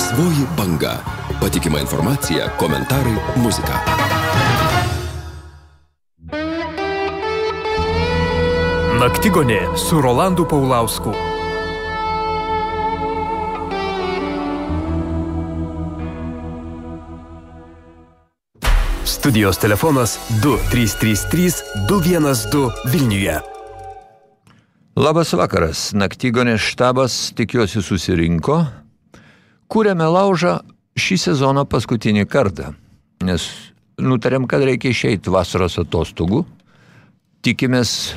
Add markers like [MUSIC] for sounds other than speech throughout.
Laisvoji banga. Patikima informacija, komentarai, muzika. Naktigonė su Rolandu Paulausku. Studijos telefonas 2333 212 Vilniuje. Labas vakaras, naktygonės štabas tikiuosi susirinko. Kūrėme laužą šį sezoną paskutinį kartą, nes nutarėm, kad reikia išeiti vasaros atostogų. Tikimės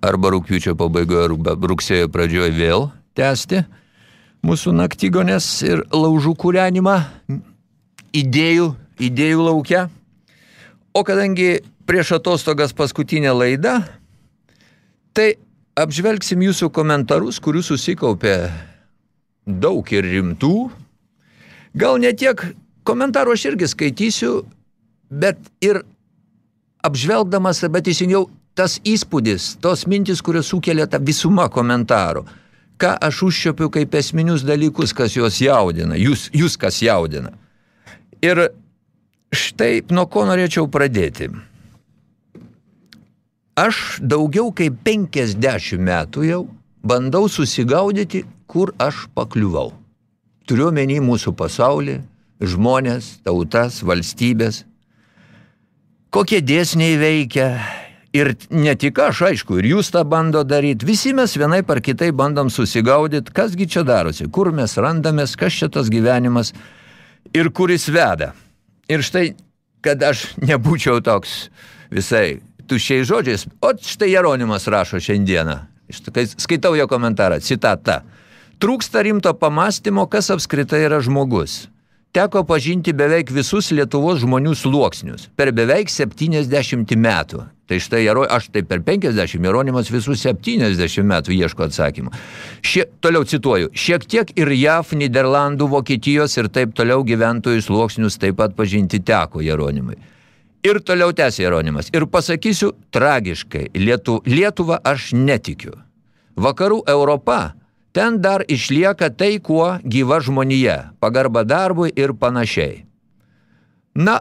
arba rūpiučio pabaigoje, arba rugsėjo pradžioje vėl tęsti mūsų naktygonės ir laužų kūrenimą idėjų, idėjų laukia. O kadangi prieš atostogas paskutinė laida, tai apžvelgsim jūsų komentarus, kurių susikaupė daug ir rimtų. Gal ne tiek komentarų aš irgi skaitysiu, bet ir apžvelgdamas, bet teisingiau, tas įspūdis, tos mintis, kurios sukelia tą visumą komentarų. Ką aš užšiopiu kaip esminius dalykus, kas juos jaudina, jūs, jūs kas jaudina. Ir štai nuo ko norėčiau pradėti. Aš daugiau kaip 50 metų jau bandau susigaudyti, kur aš pakliuvau. Turiu menį mūsų pasaulį, žmonės, tautas, valstybės. Kokie dėsniai veikia. Ir ne tik aš, aišku, ir jūs tą bando daryti. Visi mes vienai par kitai bandom susigaudyti, kasgi čia darosi, kur mes randamės, kas čia tas gyvenimas ir kuris veda. Ir štai, kad aš nebūčiau toks visai tuščiai žodžiais, o štai Jeronimas rašo šiandieną. Skaitau jo komentarą, citata. Trūksta rimto pamastymo, kas apskritai yra žmogus. Teko pažinti beveik visus Lietuvos žmonių sluoksnius per beveik 70 metų. Tai štai aš tai per 50, Jeronimas visus 70 metų ieško atsakymų. Šie, toliau cituoju, šiek tiek ir JAV, Niderlandų, Vokietijos ir taip toliau gyventojų sluoksnius taip pat pažinti teko Jeronimui. Ir toliau tęsė Jeronimas. Ir pasakysiu tragiškai, Lietu, Lietuvą aš netikiu. Vakarų Europa ten dar išlieka tai, kuo gyva žmonija, pagarba darbui ir panašiai. Na,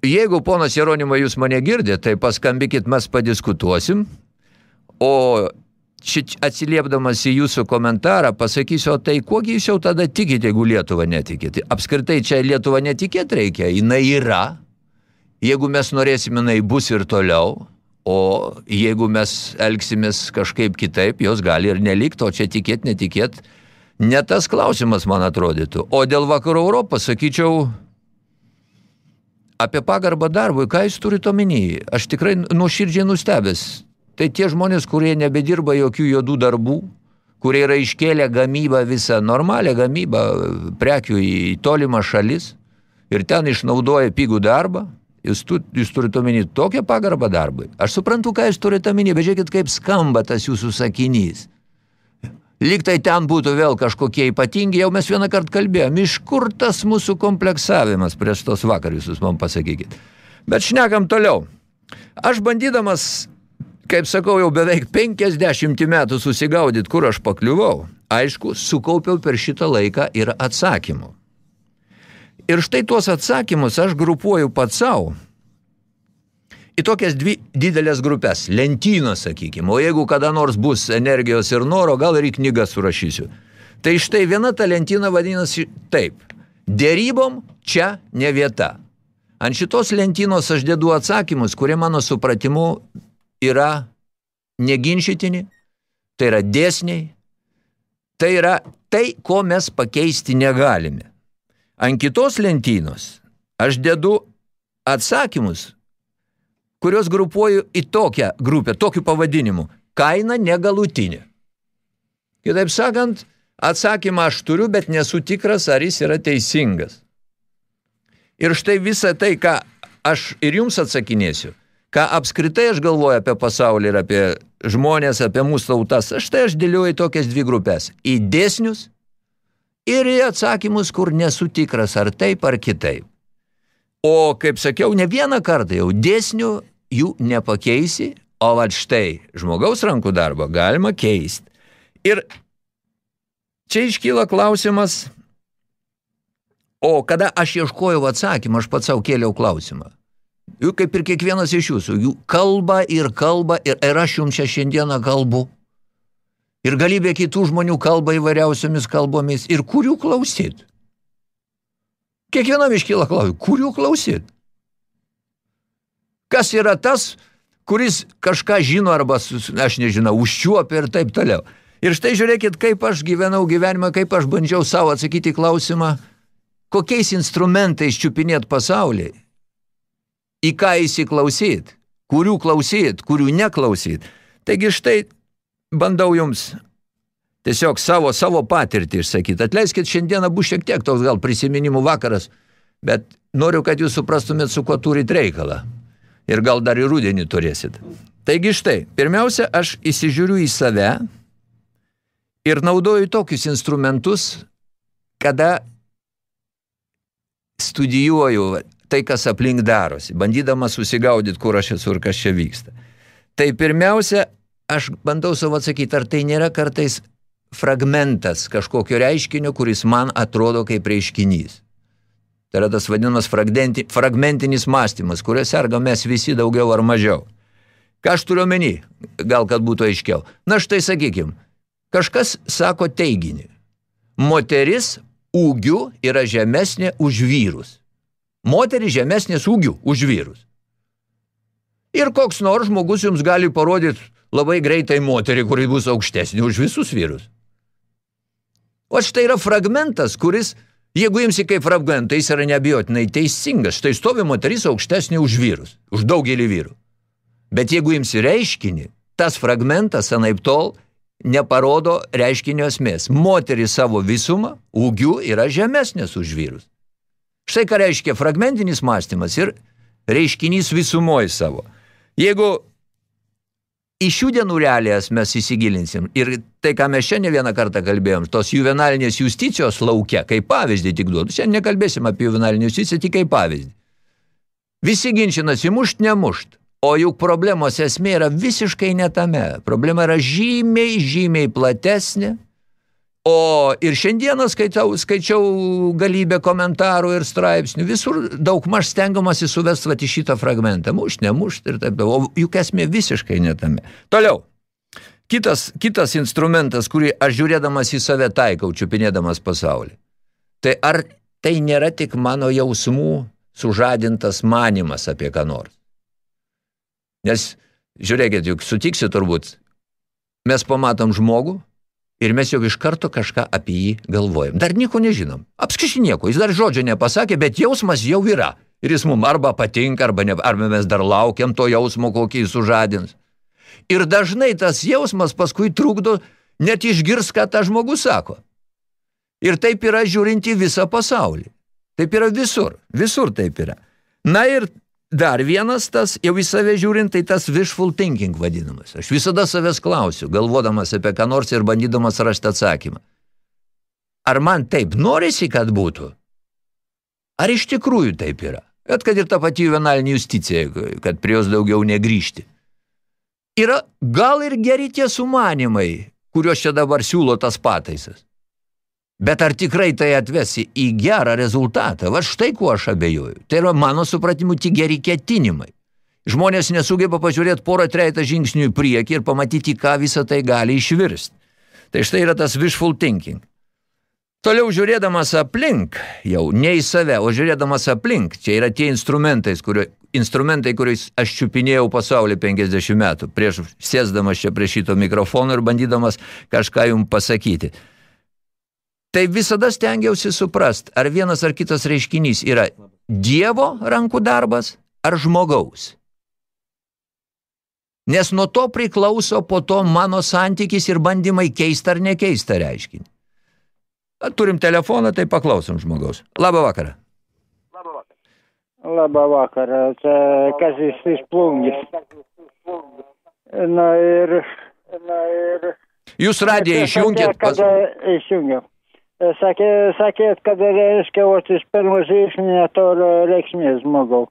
jeigu ponas Jeronimo jūs mane girdė, tai paskambykit, mes padiskutuosim, o šit atsiliepdamas į jūsų komentarą pasakysiu, o tai kuogi jūs jau tada tikite, jeigu Lietuvą netikite? Apskritai čia Lietuvą netikėti reikia, jinai yra, jeigu mes norėsime, jinai bus ir toliau, o jeigu mes elgsimės kažkaip kitaip, jos gali ir nelikti, o čia tikėt, netikėt, ne tas klausimas man atrodytų. O dėl vakarų Europos, sakyčiau, apie pagarbą darbui, ką jūs turite omeny? Aš tikrai nuoširdžiai nustebęs. Tai tie žmonės, kurie nebedirba jokių juodų darbų, kurie yra iškėlę gamybą visą normalią gamybą prekių į tolimą šalis ir ten išnaudoja pigų darbą, Jūs, tu, jūs turite omeny tokią pagarbą darbui. Aš suprantu, ką jūs turite omeny, bet žiūrėkit, kaip skamba tas jūsų sakinys. Lyg tai ten būtų vėl kažkokie ypatingi, jau mes vieną kartą kalbėjom, iš kur tas mūsų kompleksavimas prieš tos vakarius, jūs man pasakykit. Bet šnekam toliau. Aš bandydamas, kaip sakau, jau beveik 50 metų susigaudyti, kur aš pakliuvau, aišku, sukaupiau per šitą laiką ir atsakymų. Ir štai tuos atsakymus aš grupuoju pats savo į tokias dvi didelės grupės, lentynos, sakykime, o jeigu kada nors bus energijos ir noro, gal ir į knygą surašysiu. Tai štai viena ta lentyna vadinasi taip, dėrybom čia ne vieta. Ant šitos lentynos aš dedu atsakymus, kurie mano supratimu yra neginčytini, tai yra dėsniai, tai yra tai, ko mes pakeisti negalime. Ant kitos lentynos aš dedu atsakymus, kuriuos grupuoju į tokią grupę, tokiu pavadinimu. Kaina negalutinė. Kitaip sakant, atsakymą aš turiu, bet nesu tikras, ar jis yra teisingas. Ir štai visą tai, ką aš ir jums atsakinėsiu, ką apskritai aš galvoju apie pasaulį ir apie žmonės, apie mūsų tautas, aš tai aš dėliuoju tokias dvi grupės. Į dėsnius ir į atsakymus, kur nesu tikras, ar taip, ar kitaip. O, kaip sakiau, ne vieną kartą jau dėsnių jų nepakeisi, o va štai žmogaus rankų darbo galima keisti. Ir čia iškyla klausimas, O kada aš ieškojau atsakymą, aš pats savo kėliau klausimą. Juk kaip ir kiekvienas iš jūsų, jų kalba ir kalba ir, ir aš jums čia šiandieną kalbu. Ir galybė kitų žmonių kalba įvairiausiomis kalbomis. Ir kurių klausyt? Kiekvienam iškyla klausimą, kurių klausyt? Kas yra tas, kuris kažką žino arba, aš nežinau, užčiuopia ir taip toliau. Ir štai žiūrėkit, kaip aš gyvenau gyvenimą, kaip aš bandžiau savo atsakyti klausimą, kokiais instrumentais čiupinėt pasaulį, į ką įsiklausyt, kurių klausyt, kurių neklausyt. Taigi štai bandau jums tiesiog savo, savo patirtį išsakyti. Atleiskit, šiandieną bus šiek tiek toks gal prisiminimų vakaras, bet noriu, kad jūs suprastumėt, su kuo turit reikalą. Ir gal dar ir rudenį turėsit. Taigi štai, pirmiausia, aš įsižiūriu į save ir naudoju tokius instrumentus, kada studijuoju tai, kas aplink darosi, bandydamas susigaudyti, kur aš esu ir kas čia vyksta. Tai pirmiausia, aš bandau savo atsakyti, ar tai nėra kartais fragmentas kažkokio reiškinio, kuris man atrodo kaip reiškinys. Tai yra tas vadinamas fragmentinis mąstymas, kurio serga mes visi daugiau ar mažiau. Ką aš turiu omeny, gal kad būtų aiškiau. Na štai sakykim, kažkas sako teiginį. Moteris ūgių yra žemesnė už vyrus. Moteris žemesnės ūgių už vyrus. Ir koks nors žmogus jums gali parodyti labai greitai moterį, kuri bus aukštesnė už visus vyrus. O štai yra fragmentas, kuris, jeigu imsi kaip fragmentą, jis yra neabijotinai teisingas. Štai stovi moteris aukštesnė už vyrus, už daugelį vyrų. Bet jeigu imsi reiškinį, tas fragmentas anaip tol neparodo reiškinio esmės. Moteris savo visumą, ūgių yra žemesnės už vyrus. Štai ką reiškia fragmentinis mąstymas ir reiškinys visumoj savo. Jeigu į šių dienų realijas mes įsigilinsim ir tai, ką mes šiandien vieną kartą kalbėjom, tos juvenalinės justicijos laukia, kaip pavyzdį tik duodu. Šiandien nekalbėsim apie juvenalinę justiciją, tik kaip pavyzdį. Visi ginčinasi mušt, nemušt. O juk problemos esmė yra visiškai netame. Problema yra žymiai, žymiai platesnė. O ir šiandieną skaitau, skaičiau galybę komentarų ir straipsnių. Visur daug maž stengiamasi suvest vat į šitą fragmentą. Mušt, nemušt ir taip. O juk esmė visiškai netame. Toliau. Kitas, kitas instrumentas, kurį aš žiūrėdamas į save taikau, čiupinėdamas pasaulį. Tai ar tai nėra tik mano jausmų sužadintas manimas apie ką nors? Nes, žiūrėkit, juk sutiksi turbūt, mes pamatom žmogų ir mes jau iš karto kažką apie jį galvojam. Dar nieko nežinom. Apskiši nieko, jis dar žodžio nepasakė, bet jausmas jau yra. Ir jis mums arba patinka, arba, ne, arba mes dar laukiam to jausmo, kokį jis sužadins. Ir dažnai tas jausmas paskui trukdo net išgirs, ką tas žmogus sako. Ir taip yra žiūrinti visą pasaulį. Taip yra visur. Visur taip yra. Na ir Dar vienas tas, jau į save žiūrint, tai tas wishful thinking vadinamas. Aš visada savęs klausiu, galvodamas apie ką nors ir bandydamas rasti atsakymą. Ar man taip norisi, kad būtų? Ar iš tikrųjų taip yra? Bet kad ir ta pati juvenalinė justicija, kad prie jos daugiau negrįžti. Yra gal ir geri tie sumanimai, kuriuos čia dabar siūlo tas pataisas. Bet ar tikrai tai atvesi į gerą rezultatą? Va štai kuo aš abejoju. Tai yra mano supratimu tik geri ketinimai. Žmonės nesugeba pažiūrėti porą trejata žingsnių į priekį ir pamatyti, ką visą tai gali išvirsti. Tai štai yra tas wishful thinking. Toliau žiūrėdamas aplink, jau ne į save, o žiūrėdamas aplink, čia yra tie instrumentai, kurio, instrumentai, kuriais aš čiupinėjau pasaulį 50 metų, prieš sėsdamas čia prie šito mikrofono ir bandydamas kažką jums pasakyti – tai visada stengiausi suprast, ar vienas ar kitas reiškinys yra Dievo rankų darbas ar žmogaus. Nes nuo to priklauso po to mano santykis ir bandymai keista ar nekeista reiškinį. Turim telefoną, tai paklausom žmogaus. Labą vakarą. Labą vakarą. Labą vakarą. Čia Kazis iš Plungis. Na ir... Na ir... Jūs radiją išjungėt? Kada išjungiau. Sakė, sakėt, kad reiškia, o iš pirmo žingsnio neturi reikšmės žmogaus.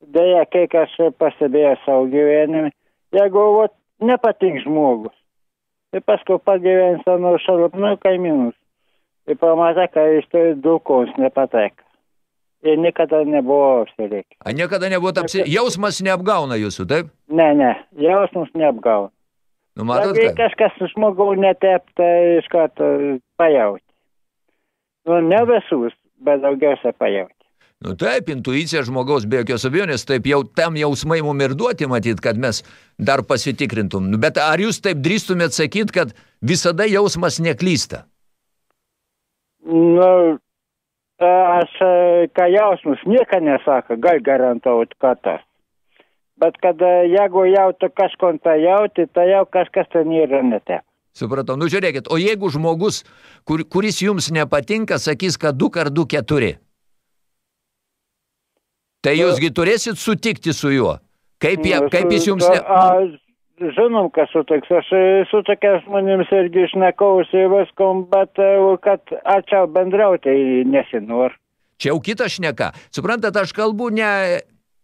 Deja, kai kas pastebėjo savo gyvenime, jeigu vat, nepatink žmogus, tai paskui pagyvens nuo šalapnų kaimynus. Ir pamatė, kad iš tai dulkos nepateka. ir niekada nebuvo apsirėkęs. A niekada nebuvo apsi... Jausmas neapgauna jūsų, taip? Ne, ne, jausmus neapgauna. Nu, matot, ką? kažkas žmogau netepta, iš karto pajauti. Nu, ne visus, bet daugiausia pajauti. Nu taip, intuicija žmogaus be jokios abejonės, taip jau tam jausmai mum ir duoti matyt, kad mes dar pasitikrintum. Nu, Bet ar jūs taip drįstumėt sakyti, kad visada jausmas neklysta? Nu, aš, e, ką jausmus nieko nesako, gal garantuoti, kad tas. Bet kad e, jeigu jau tu kažko tą jauti, tai jau kažkas ten yra netep. Supratau. Nu žiūrėkit, o jeigu žmogus, kur, kuris jums nepatinka, sakys, kad du kart du keturi, tai jūsgi turėsit sutikti su juo. Kaip, jie, Nu, kaip su- jis jums... su- Ne... a, Žinom, kas sutiks. Aš e, su tokia žmonėms irgi išnekausi viskom, bet kad arčiau bendrauti nesinor. Čia jau kita šneka. Suprantat, aš kalbu ne,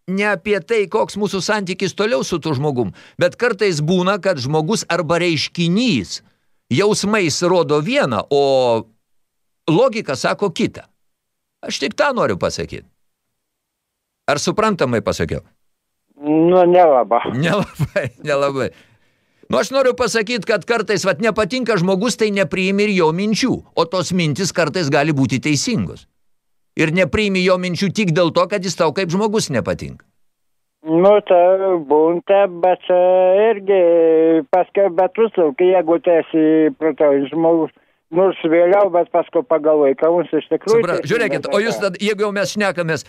ne apie tai, koks mūsų santykis toliau su tu žmogum, bet kartais būna, kad žmogus arba reiškinys jausmais rodo vieną, o logika sako kitą. Aš tik tą noriu pasakyti. Ar suprantamai pasakiau? Nu, nelaba. [LAUGHS] Nelabai, nelabai. Nu, aš noriu pasakyti, kad kartais, vat, nepatinka žmogus, tai nepriimi ir jo minčių, o tos mintis kartais gali būti teisingos. Ir nepriimi jo minčių tik dėl to, kad jis tau kaip žmogus nepatinka. Nu, tai būnta, bet e, irgi paskui, bet laukia, jeigu tu esi protojas žmogus, nors vėliau, bet paskui pagalvoji, ką mums iš tikrųjų... Supra, teisinga žiūrėkit, o jūs, tad, jeigu jau mes šnekamės,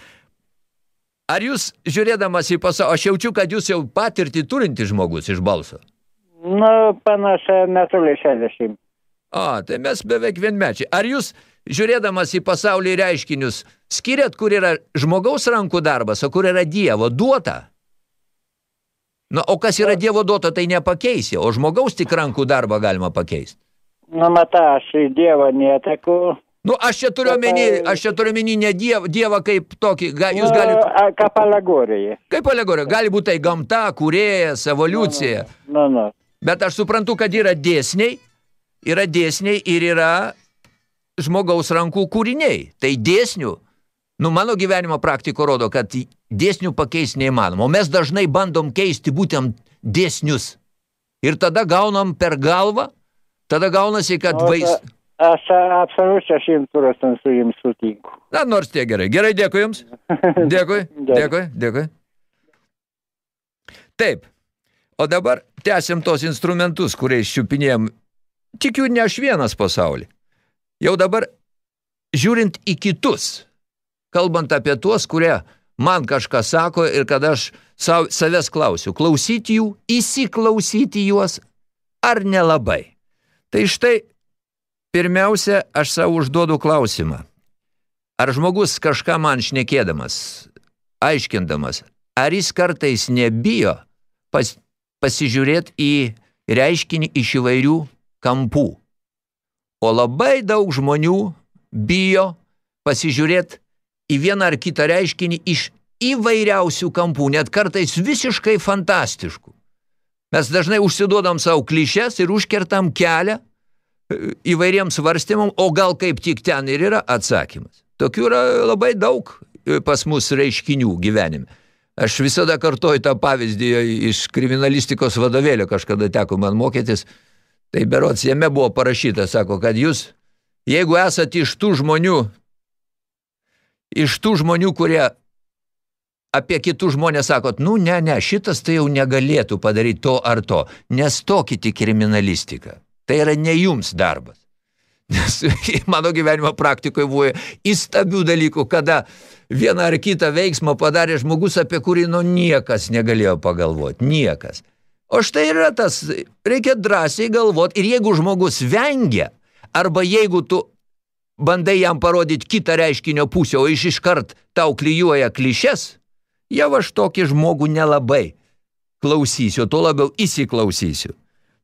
ar jūs, žiūrėdamas į pasaulį, aš jaučiu, kad jūs jau patirtį turinti žmogus iš balso. Nu, panašiai netoli 60. A, tai mes beveik vienmečiai. Ar jūs, žiūrėdamas į pasaulį reiškinius, skiriat, kur yra žmogaus rankų darbas, o kur yra Dievo duota? Na, o kas yra Dievo duota, tai nepakeisi, o žmogaus tik rankų darbą galima pakeisti. Nu, matai, aš į Dievą neteku. Nu, aš čia turiu omeny, aš čia turiu omeny ne dievą, dievą kaip tokį, ga, jūs nu, galite, a, Kaip alegorija. kaip alegorija, gali būti tai gamta, kūrėjas, evoliucija, Nu, nu. bet aš suprantu, kad yra dėsniai, yra dėsniai ir yra žmogaus rankų kūriniai. Tai dėsnių, nu mano gyvenimo praktiko rodo, kad dėsnių pakeisti neįmanoma. O mes dažnai bandom keisti būtent dėsnius. Ir tada gaunam per galvą, tada gaunasi, kad O, vais... Aš absoliučiai šimtų procentų su jums sutinku. Na, nors tie gerai. Gerai, dėkui jums. Dėkui, [LAUGHS] dėkui, dėkui. Taip. O dabar tęsim tos instrumentus, kuriais čiupinėjom. Tik jų ne aš vienas pasaulį. Jau dabar, žiūrint į kitus, kalbant apie tuos, kurie man kažką sako ir kad aš sau, savęs klausiu, klausyti jų, įsiklausyti juos ar nelabai. Tai štai, pirmiausia, aš savo užduodu klausimą. Ar žmogus kažką man šnekėdamas, aiškindamas, ar jis kartais nebijo pas, pasižiūrėti į reiškinį iš įvairių kampų. O labai daug žmonių bijo pasižiūrėti į vieną ar kitą reiškinį iš įvairiausių kampų, net kartais visiškai fantastiškų. Mes dažnai užsiduodam savo klišes ir užkertam kelią e, įvairiems svarstymam, o gal kaip tik ten ir yra atsakymas. Tokių yra labai daug e, pas mus reiškinių gyvenime. Aš visada kartoju tą pavyzdį iš kriminalistikos vadovėlio, kažkada teko man mokytis, tai berots jame buvo parašyta, sako, kad jūs, jeigu esate iš tų žmonių, iš tų žmonių, kurie apie kitus žmonės sakot, nu ne, ne, šitas tai jau negalėtų padaryti to ar to, nestokit į kriminalistiką. Tai yra ne jums darbas. [LAUGHS] Nes mano gyvenimo praktikoje buvo įstabių dalykų, kada vieną ar kitą veiksmą padarė žmogus, apie kurį nu niekas negalėjo pagalvoti. Niekas. O štai yra tas, reikia drąsiai galvoti ir jeigu žmogus vengia, arba jeigu tu bandai jam parodyti kitą reiškinio pusę, o iš iškart tau klyjuoja klišes, jau aš tokį žmogų nelabai klausysiu, tuo labiau įsiklausysiu.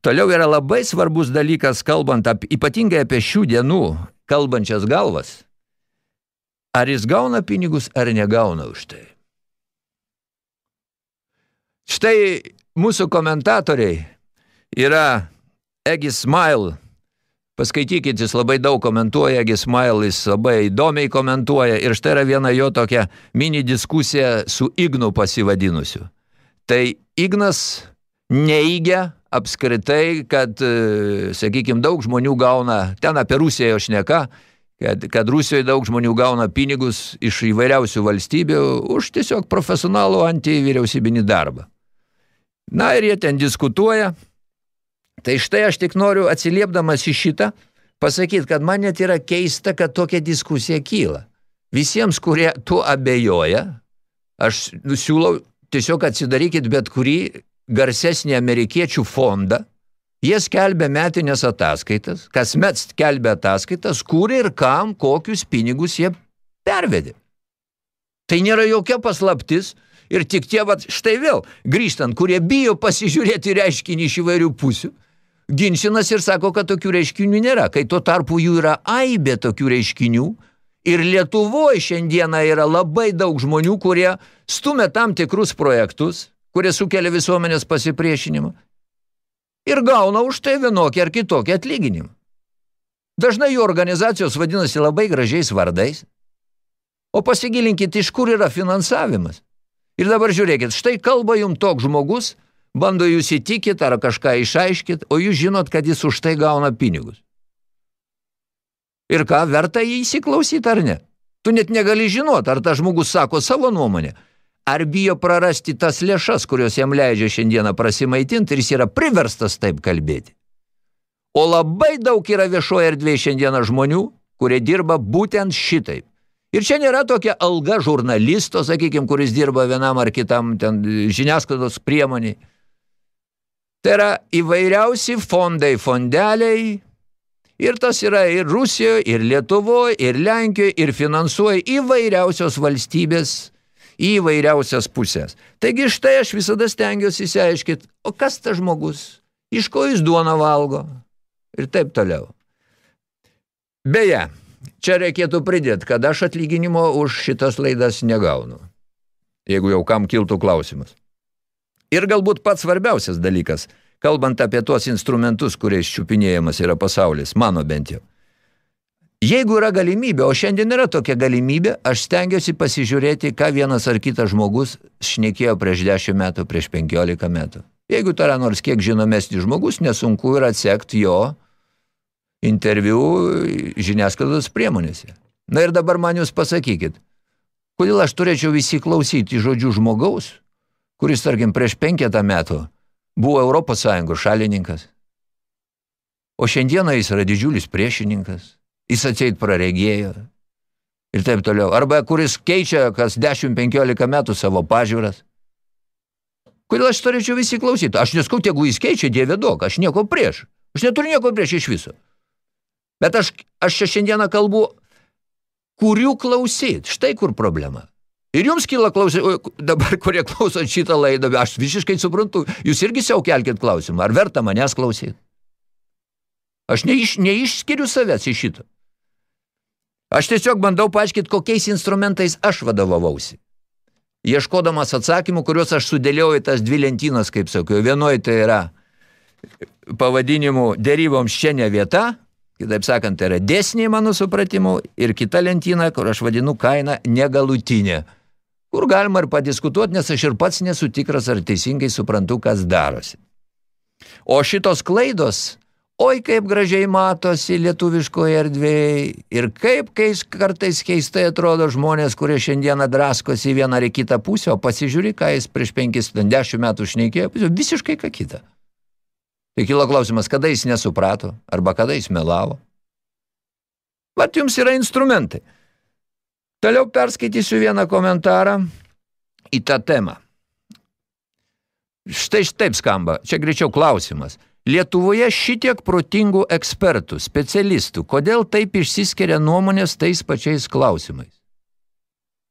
Toliau yra labai svarbus dalykas, kalbant ap, ypatingai apie šių dienų kalbančias galvas. Ar jis gauna pinigus, ar negauna už tai. Štai mūsų komentatoriai yra Egis Smile, Paskaitykit, jis labai daug komentuoja, Gismail jis labai įdomiai komentuoja ir štai yra viena jo tokia mini diskusija su Ignu pasivadinusiu. Tai Ignas neigia apskritai, kad, e, sakykime, daug žmonių gauna, ten apie Rusiją aš neka, kad, kad Rusijoje daug žmonių gauna pinigus iš įvairiausių valstybių už tiesiog profesionalų antivyriausybinį darbą. Na ir jie ten diskutuoja. Tai štai aš tik noriu atsiliepdamas į šitą pasakyti, kad man net yra keista, kad tokia diskusija kyla. Visiems, kurie tu abejoja, aš siūlau tiesiog atsidarykit bet kurį garsesnį amerikiečių fondą, jie skelbia metinės ataskaitas, kasmet skelbia ataskaitas, kur ir kam, kokius pinigus jie pervedė. Tai nėra jokia paslaptis ir tik tie, vat, štai vėl, grįžtant, kurie bijo pasižiūrėti reiškinį iš įvairių pusių, ginčinas ir sako, kad tokių reiškinių nėra, kai tuo tarpu jų yra aibė tokių reiškinių ir Lietuvoje šiandieną yra labai daug žmonių, kurie stumia tam tikrus projektus, kurie sukelia visuomenės pasipriešinimą ir gauna už tai vienokį ar kitokį atlyginimą. Dažnai jų organizacijos vadinasi labai gražiais vardais, o pasigilinkit, iš kur yra finansavimas. Ir dabar žiūrėkit, štai kalba jums toks žmogus, bando jūs įtikit ar kažką išaiškit, o jūs žinot, kad jis už tai gauna pinigus. Ir ką, verta jį įsiklausyti ar ne? Tu net negali žinot, ar tas žmogus sako savo nuomonę, ar bijo prarasti tas lėšas, kurios jam leidžia šiandieną prasimaitinti ir jis yra priverstas taip kalbėti. O labai daug yra viešoje erdvėje šiandieną žmonių, kurie dirba būtent šitaip. Ir čia nėra tokia alga žurnalisto, sakykime, kuris dirba vienam ar kitam ten žiniasklaidos priemoniai. Tai yra įvairiausi fondai, fondeliai, ir tas yra ir Rusijoje, ir Lietuvoje, ir Lenkijoje, ir finansuoja įvairiausios valstybės į įvairiausias pusės. Taigi štai aš visada stengiuosi įsiaiškit, o kas tas žmogus, iš ko jis duoną valgo ir taip toliau. Beje, čia reikėtų pridėti, kad aš atlyginimo už šitas laidas negaunu, jeigu jau kam kiltų klausimas. Ir galbūt pats svarbiausias dalykas, kalbant apie tuos instrumentus, kuriais čiupinėjamas yra pasaulis, mano bent jau. Jeigu yra galimybė, o šiandien yra tokia galimybė, aš stengiuosi pasižiūrėti, ką vienas ar kitas žmogus šnekėjo prieš 10 metų, prieš 15 metų. Jeigu tai yra nors kiek žinomesnis žmogus, nesunku yra atsekti jo interviu žiniasklaidos priemonėse. Na ir dabar man jūs pasakykit, kodėl aš turėčiau visi klausyti žodžių žmogaus, kuris, tarkim, prieš penketą metų buvo Europos Sąjungos šalininkas, o šiandieną jis yra didžiulis priešininkas jis atseit praregėjo ir taip toliau. Arba kuris keičia kas 10-15 metų savo pažiūras. Kodėl aš turėčiau visi klausyti? Aš neskau, jeigu jis keičia, dieve daug, aš nieko prieš. Aš neturiu nieko prieš iš viso. Bet aš, aš čia šiandieną kalbu, kurių klausyti. Štai kur problema. Ir jums kyla klausimai, dabar, kurie klausot šitą laidą, aš visiškai suprantu, jūs irgi siau kelkit klausimą, ar verta manęs klausyti? Aš neiš, neišskiriu savęs iš šito. Aš tiesiog bandau paaiškinti, kokiais instrumentais aš vadovavausi. Ieškodamas atsakymų, kuriuos aš sudėliau į tas dvi lentynas, kaip sakiau. Vienoje tai yra pavadinimu dėryboms čia ne vieta, kitaip sakant, tai yra dėsniai mano supratimu, ir kita lentyna, kur aš vadinu kaina negalutinė, kur galima ir padiskutuoti, nes aš ir pats nesu tikras, ar teisingai suprantu, kas darosi. O šitos klaidos Oi, kaip gražiai matosi lietuviškoje erdvėje ir kaip keis, kartais keistai atrodo žmonės, kurie šiandieną draskosi vieną ar kitą pusę, o pasižiūri, ką jis prieš 50 metų šnekėjo, visiškai ką kitą. Tai kilo klausimas, kada jis nesuprato, arba kada jis melavo. Vat jums yra instrumentai. Toliau perskaitysiu vieną komentarą į tą temą. Štai štaip skamba, čia greičiau klausimas – Lietuvoje šitiek protingų ekspertų, specialistų, kodėl taip išsiskiria nuomonės tais pačiais klausimais?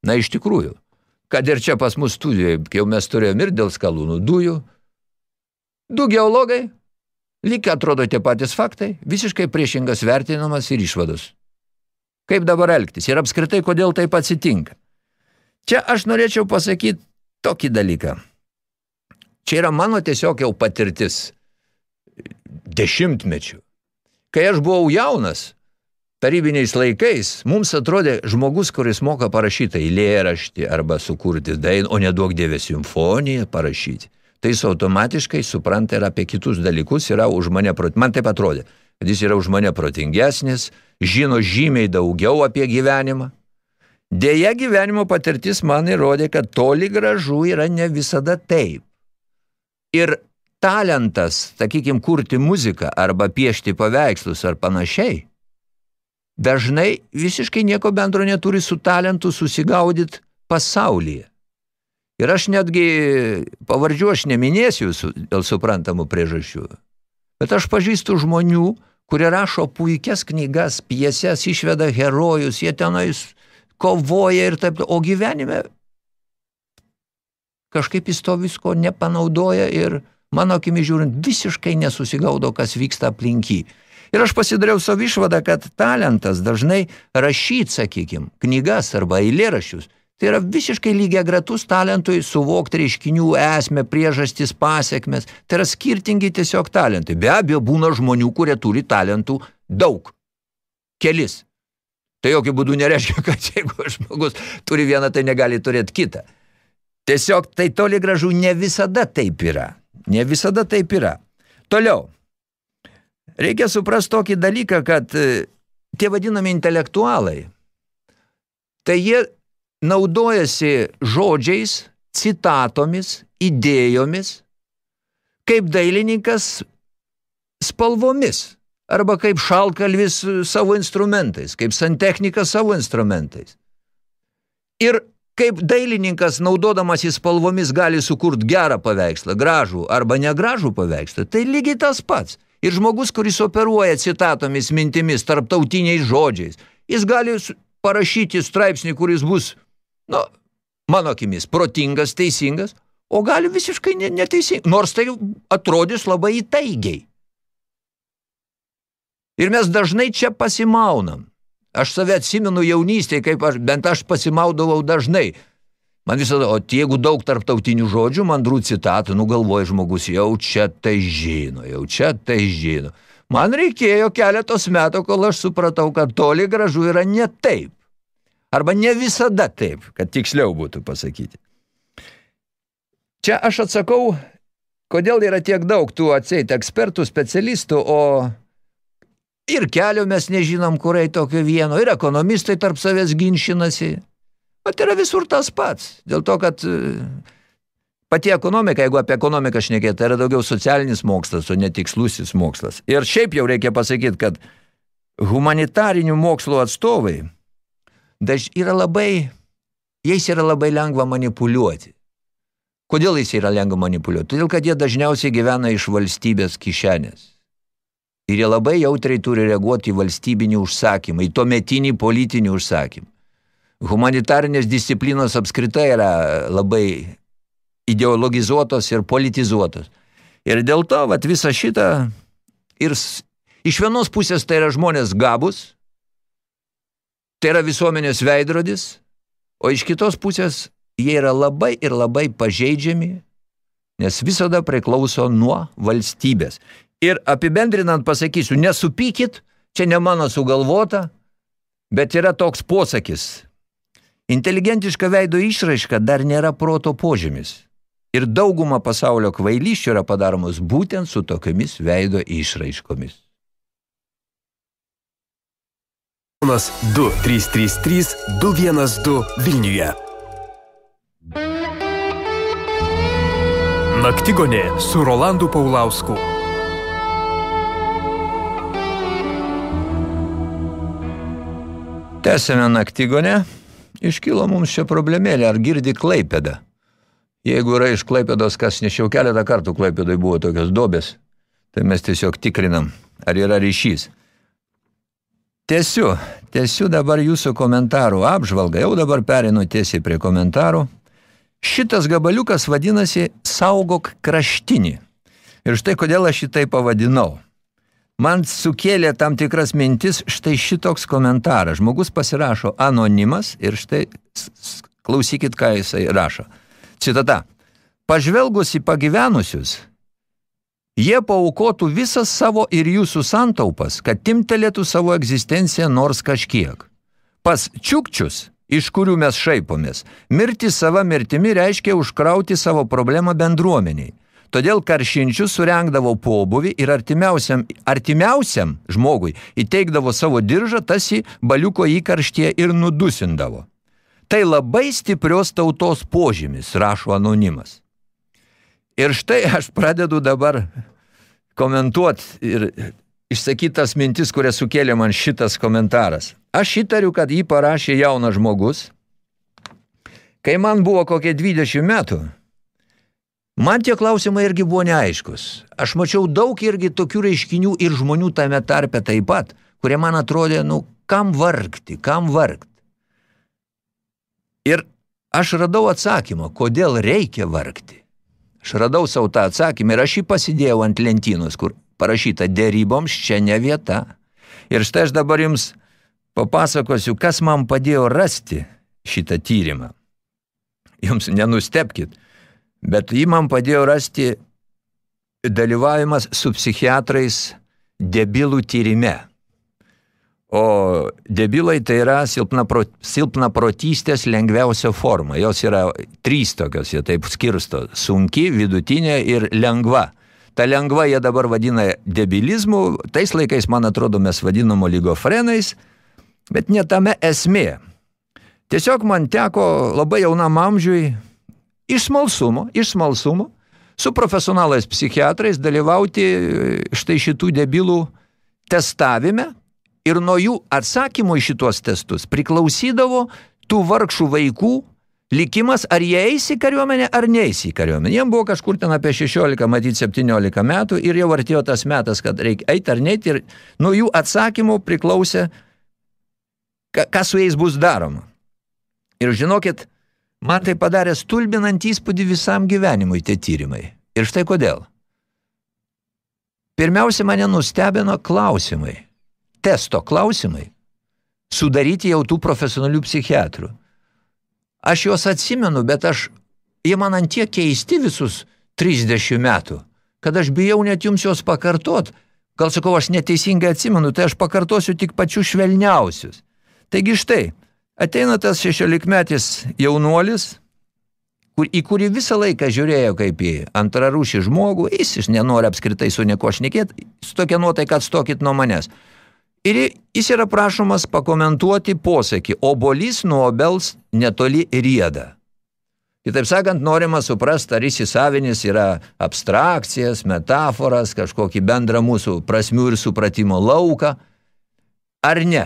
Na, iš tikrųjų, kad ir čia pas mus studijoje, jau mes turėjom ir dėl skalūnų dujų, du geologai, lyg atrodo tie patys faktai, visiškai priešingas vertinamas ir išvados. Kaip dabar elgtis ir apskritai, kodėl taip atsitinka? Čia aš norėčiau pasakyti tokį dalyką. Čia yra mano tiesiog jau patirtis – dešimtmečių, Kai aš buvau jaunas, tarybiniais laikais, mums atrodė žmogus, kuris moka parašyti eilėraštį arba sukurti dainą, o neduok dievė simfoniją parašyti. Tai jis automatiškai supranta ir apie kitus dalykus, yra už mane, man taip atrodė, kad jis yra už mane protingesnis, žino žymiai daugiau apie gyvenimą. Deja, gyvenimo patirtis man įrodė, kad toli gražu yra ne visada taip. Ir talentas, sakykim, kurti muziką arba piešti paveikslus ar panašiai, dažnai visiškai nieko bendro neturi su talentu susigaudyti pasaulyje. Ir aš netgi pavardžių aš neminėsiu dėl suprantamų priežasčių. Bet aš pažįstu žmonių, kurie rašo puikias knygas, pieses, išveda herojus, jie tenais kovoja ir taip, o gyvenime kažkaip jis to visko nepanaudoja ir mano akimi žiūrint visiškai nesusigaudo, kas vyksta aplinky. Ir aš pasidariau savo išvadą, kad talentas dažnai rašyti, sakykim, knygas arba eilėraščius, tai yra visiškai lygia gratus talentui suvokti reiškinių esmę, priežastis, pasiekmes. Tai yra skirtingi tiesiog talentai. Be abejo, būna žmonių, kurie turi talentų daug. Kelis. Tai jokių būdų nereiškia, [LAUGHS] kad jeigu žmogus turi vieną, tai negali turėti kitą. Tiesiog tai toli gražu ne visada taip yra. Ne visada taip yra. Toliau. Reikia suprasti tokį dalyką, kad e, tie vadinami intelektualai, tai jie naudojasi žodžiais, citatomis, idėjomis, kaip dailininkas spalvomis, arba kaip šalkalvis savo instrumentais, kaip santechnikas savo instrumentais. Ir kaip dailininkas, naudodamas į spalvomis, gali sukurti gerą paveikslą, gražų arba negražų paveikslą, tai lygiai tas pats – Ir žmogus, kuris operuoja citatomis, mintimis, tarptautiniais žodžiais, jis gali parašyti straipsnį, kuris bus, nu, mano akimis, protingas, teisingas, o gali visiškai neteisingas, nors tai atrodys labai įtaigiai. Ir mes dažnai čia pasimaunam. Aš save atsimenu jaunystėje, kaip aš, bent aš pasimaudavau dažnai – Man visada, o jeigu daug tarptautinių žodžių, mandrų citatų, nugalvoja žmogus, jau čia tai žino, jau čia tai žino. Man reikėjo keletos metų, kol aš supratau, kad toli gražu yra ne taip. Arba ne visada taip, kad tiksliau būtų pasakyti. Čia aš atsakau, kodėl yra tiek daug tų atseit ekspertų, specialistų, o ir kelio mes nežinom, kurai tokio vieno, ir ekonomistai tarp savęs ginšinasi. Bet yra visur tas pats. Dėl to, kad e, pati ekonomika, jeigu apie ekonomiką šnekėt, tai yra daugiau socialinis mokslas, o ne tikslusis mokslas. Ir šiaip jau reikia pasakyti, kad humanitarinių mokslo atstovai daž yra labai, jais yra labai lengva manipuliuoti. Kodėl jais yra lengva manipuliuoti? Todėl, kad jie dažniausiai gyvena iš valstybės kišenės. Ir jie labai jautriai turi reaguoti į valstybinį užsakymą, į tuometinį politinį užsakymą humanitarinės disciplinos apskritai yra labai ideologizuotos ir politizuotos. Ir dėl to, vat, visą šitą, ir iš vienos pusės tai yra žmonės gabus, tai yra visuomenės veidrodis, o iš kitos pusės jie yra labai ir labai pažeidžiami, nes visada priklauso nuo valstybės. Ir apibendrinant pasakysiu, nesupykit, čia ne mano sugalvota, bet yra toks posakis – Inteligentiška veido išraiška dar nėra proto požymis. Ir dauguma pasaulio kvailyščių yra padaromos būtent su tokiamis veido išraiškomis. 2333 212 Vilniuje. Naktigonė su Rolandu Paulausku. Tęsėme naktigonę iškilo mums čia problemėlė, ar girdi Klaipėdą. Jeigu yra iš Klaipėdos, kas nešiau keletą kartų Klaipėdoj buvo tokios dobės, tai mes tiesiog tikrinam, ar yra ryšys. Tiesiu, tiesiu dabar jūsų komentarų apžvalgą, jau dabar perinu tiesiai prie komentarų. Šitas gabaliukas vadinasi Saugok kraštinį. Ir štai kodėl aš šitai pavadinau man sukėlė tam tikras mintis štai šitoks komentaras. Žmogus pasirašo anonimas ir štai klausykit, ką jisai rašo. Citata. Pažvelgus į pagyvenusius, Jie paukotų visas savo ir jūsų santaupas, kad timtelėtų savo egzistenciją nors kažkiek. Pas čiukčius, iš kurių mes šaipomės, mirti sava mirtimi reiškia užkrauti savo problemą bendruomeniai. Todėl karšinčius surengdavo pobuvį ir artimiausiam, artimiausiam žmogui įteikdavo savo diržą, tasi baliuko įkarštie ir nudusindavo. Tai labai stiprios tautos požymis, rašo anonimas. Ir štai aš pradedu dabar komentuoti ir išsakytas mintis, kurias sukėlė man šitas komentaras. Aš įtariu, kad jį parašė jaunas žmogus. Kai man buvo kokie 20 metų, man tie klausimai irgi buvo neaiškus. Aš mačiau daug irgi tokių reiškinių ir žmonių tame tarpe taip pat, kurie man atrodė, nu, kam vargti, kam vargti. Ir aš radau atsakymą, kodėl reikia vargti. Aš radau savo tą atsakymą ir aš jį pasidėjau ant lentynos, kur parašyta dėryboms čia ne vieta. Ir štai aš dabar jums papasakosiu, kas man padėjo rasti šitą tyrimą. Jums nenustepkit, bet jį man padėjo rasti dalyvavimas su psichiatrais debilų tyrime. O debilai tai yra silpna, pro, silpna protystės lengviausia forma. Jos yra trys tokios, jie taip skirsto. Sunki, vidutinė ir lengva. Ta lengva jie dabar vadina debilizmu, tais laikais, man atrodo, mes vadinamo lygofrenais, bet ne tame esmė. Tiesiog man teko labai jaunam amžiui iš smalsumo, iš smalsumo, su profesionalais psichiatrais dalyvauti štai šitų debilų testavime, ir nuo jų atsakymų į šitos testus priklausydavo tų vargšų vaikų likimas, ar jie eis į kariuomenę, ar neis į kariuomenę. Jiem buvo kažkur ten apie 16, matyti 17 metų ir jau artėjo tas metas, kad reikia eiti ar neiti ir nuo jų atsakymų priklausė, ka, kas su jais bus daroma. Ir žinokit, man tai padarė stulbinant įspūdį visam gyvenimui tie tyrimai. Ir štai kodėl. Pirmiausia, mane nustebino klausimai – testo klausimai sudaryti jau tų profesionalių psichiatrų. Aš juos atsimenu, bet aš, jie man ant tiek keisti visus 30 metų, kad aš bijau net jums juos pakartot. Gal sakau, aš neteisingai atsimenu, tai aš pakartosiu tik pačių švelniausius. Taigi štai, ateina tas šešiolikmetis jaunuolis, kur, į kurį visą laiką žiūrėjo kaip į antrarūšį žmogų, jis, jis nenori apskritai su nieko šnekėti, su tokia nuotaika atstokit nuo manęs. Ir jis yra prašomas pakomentuoti posakį, obolys nuo obels netoli rieda. Kitaip sakant, norima suprasti, ar įsisavinis yra abstrakcijas, metaforas, kažkokį bendrą mūsų prasmių ir supratimo lauką, ar ne.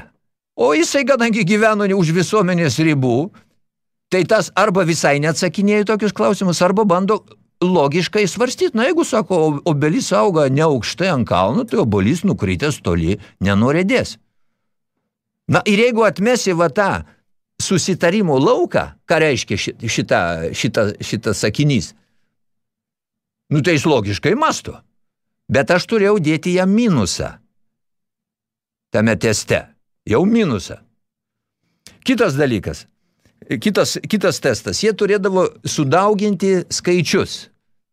O jisai, kadangi gyveno už visuomenės ribų, tai tas arba visai neatsakinėjo tokius klausimus, arba bando logiškai svarstyti. Na, jeigu sako, obelis auga neaukštai ant kalno, tai obelis nukritęs toli nenorėdės. Na, ir jeigu atmesi va tą susitarimo lauką, ką reiškia šita, šita, šita sakinys, nu tai jis logiškai masto. Bet aš turėjau dėti jam minusą tame teste. Jau minusą. Kitas dalykas – kitas, kitas testas, jie turėdavo sudauginti skaičius.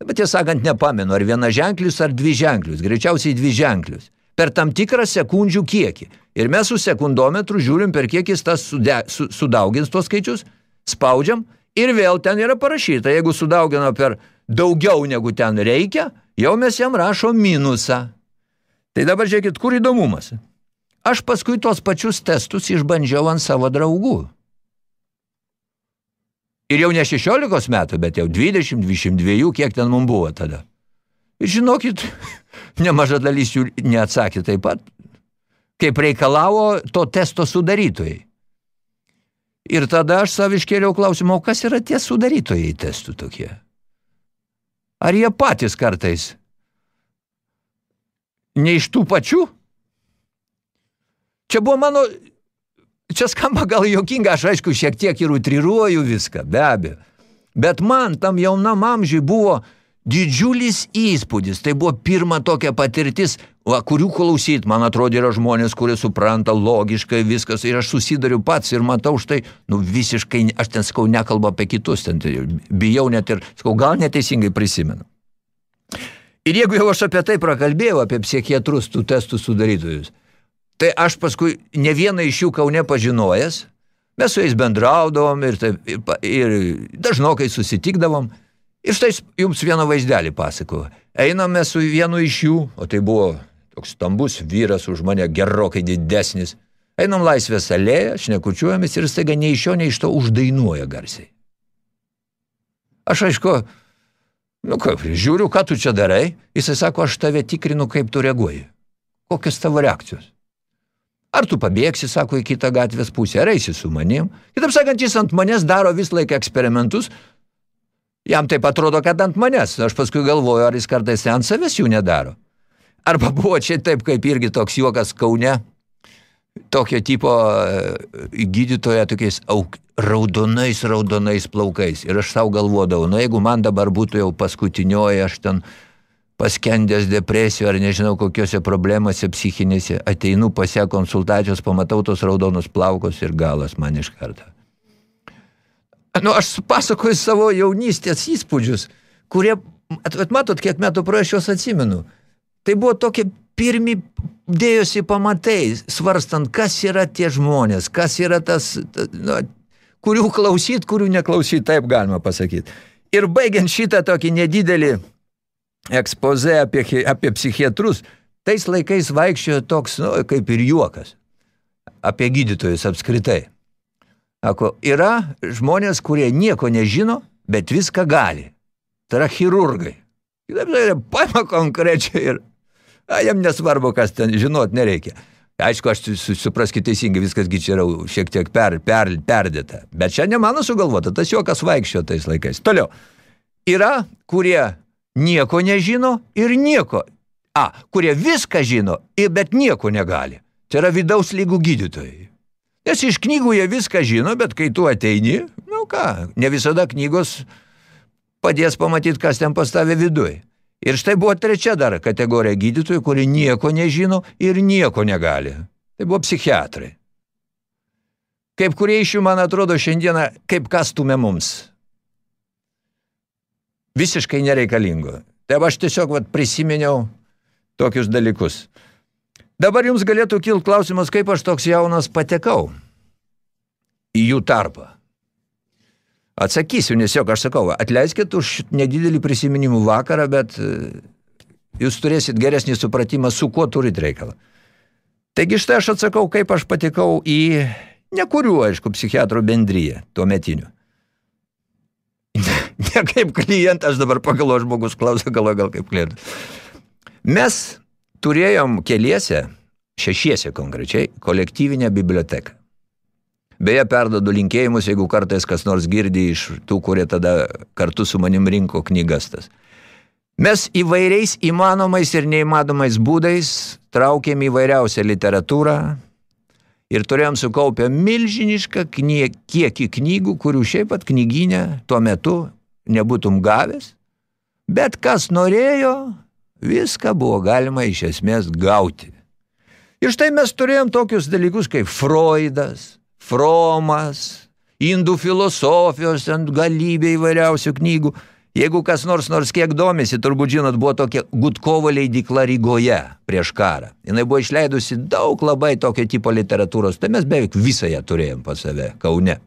Bet jie sakant, nepamenu, ar viena ženklius, ar dvi ženklius, greičiausiai dvi ženklius, per tam tikrą sekundžių kiekį. Ir mes su sekundometru žiūrim, per kiek jis tas sude, su, sudaugins tos skaičius, spaudžiam ir vėl ten yra parašyta, jeigu sudaugino per daugiau negu ten reikia, jau mes jam rašo minusą. Tai dabar žiūrėkit, kur įdomumas. Aš paskui tos pačius testus išbandžiau ant savo draugų. Ir jau ne 16 metų, bet jau 20, 22, kiek ten mums buvo tada. Ir žinokit, [LAUGHS] nemaža dalis jų neatsakė taip pat, kaip reikalavo to testo sudarytojai. Ir tada aš saviškėliau klausimą, o kas yra tie sudarytojai testų tokie? Ar jie patys kartais ne iš tų pačių? Čia buvo mano Čia skamba gal jokinga, aš aišku šiek tiek ir utriruoju viską, be abejo. Bet man tam jaunam amžiui buvo didžiulis įspūdis. Tai buvo pirma tokia patirtis, va, kurių klausyt, man atrodo, yra žmonės, kurie supranta logiškai viskas ir aš susidariu pats ir matau štai, nu visiškai, aš ten sakau, nekalbu apie kitus, ten tai bijau net ir, sakau, gal neteisingai prisimenu. Ir jeigu jau aš apie tai prakalbėjau, apie psichiatrus, tų testų sudarytojus, tai aš paskui ne vieną iš jų kaune pažinojęs, mes su jais bendraudavom ir, taip, ir, ir dažnokai susitikdavom. Ir štai jums vieną vaizdelį pasako. Einame su vienu iš jų, o tai buvo toks stambus vyras už mane gerokai didesnis. Einam laisvės alėją, šnekučiuojamės ir staiga nei iš jo, nei iš to uždainuoja garsiai. Aš aišku, Nu kaip, žiūriu, ką tu čia darai, jisai sako, aš tave tikrinu, kaip tu reaguoji. Kokios tavo reakcijos? Ar tu pabėgsi, sako, į kitą gatvės pusę, ar eisi su manim? Kitaip sakant, jis ant manęs daro vis laiką eksperimentus, jam taip atrodo, kad ant manęs. Aš paskui galvoju, ar jis kartais ant savęs jų nedaro. Arba buvo čia taip, kaip irgi toks juokas Kaune, tokio tipo e, gydytoja tokiais auk, raudonais, raudonais plaukais. Ir aš savo galvodavau, nu jeigu man dabar būtų jau paskutinioji, aš ten paskendęs depresijų ar nežinau kokiuose problemose psichinėse, ateinu pas ją konsultacijos, pamatau tos raudonus plaukos ir galas man iš karto. Nu, aš pasakoju savo jaunystės įspūdžius, kurie, at, matot, kiek metų praėjo, aš juos atsimenu. Tai buvo tokie pirmi dėjosi pamatai, svarstant, kas yra tie žmonės, kas yra tas, nu, kurių klausyt, kurių neklausyt, taip galima pasakyti. Ir baigiant šitą tokį nedidelį ekspozę apie, apie psichiatrus, tais laikais vaikščiojo toks, nu, kaip ir juokas, apie gydytojus apskritai. Ako, yra žmonės, kurie nieko nežino, bet viską gali. Tai yra chirurgai. Paima konkrečiai ir a, jam nesvarbu, kas ten žinot nereikia. Aišku, aš supraskite teisingai, viskasgi čia yra šiek tiek per, per, perdėta. Bet čia ne mano sugalvota, tas juokas vaikščio tais laikais. Toliau. Yra, kurie nieko nežino ir nieko. A, kurie viską žino, bet nieko negali. Tai yra vidaus lygų gydytojai. Nes iš knygų jie viską žino, bet kai tu ateini, nu ką, ne visada knygos padės pamatyti, kas ten pas tave viduje. Ir štai buvo trečia dar kategorija gydytojų, kuri nieko nežino ir nieko negali. Tai buvo psichiatrai. Kaip kurie iš jų, man atrodo, šiandieną kaip kastumė mums. Visiškai nereikalingo. Tai aš tiesiog vat, prisiminiau tokius dalykus. Dabar jums galėtų kilti klausimas, kaip aš toks jaunas patekau į jų tarpą. Atsakysiu, nes jog aš sakau, atleiskit už nedidelį prisiminimų vakarą, bet e, jūs turėsit geresnį supratimą, su kuo turit reikalą. Taigi štai aš atsakau, kaip aš patikau į nekurių, aišku, psichiatrų bendryje tuo metiniu. Ne kaip klientas, dabar pagalo žmogus klausia, galo gal kaip klientas. Mes turėjom keliese, šešiese konkrečiai, kolektyvinę biblioteką. Beje, perdodu linkėjimus, jeigu kartais kas nors girdi iš tų, kurie tada kartu su manim rinko knygas tas. Mes įvairiais įmanomais ir neįmanomais būdais traukėm įvairiausią literatūrą ir turėjom sukaupę milžinišką knie, kiekį knygų, kurių šiaip pat knyginę tuo metu nebūtum gavęs, bet kas norėjo, viską buvo galima iš esmės gauti. Ir štai mes turėjom tokius dalykus kaip Freudas, Fromas, indų filosofijos, ant galybė įvairiausių knygų. Jeigu kas nors nors kiek domisi, turbūt žinot, buvo tokia Gutkovo leidykla Rygoje prieš karą. Jis buvo išleidusi daug labai tokio tipo literatūros, tai mes beveik visą ją turėjom pas save, Kaune.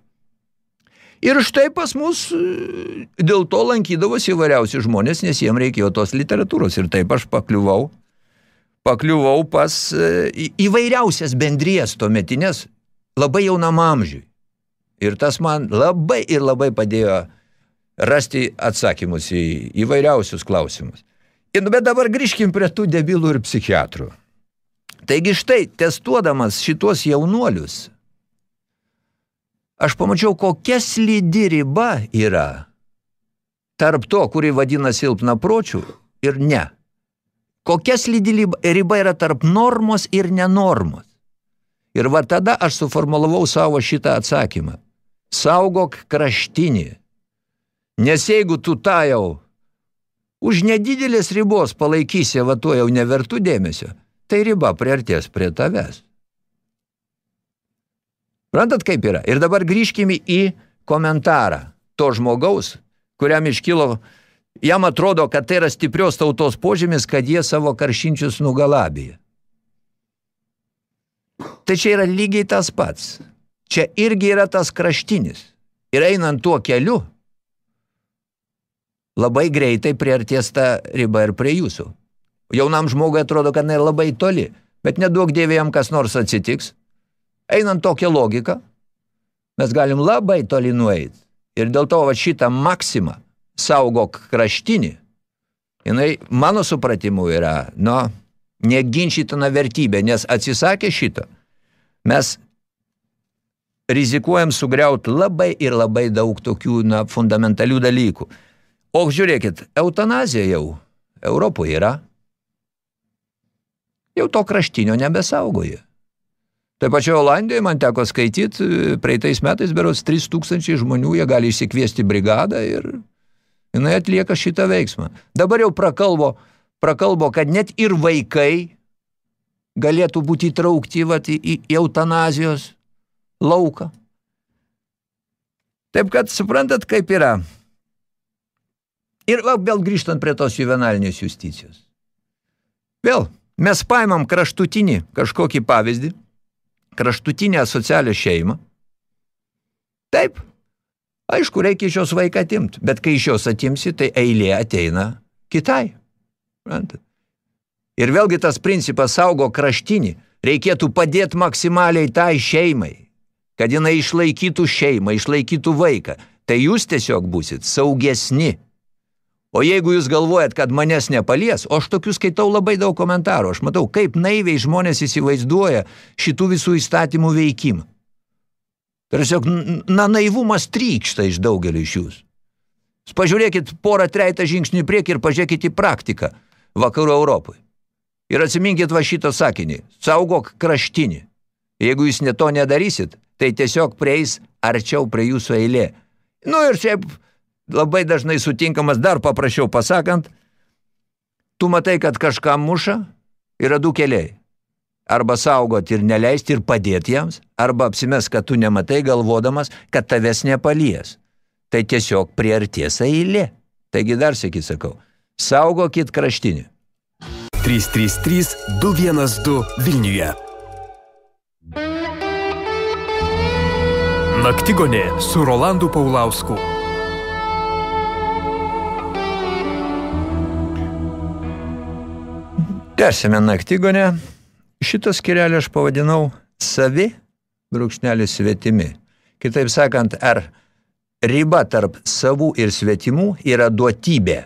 Ir štai pas mus e, dėl to lankydavosi įvairiausi žmonės, nes jiem reikėjo tos literatūros. Ir taip aš pakliuvau, pakliuvau pas e, įvairiausias bendrijas tuometinės labai jaunam amžiui. Ir tas man labai ir labai padėjo rasti atsakymus į įvairiausius klausimus. Ir, bet dabar grįžkim prie tų debilų ir psichiatrų. Taigi štai, testuodamas šitos jaunuolius, aš pamačiau, kokia slidi riba yra tarp to, kurį vadina silpna pročių ir ne. Kokia slidi riba yra tarp normos ir nenormos. Ir va tada aš suformulavau savo šitą atsakymą. Saugok kraštinį. Nes jeigu tu tą jau už nedidelės ribos palaikysi, va tuo jau nevertų dėmesio, tai riba priartės prie tavęs. Rantat kaip yra? Ir dabar grįžkime į komentarą to žmogaus, kuriam iškilo jam atrodo, kad tai yra stiprios tautos požymis, kad jie savo karšinčius nugalabėja. Tai čia yra lygiai tas pats. Čia irgi yra tas kraštinis. Ir einant tuo keliu, labai greitai priarties ta riba ir prie jūsų. Jaunam žmogui atrodo, kad jinai labai toli, bet neduok dievė jam kas nors atsitiks. Einant tokią logiką, mes galim labai toli nueiti. Ir dėl to va šitą maksimą saugok kraštinį, jinai mano supratimu yra, nu, neginčytina vertybė, nes atsisakė šito. Mes rizikuojam sugriauti labai ir labai daug tokių na, fundamentalių dalykų. O žiūrėkit, eutanazija jau Europoje yra. Jau to kraštinio nebesaugoja. Tai pačioje Olandijoje man teko skaityti, praeitais metais beros 3000 žmonių, jie gali išsikviesti brigadą ir jinai atlieka šitą veiksmą. Dabar jau prakalbo, prakalbo kad net ir vaikai galėtų būti įtraukti vat, į, į eutanazijos lauką. Taip kad suprantat, kaip yra. Ir va, vėl grįžtant prie tos juvenalinės justicijos. Vėl, mes paimam kraštutinį kažkokį pavyzdį, kraštutinę socialią šeimą. Taip, aišku, reikia iš jos vaiką atimti, bet kai iš jos atimsi, tai eilė ateina kitai. Ir vėlgi tas principas saugo kraštinį. Reikėtų padėti maksimaliai tai šeimai, kad jinai išlaikytų šeimą, išlaikytų vaiką. Tai jūs tiesiog būsit saugesni. O jeigu jūs galvojat, kad manęs nepalies, o aš tokių skaitau labai daug komentarų, aš matau, kaip naiviai žmonės įsivaizduoja šitų visų įstatymų veikimą. Tiesiog, na, naivumas trykšta iš daugelio iš jūs. Pažiūrėkit porą treitą žingsnių priekį ir pažiūrėkit į praktiką vakarų Europoje. Ir atsiminkit va šito sakinį. Saugok kraštinį. Jeigu jūs ne to nedarysit, tai tiesiog prieis arčiau prie jūsų eilė. Nu ir šiaip labai dažnai sutinkamas, dar paprašiau pasakant, tu matai, kad kažką muša, yra du keliai. Arba saugot ir neleisti ir padėti jiems, arba apsimes, kad tu nematai galvodamas, kad tavęs nepalies. Tai tiesiog priarties eilė. Taigi dar sėki sakau, saugokit kraštinį. 333 212 Vilniuje. Naktigonė su Rolandu Paulausku. Tęsime naktigonę. Šitą skirelį aš pavadinau savi, brūkšnelis svetimi. Kitaip sakant, ar riba tarp savų ir svetimų yra duotybė.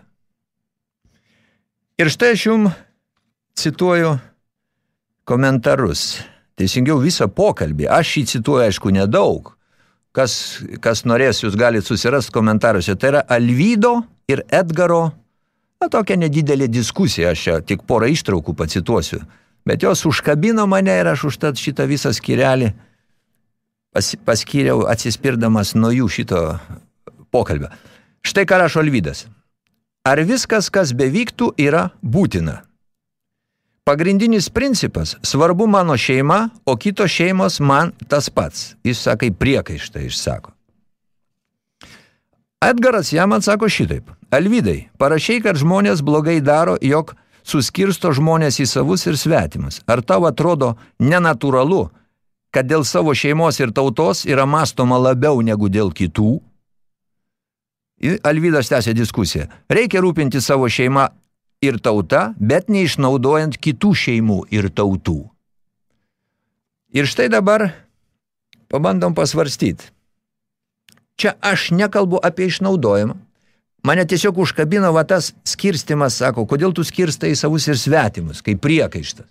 Ir štai aš jums cituoju komentarus. Teisingiau visą pokalbį. Aš jį cituoju, aišku, nedaug. Kas, kas norės, jūs galite susirasti komentaruose. Tai yra Alvydo ir Edgaro, na, tokia nedidelė diskusija, aš čia tik porą ištraukų pacituosiu. Bet jos užkabino mane ir aš užtat šitą visą skirelį pas, paskyriau atsispirdamas nuo jų šito pokalbio. Štai ką rašo Alvydas. Ar viskas, kas bevyktų, yra būtina? Pagrindinis principas – svarbu mano šeima, o kitos šeimos man tas pats. Jis sakai priekaištą išsako. Edgaras jam atsako šitaip. Alvydai, parašiai, kad žmonės blogai daro, jog suskirsto žmonės į savus ir svetimus. Ar tau atrodo nenatūralu, kad dėl savo šeimos ir tautos yra mastoma labiau negu dėl kitų? Alvydas tęsė diskusiją. Reikia rūpinti savo šeimą ir tauta, bet neišnaudojant kitų šeimų ir tautų. Ir štai dabar pabandom pasvarstyti. Čia aš nekalbu apie išnaudojimą. Mane tiesiog užkabino va tas skirstimas, sako, kodėl tu skirstai savus ir svetimus, kaip priekaištas.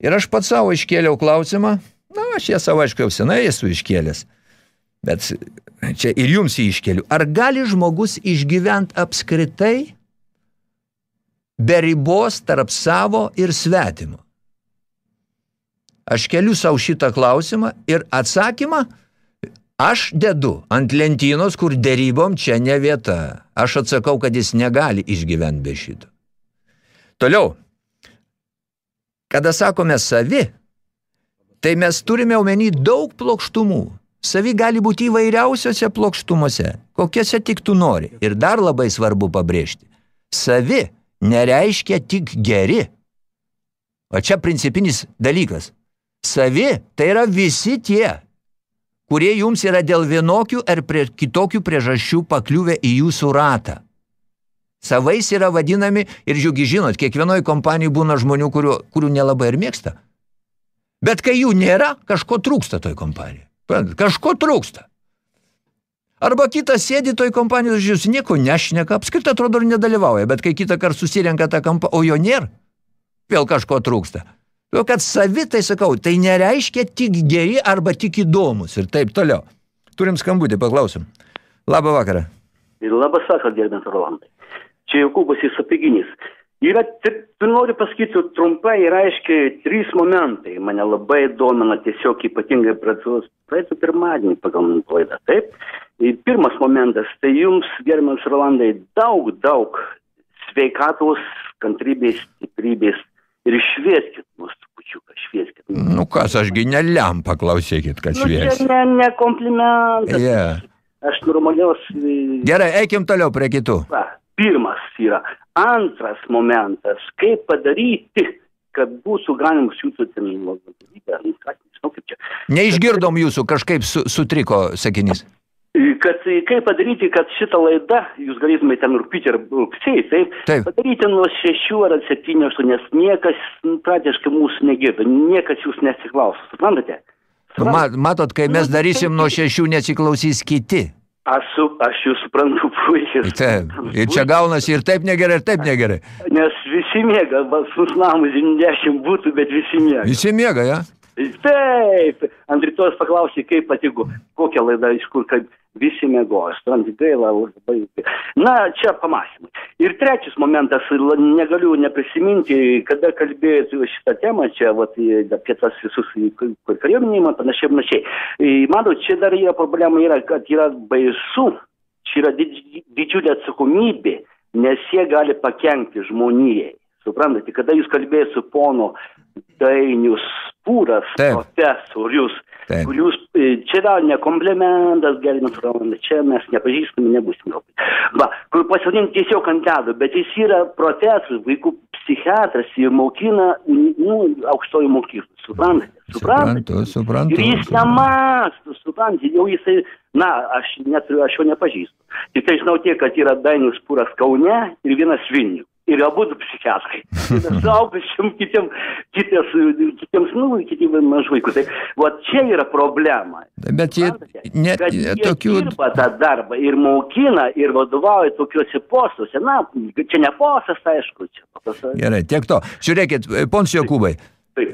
Ir aš pats savo iškėliau klausimą, na, aš ją savo aišku jau senai esu iškėlęs, bet čia ir jums jį iškėliu. Ar gali žmogus išgyventi apskritai be ribos tarp savo ir svetimo? Aš keliu savo šitą klausimą ir atsakymą aš dedu ant lentynos, kur dėrybom čia ne vieta. Aš atsakau, kad jis negali išgyventi be šito. Toliau, kada sakome savi, tai mes turime omeny daug plokštumų. Savi gali būti įvairiausiose plokštumuose, kokiose tik tu nori. Ir dar labai svarbu pabrėžti – savi nereiškia tik geri. O čia principinis dalykas. Savi tai yra visi tie, kurie jums yra dėl vienokių ar prie kitokių priežasčių pakliuvę į jūsų ratą. Savais yra vadinami ir žiūgi žinot, kiekvienoje kompanijoje būna žmonių, kurių, kurių nelabai ir mėgsta. Bet kai jų nėra, kažko trūksta toj kompanijoje. Kažko trūksta. Arba kitas sėdi toj kompanijos, žiūrės, nieko nešneka, apskritai atrodo ir nedalyvauja, bet kai kitą kartą susirenka tą kampą, o jo nėra, vėl kažko trūksta. Tuo, kad savi, tai sakau, tai nereiškia tik geri arba tik įdomus ir taip toliau. Turim skambutį, paklausim. Labą vakarą. Labas vakaras, gerbiant Rolandai. Čia Jokūbas įsapiginis. Yra, noriu pasakyti trumpai ir aiškiai, trys momentai mane labai domina tiesiog ypatingai praeitų pirmadienį pagal laidą. Taip, ir pirmas momentas, tai jums, gerbiamas Rolandai, daug, daug sveikatos, kantrybės, stiprybės ir švieskit mus trupučiuką, švieskit. Nu kas, ašgi ne lempa, klausykit, kad švieskit. Nu, čia ne, ne komplimentas. Yeah. Aš normalios... Gerai, eikim toliau prie kitų. Va, pirmas yra. Antras momentas, kaip padaryti, kad būtų kaip čia. Neišgirdom jūsų, kažkaip su, sutriko sakinys. Kad kaip padaryti, kad šitą laidą, jūs galėtumėte ten rūpyti ir rugsėjai, taip, Taip. padaryti nuo šešių ar septynių, nes niekas praktiškai mūsų negirdo, niekas jūs nesiklauso, suprantate? Ma, matot, kai mes darysim nuo šešių, nesiklausys kiti. Aš, su, aš jūs suprantu puikiai. Taip. Ir čia gaunasi ir taip negerai, ir taip negerai. Nes visi mėga, sus namus 90 būtų, bet visi mėga. Visi mėga, ja? Taip, ant rytojus paklausė, kaip patiko, kokia laida, iš kur, kad visi mėgojo, suprantate, gaila, labai. Na, čia pamąstymai. Ir trečias momentas, negaliu neprisiminti, kada kalbėjote šitą temą, čia vat, apie tas visus kariuomenėjimą, panašiai, panašiai. Matot, čia dar yra problema, yra, kad yra baisu, čia yra didž, didžiulė atsakomybė, nes jie gali pakengti žmonijai. Suprantate, kada jūs kalbėjote su pono Dainius Pūras, profesorius, Taip. kur jūs, e, čia yra ne komplimentas, gerimas Rolandas, čia mes nepažįstami nebūsim galbūt. Va, kur pasodinti tiesiog ant ledo, bet jis yra profesorius, vaikų psichiatras ir mokina, nu, aukštojo mokyklų, suprantate? Suprantu, suprantu. Ir jis nemastų, suprantate, jau jisai, na, aš neturiu, aš jo nepažįstu. Tik tai žinau tiek, kad yra Dainius Pūras Kaune ir vienas Vilnių. Ir abu du psichiatrai. [LAUGHS] Suaugusiam kitiem, kitiems, kitiems, nu, kitiems mažų vaikų. Tai, va čia yra problema. Bet jie, net Kad jie tokių... dirba tą darbą ir mokina, ir vadovauja tokiuose postuose. Na, čia ne postas, aišku, čia paprastai. Gerai, tiek to. Žiūrėkit, pons Jokūbai,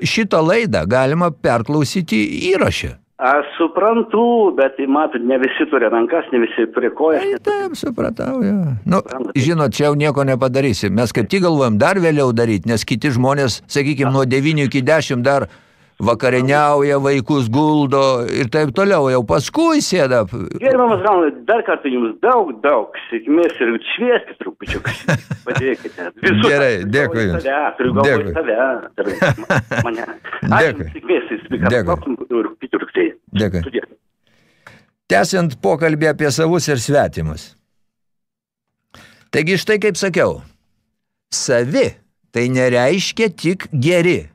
šitą laidą galima perklausyti įrašę. Aš suprantu, bet matot, ne visi turi rankas, ne visi turi kojas. Tai taip, supratau, jo. Nu, žinot, čia jau nieko nepadarysim. Mes kaip tik galvojam dar vėliau daryti, nes kiti žmonės, sakykime, nuo 9 iki 10 dar vakarieniauja, vaikus guldo ir taip toliau, jau paskui sėda. Gerbiamas Raunai, dar kartą jums daug, daug sėkmės ir švieskit trupučiuką. [LAUGHS] Padėkite. Visus. Gerai, dėkui jums. Tave, turiu galvoj Dėkui. tave. turiu [LAUGHS] Mane. Ačiū Dėkui. sėkmės, sveikatos. Rūpyti rugsėjai. Dėkui. Sudie. Tęsiant pokalbį apie savus ir svetimus. Taigi štai kaip sakiau, savi tai nereiškia tik geri,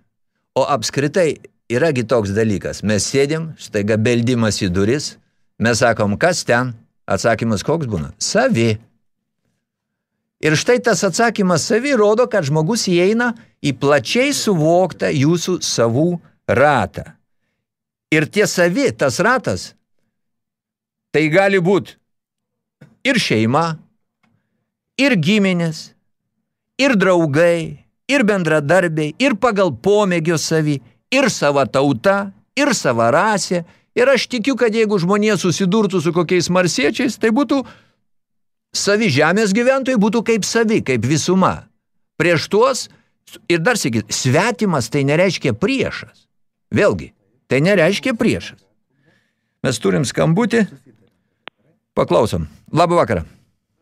o apskritai yragi toks dalykas. Mes sėdim, štai beldimas į duris, mes sakom, kas ten? Atsakymas koks būna? Savi. Ir štai tas atsakymas savi rodo, kad žmogus įeina į plačiai suvoktą jūsų savų ratą. Ir tie savi, tas ratas, tai gali būti ir šeima, ir giminės, ir draugai, ir bendradarbiai, ir pagal pomėgio savi, ir sava tauta, ir sava rasė. Ir aš tikiu, kad jeigu žmonė susidurtų su kokiais marsiečiais, tai būtų savi žemės gyventojai būtų kaip savi, kaip visuma. Prieš tuos, ir dar sakyti, svetimas tai nereiškia priešas. Vėlgi, tai nereiškia priešas. Mes turim skambutį. Paklausom. Labą vakarą.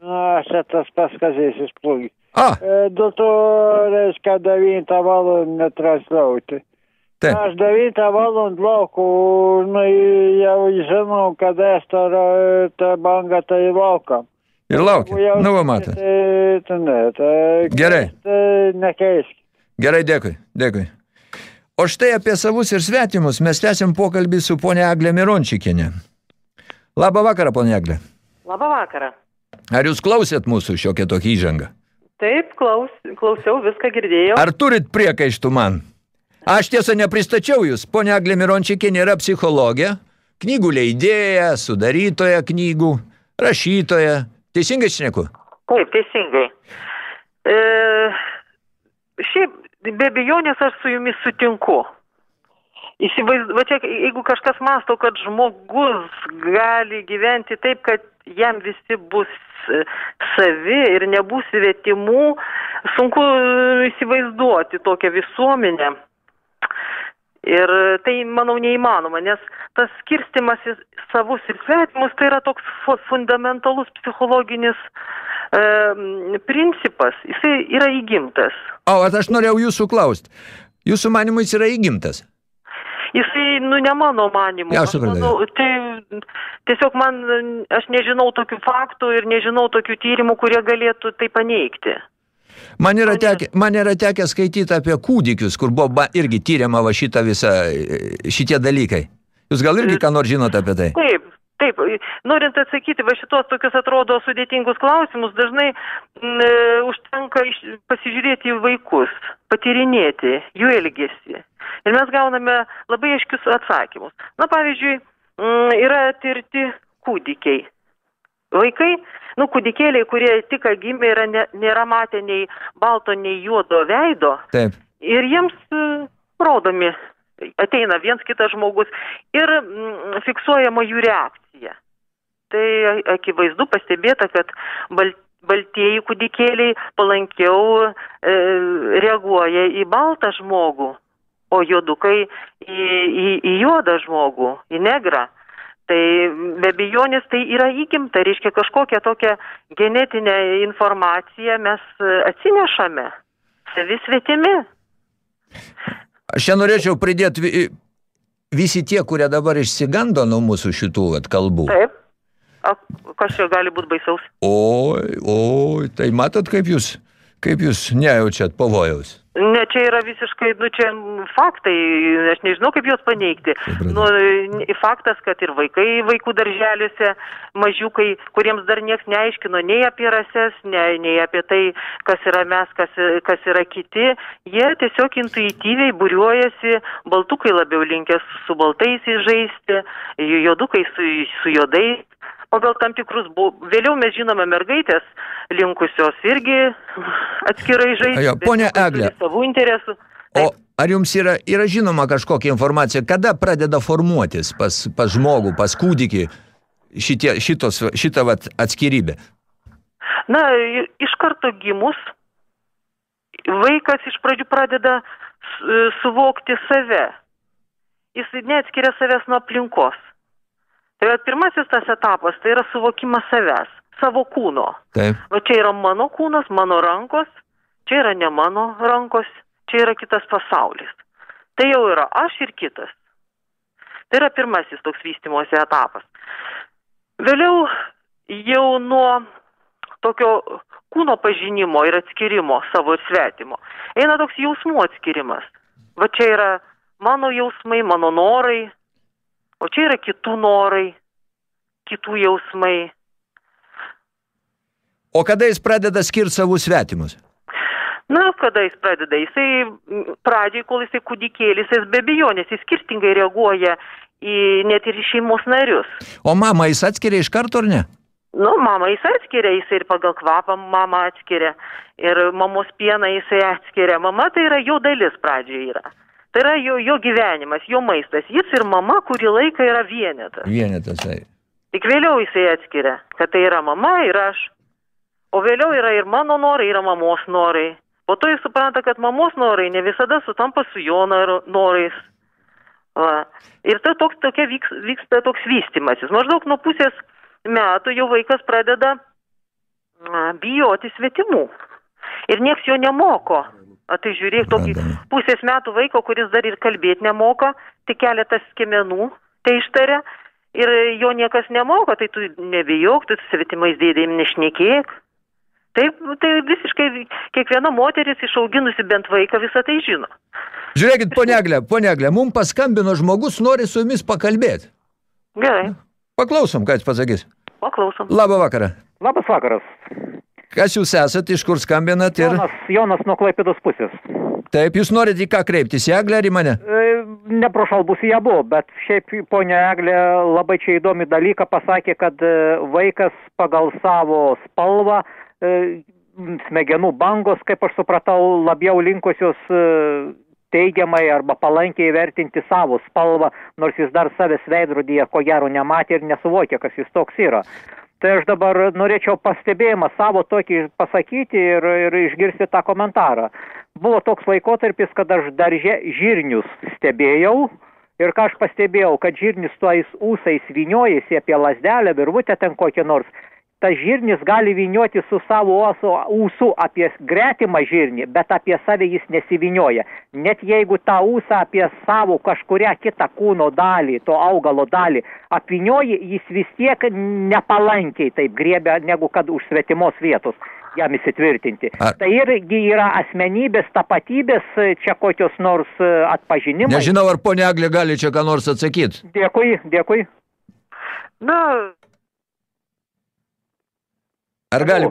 Aš tas paskazys iš plūgį. A, Dėl to, reiškia, 9 valandą netransliauti. taip. Aš 9 valandą lauku, nu, jau žinau, kad estar ta banga tai laukam. Ir laukia. Jeigu Nu, va, matot. Tai, tai tai Gerai. Tai nekeisk. Gerai, dėkui, dėkui. O štai apie savus ir svetimus mes tęsim pokalbį su ponia Eglė Mirončikinė. Labą vakarą, ponia Eglė. Labą vakarą. Ar jūs klausėt mūsų šiokią tokį įžangą? Taip, klaus, klausiau, viską girdėjau. Ar turit priekaištų man? Aš tiesą nepristačiau jūs. Ponia Eglė Mirončikinė yra psichologė, knygų leidėja, sudarytoja knygų, rašytoja. Teisingai šneku? Taip, teisingai. E, šiaip, be abejonės aš su jumis sutinku. Įsivaizdu, va čia, jeigu kažkas masto, kad žmogus gali gyventi taip, kad jam visi bus e, savi ir nebus svetimų, sunku įsivaizduoti tokią visuomenę. Ir tai, manau, neįmanoma, nes tas skirstimas į savus ir svetimus tai yra toks fu- fundamentalus psichologinis e, principas. Jisai yra įgimtas. O, aš norėjau jūsų klausti. Jūsų manimui jis yra įgimtas. Jisai, nu, ne mano manimu. Ja, Aš supratau. tai tiesiog man, aš nežinau tokių faktų ir nežinau tokių tyrimų, kurie galėtų tai paneigti. Man yra, tekę, man yra tekę skaityti apie kūdikius, kur buvo ba, irgi tyriama va šitą visą, e, šitie dalykai. Jūs gal irgi ką nors žinote apie tai? Taip, taip. Norint atsakyti va šitos tokius atrodo sudėtingus klausimus, dažnai m, e, užtenka iš, pasižiūrėti į vaikus, patyrinėti jų elgesį. Ir mes gauname labai aiškius atsakymus. Na, pavyzdžiui, m, yra tirti kūdikiai. Vaikai, nu, kūdikėliai, kurie tik gimė, yra ne, nėra matę nei balto, nei juodo veido. Taip. Ir jiems e, rodomi, ateina viens kitas žmogus ir mm, fiksuojama jų reakcija. Tai akivaizdu pastebėta, kad bal, baltieji kūdikėliai palankiau e, reaguoja į baltą žmogų, o juodukai į, į, į juodą žmogų, į negrą. Tai be abejonės tai yra įgimta, reiškia kažkokią tokią genetinę informaciją mes atsinešame, savi svetimi. Aš čia norėčiau pridėti vi- visi tie, kurie dabar išsigando nuo mūsų šitų vat, kalbų. Taip. O kas čia gali būti baisaus? Oi, oi, tai matot, kaip jūs, kaip jūs nejaučiat pavojaus. Ne, čia yra visiškai, nu čia faktai, aš nežinau, kaip juos paneigti. Nu, faktas, kad ir vaikai vaikų darželiuose, mažiukai, kuriems dar nieks neaiškino nei apie rases, nei, nei apie tai, kas yra mes, kas, kas yra kiti, jie tiesiog intuityviai būriuojasi, baltukai labiau linkęs su baltaisiais žaisti, juodukai su, su juodais. Pagal tam tikrus, bu... vėliau mes žinome mergaitės linkusios irgi atskirai žaisti. Jo, ponia Egle. Savų interesų. O ar jums yra, yra žinoma kažkokia informacija, kada pradeda formuotis pas, pas žmogų, pas kūdikį šitie, šitos, šitą vat, atskirybę? Na, iš karto gimus, vaikas iš pradžių pradeda suvokti save. Jis neatskiria savęs nuo aplinkos. Tai yra pirmasis tas etapas, tai yra suvokimas savęs, savo kūno. Taip. Va čia yra mano kūnas, mano rankos, čia yra ne mano rankos, čia yra kitas pasaulis. Tai jau yra aš ir kitas. Tai yra pirmasis toks vystimosi etapas. Vėliau jau nuo tokio kūno pažinimo ir atskirimo savo ir svetimo eina toks jausmų atskirimas. Va čia yra mano jausmai, mano norai, o čia yra kitų norai, kitų jausmai. O kada jis pradeda skirti savus svetimus? Na, kada jis pradeda? Jisai pradžiai, kol jisai kūdikėlis, jis be abejonės, jis skirtingai reaguoja į net ir į šeimos narius. O mama jis atskiria iš karto ar ne? Nu, mama jis atskiria, jisai ir pagal kvapą mama atskiria, ir mamos pieną jisai atskiria. Mama tai yra jo dalis pradžioje yra. Tai yra jo, jo gyvenimas, jo maistas. Jis ir mama kurį laiką yra vienetas. Vienetas. tai. Tik vėliau jisai atskiria, kad tai yra mama ir aš. O vėliau yra ir mano norai, yra mamos norai. Po to jis supranta, kad mamos norai ne visada sutampa su jo nor- norais. Va. Ir tai toks, tokia vyks, vyksta toks vystimasis. Maždaug nuo pusės metų jau vaikas pradeda bijoti svetimų. Ir nieks jo nemoko. O tai žiūrėk, tokį pusės metų vaiko, kuris dar ir kalbėti nemoka, tik keletas skiemenų tai ištaria. ir jo niekas nemoka, tai tu nebijok, tu su svetimais dėdėjim nešnekėk. Taip, tai visiškai kiekviena moteris išauginusi bent vaiką visą tai žino. Žiūrėkit, poneglė, poneglė, mums paskambino žmogus, nori su jumis pakalbėti. Gerai, Paklausom, ką jis pasakys. paklausom. Labą vakarą. Labas vakaras. Kas jūs esat, iš kur skambinat ir... Jonas, Jonas nuo Klaipėdos pusės. Taip, jūs norit į ką kreiptis, į Eglę ar į mane? E, Neprašal bus į abu, bet šiaip ponia Eglė labai čia įdomi dalyką pasakė, kad e, vaikas pagal savo spalvą, e, smegenų bangos, kaip aš supratau, labiau linkusios e, teigiamai arba palankiai vertinti savo spalvą, nors jis dar savęs veidrodyje ko gero nematė ir nesuvokia, kas jis toks yra. Tai aš dabar norėčiau pastebėjimą savo tokį pasakyti ir, ir išgirsti tą komentarą. Buvo toks laikotarpis, kad aš darže žirnius stebėjau ir ką aš pastebėjau, kad žirnis tuos ūsais vyniojasi apie lasdelę, virvutę ten kokią nors. Tas žirnis gali vynioti su savo oso, ūsu apie gretimą žirnį, bet apie save jis nesivinioja. Net jeigu tą ūsą apie savo kažkurią kitą kūno dalį, to augalo dalį apvinioji, jis vis tiek nepalankiai taip griebia, negu kad už svetimos vietos jam įsitvirtinti. Ar- Tai irgi yra asmenybės, tapatybės, čia kokios nors e, atpažinimai. Nežinau, ar ponia Eglė gali čia ką nors atsakyti. Dėkui, dėkui. Na, Ar gali?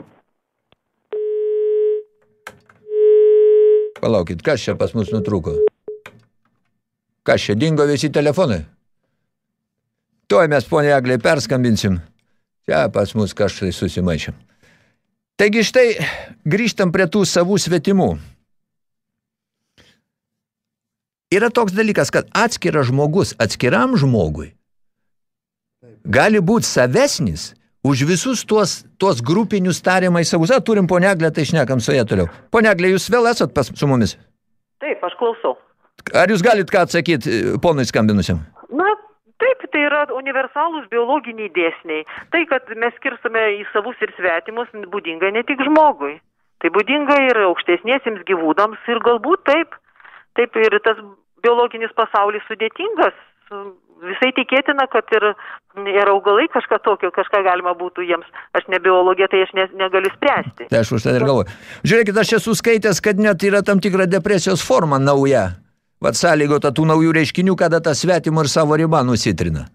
Palaukit, kas čia pas mus nutrūko? Kas čia dingo visi telefonai? Tuoj mes ponia Eglė perskambinsim. Čia pas mus kažkai susimaišė. Taigi štai grįžtam prie tų savų svetimų. Yra toks dalykas, kad atskiras žmogus atskiram žmogui gali būti savesnis už visus tuos, tuos grupinius tariamai savus. A, turim poneglę, tai šnekam su ją toliau. Poneglė, jūs vėl esat pas, su mumis? taip, aš klausau. Ar jūs galit ką atsakyti e, ponui skambinusiam? Na, taip, tai yra universalūs biologiniai dėsniai. Tai, kad mes skirstume į savus ir svetimus, būdinga ne tik žmogui. Tai būdinga ir aukštesniesiems gyvūnams ir galbūt taip. Taip ir tas biologinis pasaulis sudėtingas. Visai tikėtina, kad ir, ir augalai kažką tokio, kažką galima būtų jiems. Aš ne biologė, tai aš ne, negaliu spręsti. Tai aš už tai ir galvoju. Žiūrėkit, aš esu skaitęs, kad net yra tam tikra depresijos forma nauja. Vat sąlygota tų naujų reiškinių, kada ta svetimo ir savo riba nusitrina.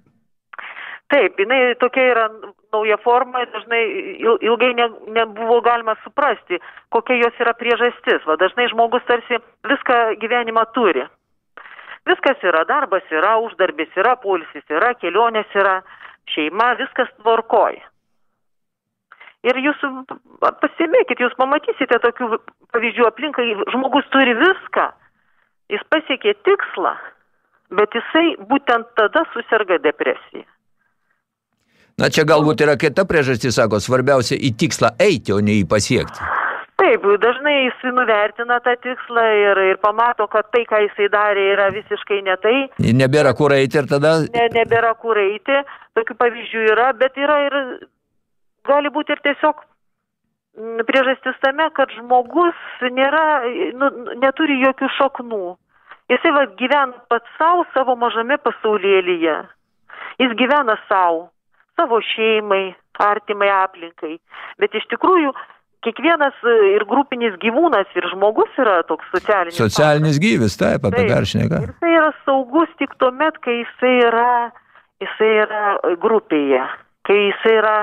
Taip, jinai tokia yra nauja forma ir dažnai il- ilgai ne, nebuvo galima suprasti, kokia jos yra priežastis. Va, dažnai žmogus tarsi viską gyvenimą turi. Viskas yra, darbas yra, uždarbis yra, polisis yra, kelionės yra, šeima, viskas tvarkoj. Ir jūs pasimėkit, jūs pamatysite tokių pavyzdžių aplinkai, žmogus turi viską, jis pasiekė tikslą, bet jisai būtent tada susirga depresija. Na čia galbūt yra kita priežastis, sako, svarbiausia į tikslą eiti, o ne į pasiekti. Taip, dažnai jis nuvertina tą tikslą ir, ir pamato, kad tai, ką jisai darė, yra visiškai ne tai, Nebėra kur eiti ir tada ne, nebėra kur eiti, tokių pavyzdžių yra, bet yra ir gali būti ir tiesiog mm, priežastis tame, kad žmogus nėra, nu, neturi jokių šaknų. Jisai va, gyvena pats savo, savo mažame pasaulėlyje. Jis gyvena savo, savo šeimai, artimai aplinkai. Bet iš tikrųjų, kiekvienas e, ir grupinis gyvūnas, ir žmogus yra toks socialinis. socialinis gyvis, taip, apie Taip. ką aš šneka. Ir jisai yra saugus tik tuomet, kai jisai yra, jisai yra grupėje, kai jisai yra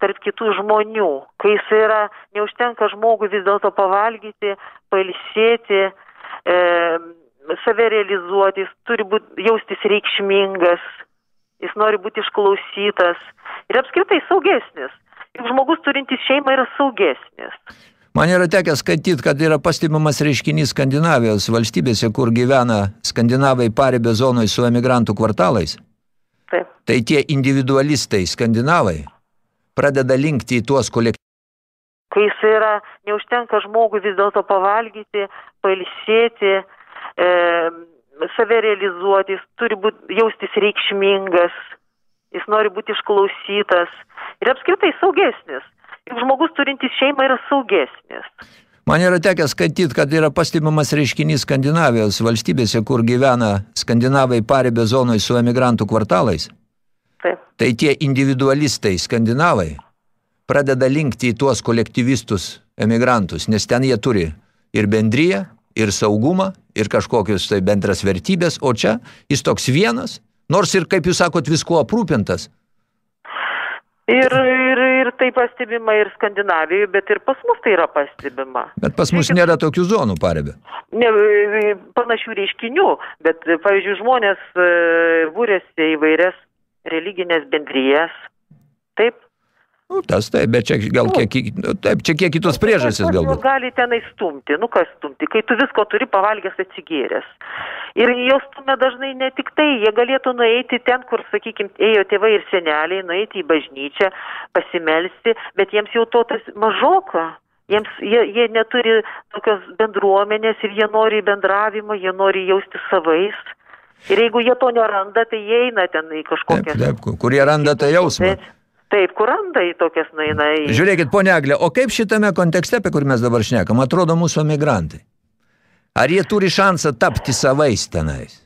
tarp kitų žmonių, kai jisai yra, neužtenka žmogui vis dėlto pavalgyti, pailsėti, e, save realizuoti, jis turi būti, jaustis reikšmingas, jis nori būti išklausytas ir apskritai saugesnis. Žmogus turintis šeimą yra saugesnis. Man yra tekę skaityti, kad yra pastebimas reiškinys Skandinavijos valstybėse, kur gyvena skandinavai paribio zonoj su emigrantų kvartalais. Taip. Tai tie individualistai skandinavai pradeda linkti į tuos kolektyvus. kai jis yra, neužtenka žmogui vis dėlto pavalgyti, pailsėti, e, save realizuoti, jis turi būti, jaustis reikšmingas, jis nori būti išklausytas ir apskritai saugesnis. Juk žmogus turintis šeimą yra saugesnis. Man yra tekę skaityti, kad yra pastebimas reiškinys Skandinavijos valstybėse, kur gyvena skandinavai paribio zonoj su emigrantų kvartalais. Taip. Tai tie individualistai skandinavai pradeda linkti į tuos kolektyvistus emigrantus, nes ten jie turi ir bendryją, ir saugumą, ir kažkokius tai bendras vertybės, o čia jis toks vienas, nors ir, kaip jūs sakot, viskuo aprūpintas. Ir, ir, ir tai pastebima ir Skandinavijoje, bet ir pas mus tai yra pastebima. Bet pas mus nėra tokių zonų parebė. Ne, panašių reiškinių, bet, pavyzdžiui, žmonės e, būrėsi įvairias religinės bendrijas. Taip, Nu, tas taip, bet čia gal kiek, nu, taip, čia kiek kitos priežastys Kas galbūt. gali tenai stumti, nu kas stumti, kai tu visko turi pavalgęs atsigėręs. Ir jos stumia dažnai ne tik tai, jie galėtų nueiti ten, kur, sakykime, ėjo tėvai ir seneliai, nueiti į bažnyčią, pasimelsti, bet jiems jau to tas mažoka. Jiems, jie, jie neturi tokios bendruomenės ir jie nori bendravimo, jie nori jausti savais. Ir jeigu jie to neranda, tai jie eina ten į Taip, kažkokias... taip, kurie randa tą jausmą. Taip, taip, kur randa į tokias nueina į... Žiūrėkit, ponia Eglė, o kaip šitame kontekste, apie kur mes dabar šnekam, atrodo mūsų emigrantai? Ar jie turi šansą tapti savais tenais?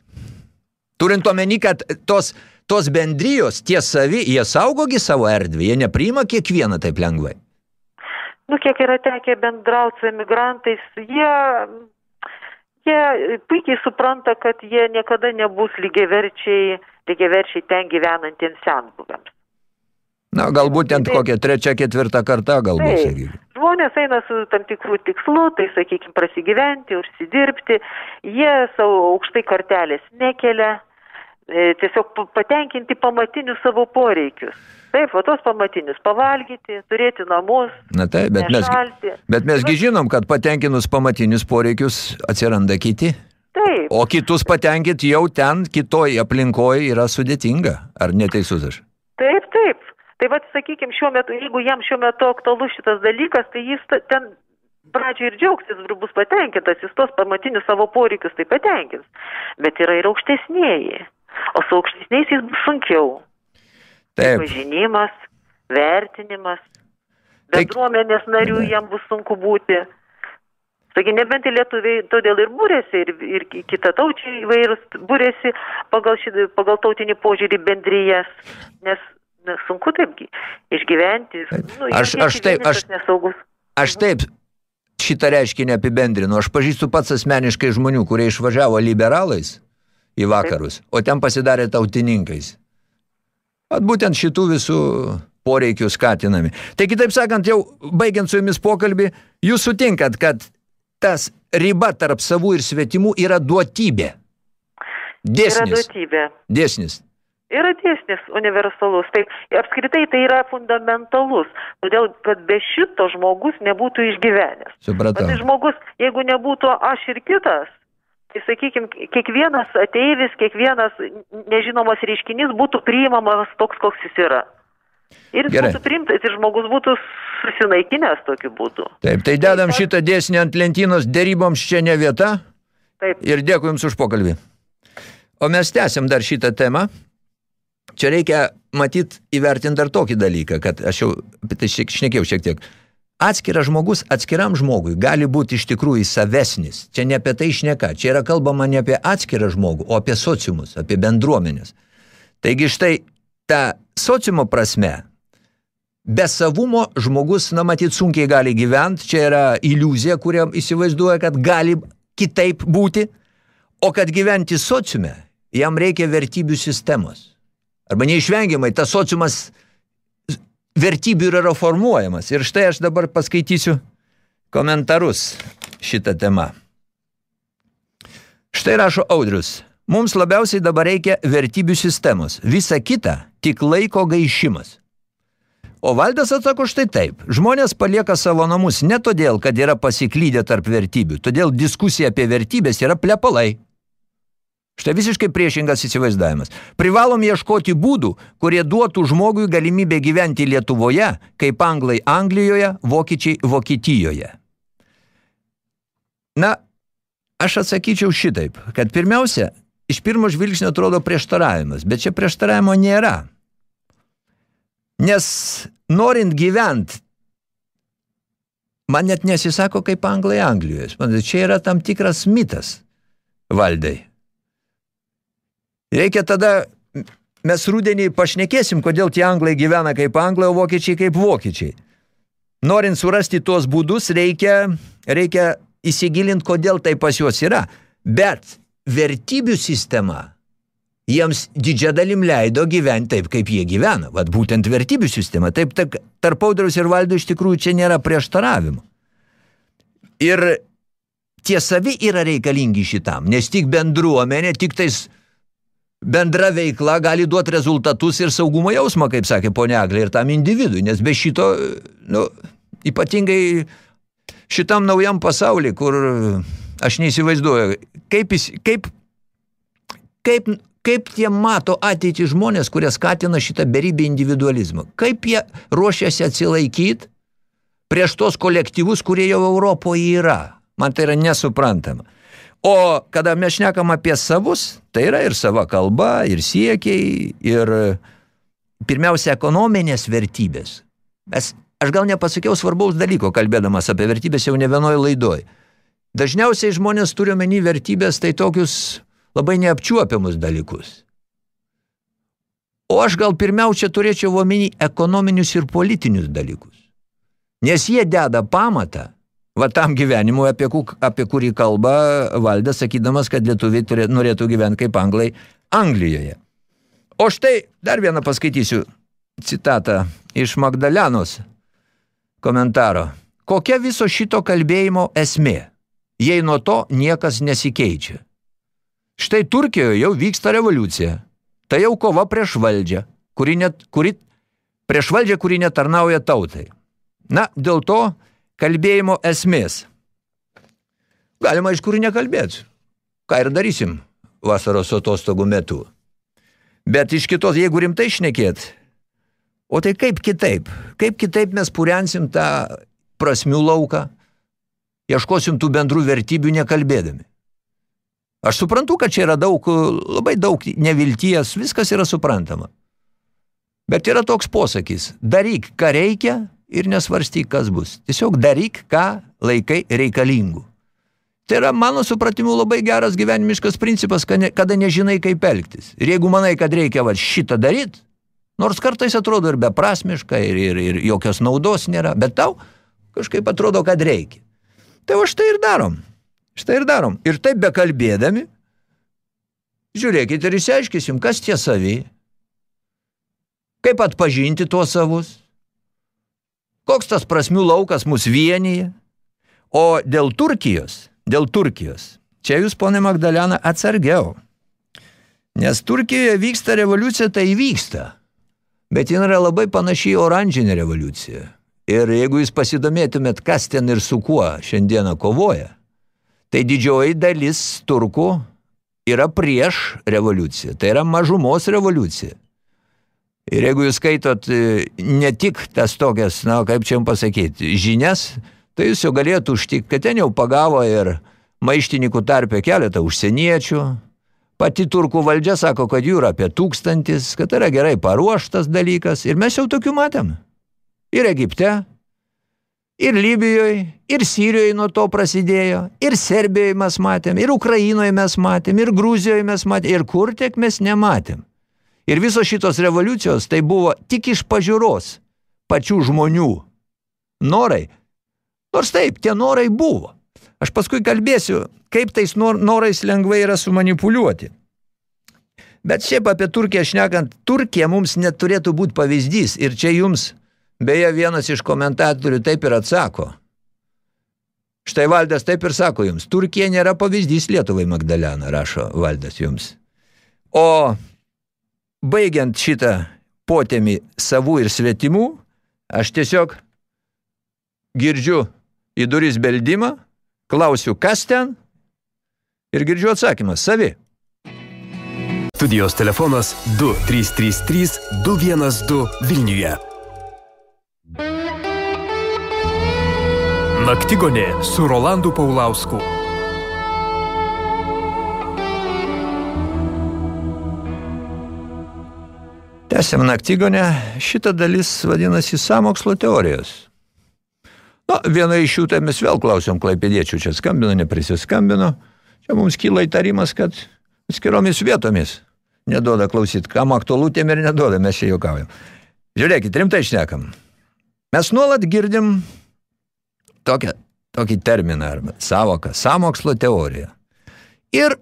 Turint omeny, kad tos, tos bendrijos, tie savi, jie saugogi savo erdvę, jie nepriima kiekvieną taip lengvai. Nu, kiek yra tekę bendrauti su emigrantais, jie, jie puikiai supranta, kad jie niekada nebus lygiaverčiai, lygiaverčiai ten gyvenantiems senbuviams. Na, galbūt ten Taip. kokia trečia, ketvirta karta, galbūt, Taip. sakykime. Žmonės eina su tam tikrų tikslų, tai sakykime, prasigyventi, užsidirbti, jie savo aukštai kartelės nekelia, e, tiesiog pa- patenkinti pamatinius savo poreikius. Taip, o tos pamatinius pavalgyti, turėti namus, Na taip, bet mes, nešalti. bet mesgi žinom, kad patenkinus pamatinius poreikius atsiranda kiti. Taip, O kitus patenkinti jau ten, kitoj aplinkoje yra sudėtinga. Ar neteisus aš? Tai vad, sakykime, šiuo metu, jeigu jam šiuo metu aktualus šitas dalykas, tai jis ten pradžioje ir džiaugsis ir bus patenkintas, jis tos pamatinius savo poreikius tai patenkins. Bet yra ir aukštesnėji. O su aukštesniais bus sunkiau. Taip, Pažinimas, vertinimas, bendruomenės narių jam bus sunku būti. Taigi nebent lietuviai todėl ir būrėsi, ir, ir kita taučiai įvairūs būrėsi pagal, šį, pagal tautinį požiūrį bendryjas, nes, nes sunku taipgi išgyventi. Nu, Aš- aš taip- aš- nesaugus. aš taip šitą reiškinį apibendrinu. Aš pažįstu pats asmeniškai žmonių, kurie išvažiavo liberalais į vakarus, o ten pasidarė tautininkais. At būtent šitų visų poreikių skatinami. Tai kitaip sakant, jau baigiant su jumis pokalbį, jūs sutinkat, kad tas riba tarp savų ir svetimų yra duotybė. Yra Dėsnis. duotybė. Dėsnis. Yra dėsnis universalus. Taip, apskritai tai yra fundamentalus. Todėl, kad be šito žmogus nebūtų išgyvenęs. Supratau. Tai žmogus, jeigu nebūtų aš ir kitas, tai sakykime, kiekvienas ateivis, kiekvienas nežinomas reiškinys būtų priimamas toks, koks jis yra. Ir jis Gerai. būtų priimtas ir žmogus būtų susinaikinęs tokiu būdu. Taip, tai dedam šitą dėsnį ant lentynos, deryboms čia ne vieta. Taip. Ir dėkui Jums už pokalbį. O mes tęsiam dar šitą temą. Čia reikia, matyt, įvertinti dar tokį dalyką, kad aš jau apie tai šnekėjau šiek tiek. Atskiras žmogus atskiram žmogui gali būti iš tikrųjų savesnis. Čia ne apie tai šneka. Čia yra kalbama ne apie atskirą žmogų, o apie sociumus, apie bendruomenės. Taigi štai ta sociumo prasme, be savumo žmogus, na, matyt, sunkiai gali gyventi. Čia yra iliuzija, kuriam įsivaizduoja, kad gali kitaip būti. O kad gyventi sociume, jam reikia vertybių sistemos. Arba neišvengiamai, tas sociumas vertybių yra reformuojamas. Ir štai aš dabar paskaitysiu komentarus šitą temą. Štai rašo Audrius. Mums labiausiai dabar reikia vertybių sistemos. Visa kita tik laiko gaišimas. O Valdas atsako štai taip. Žmonės palieka savo namus ne todėl, kad yra pasiklydę tarp vertybių, todėl diskusija apie vertybės yra plepalai. Štai visiškai priešingas įsivaizdavimas. Privalom ieškoti būdų, kurie duotų žmogui galimybę gyventi Lietuvoje, kaip anglai Anglijoje, vokiečiai Vokietijoje. Na, aš atsakyčiau šitaip, kad pirmiausia, iš pirmo žvilgsnio atrodo prieštaravimas, bet čia prieštaravimo nėra. Nes norint gyvent, man net nesisako kaip anglai Anglijoje. Man, čia yra tam tikras mitas valdai. Reikia tada mes rudenį pašnekėsim, kodėl tie anglai gyvena kaip anglai, o vokiečiai kaip vokiečiai. Norint surasti tuos būdus, reikia, reikia įsigilinti, kodėl tai pas juos yra. Bet vertybių sistema jiems didžia dalim leido gyventi taip, kaip jie gyvena. Vat būtent vertybių sistema. Taip, taip tarp audriaus ir valdo iš tikrųjų čia nėra prieštaravimo. Ir tie savi yra reikalingi šitam, nes tik bendruomenė, tik tais bendra veikla gali duoti rezultatus ir saugumo jausmą, kaip sakė ponia Aglė, ir tam individui, nes be šito, nu, ypatingai šitam naujam pasauliu, kur aš neįsivaizduoju, kaip, jis, kaip, kaip, kaip tie mato ateitį žmonės, kurie skatina šitą beribį individualizmą, kaip jie ruošiasi atsilaikyti prieš tos kolektyvus, kurie jau Europoje yra. Man tai yra nesuprantama. O kada mes šnekam apie savus, tai yra ir sava kalba, ir siekiai, ir pirmiausia ekonominės vertybės. Mes, aš gal nepasakiau svarbaus dalyko, kalbėdamas apie vertybės jau ne vienoje laidoj. Dažniausiai žmonės turi omeny vertybės tai tokius labai neapčiuopiamus dalykus. O aš gal pirmiausia turėčiau omeny ekonominius ir politinius dalykus. Nes jie deda pamatą va tam gyvenimui, apie, apie kurį kalba valdas, sakydamas, kad lietuviai turė, norėtų gyventi kaip anglai Anglijoje. O štai dar vieną paskaitysiu citatą iš Magdalenos komentaro. Kokia viso šito kalbėjimo esmė, jei nuo to niekas nesikeičia? Štai Turkijoje jau vyksta revoliucija. Tai jau kova prieš valdžią, kuri, net, kuri, prieš valdžią, kuri netarnauja tautai. Na, dėl to kalbėjimo esmės. Galima iš kur nekalbėti. Ką ir darysim vasaros atostogų metu. Bet iš kitos, jeigu rimtai šnekėt, o tai kaip kitaip? Kaip kitaip mes purensim tą prasmių lauką, ieškosim tų bendrų vertybių nekalbėdami. Aš suprantu, kad čia yra daug, labai daug nevilties, viskas yra suprantama. Bet yra toks posakis, daryk, ką reikia, ir nesvarstyk, kas bus. Tiesiog daryk, ką laikai reikalingų. Tai yra mano supratimu labai geras gyvenimiškas principas, kada nežinai, kaip elgtis. Ir jeigu manai, kad reikia va, šitą daryti, nors kartais atrodo ir beprasmiška, ir, ir, ir jokios naudos nėra, bet tau kažkaip atrodo, kad reikia. Tai va štai ir darom. Štai ir darom. Ir taip bekalbėdami, žiūrėkit ir išsiaiškysim, kas tie savi, kaip atpažinti tuos savus, Koks tas prasmių laukas mus vienyje? O dėl Turkijos, dėl Turkijos, čia jūs, ponė Magdalena, atsargiau. Nes Turkijoje vyksta revoliucija, tai vyksta. Bet jin yra labai panašiai oranžinė revoliucija. Ir jeigu jūs pasidomėtumėt, kas ten ir su kuo šiandieną kovoja, tai didžioji dalis turkų yra prieš revoliuciją. Tai yra mažumos revoliucija. Ir jeigu jūs skaitot e, ne tik tas tokias, na, kaip čia jums pasakyti, žinias, tai jūs jau galėtų užtikti, kad ten jau pagavo ir maištininkų tarpę keletą užsieniečių. Pati turkų valdžia sako, kad jų yra apie tūkstantis, kad yra gerai paruoštas dalykas. Ir mes jau tokių matėm. Ir Egipte, ir Libijoje, ir Sirijoje nuo to prasidėjo, ir Serbijoje mes matėm, ir Ukrainoje mes matėm, ir Gruzijoje mes matėm, ir kur tiek mes nematėm. Ir visos šitos revoliucijos tai buvo tik iš pažiūros pačių žmonių norai. Nors taip, tie norai buvo. Aš paskui kalbėsiu, kaip tais norais lengvai yra sumanipuliuoti. Bet šiaip apie Turkiją šnekant, Turkija mums neturėtų būti pavyzdys. Ir čia jums, beje, vienas iš komentatorių taip ir atsako. Štai Valdas taip ir sako jums, Turkija nėra pavyzdys Lietuvai Magdalena, rašo Valdas jums. O baigiant šitą potėmį savų ir svetimų, aš tiesiog girdžiu į duris beldimą, klausiu, kas ten, ir girdžiu atsakymą, savi. Studijos telefonas 2333 212 Vilniuje. Naktigonė su Rolandu Paulausku. Tęsiam naktigonę. Šita dalis vadinasi samokslo teorijos. Na, viena iš jų, tai mes vėl klausiam klaipėdiečių, čia skambino, neprisiskambino. Čia mums kyla įtarimas, kad atskiromis vietomis neduoda klausyti. Kam aktualu, tiem ir neduoda, mes čia juokaujam. Žiūrėkit, rimtai šnekam. Mes nuolat girdim tokią, tokį terminą arba savoką, samokslo teoriją. Ir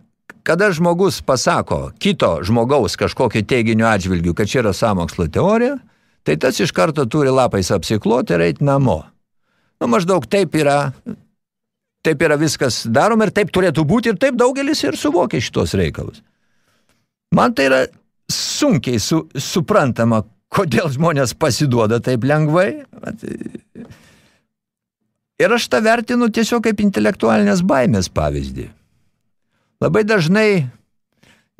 kada žmogus pasako kito žmogaus kažkokio teiginio atžvilgių, kad čia yra samokslo teorija, tai tas iš karto turi lapais apsikloti ir eiti namo. Nu, maždaug taip yra, taip yra viskas darom ir taip turėtų būti ir taip daugelis ir suvokia šitos reikalus. Man tai yra sunkiai su, suprantama, kodėl žmonės pasiduoda taip lengvai. Ir aš tą vertinu tiesiog kaip intelektualinės baimės pavyzdį. Labai dažnai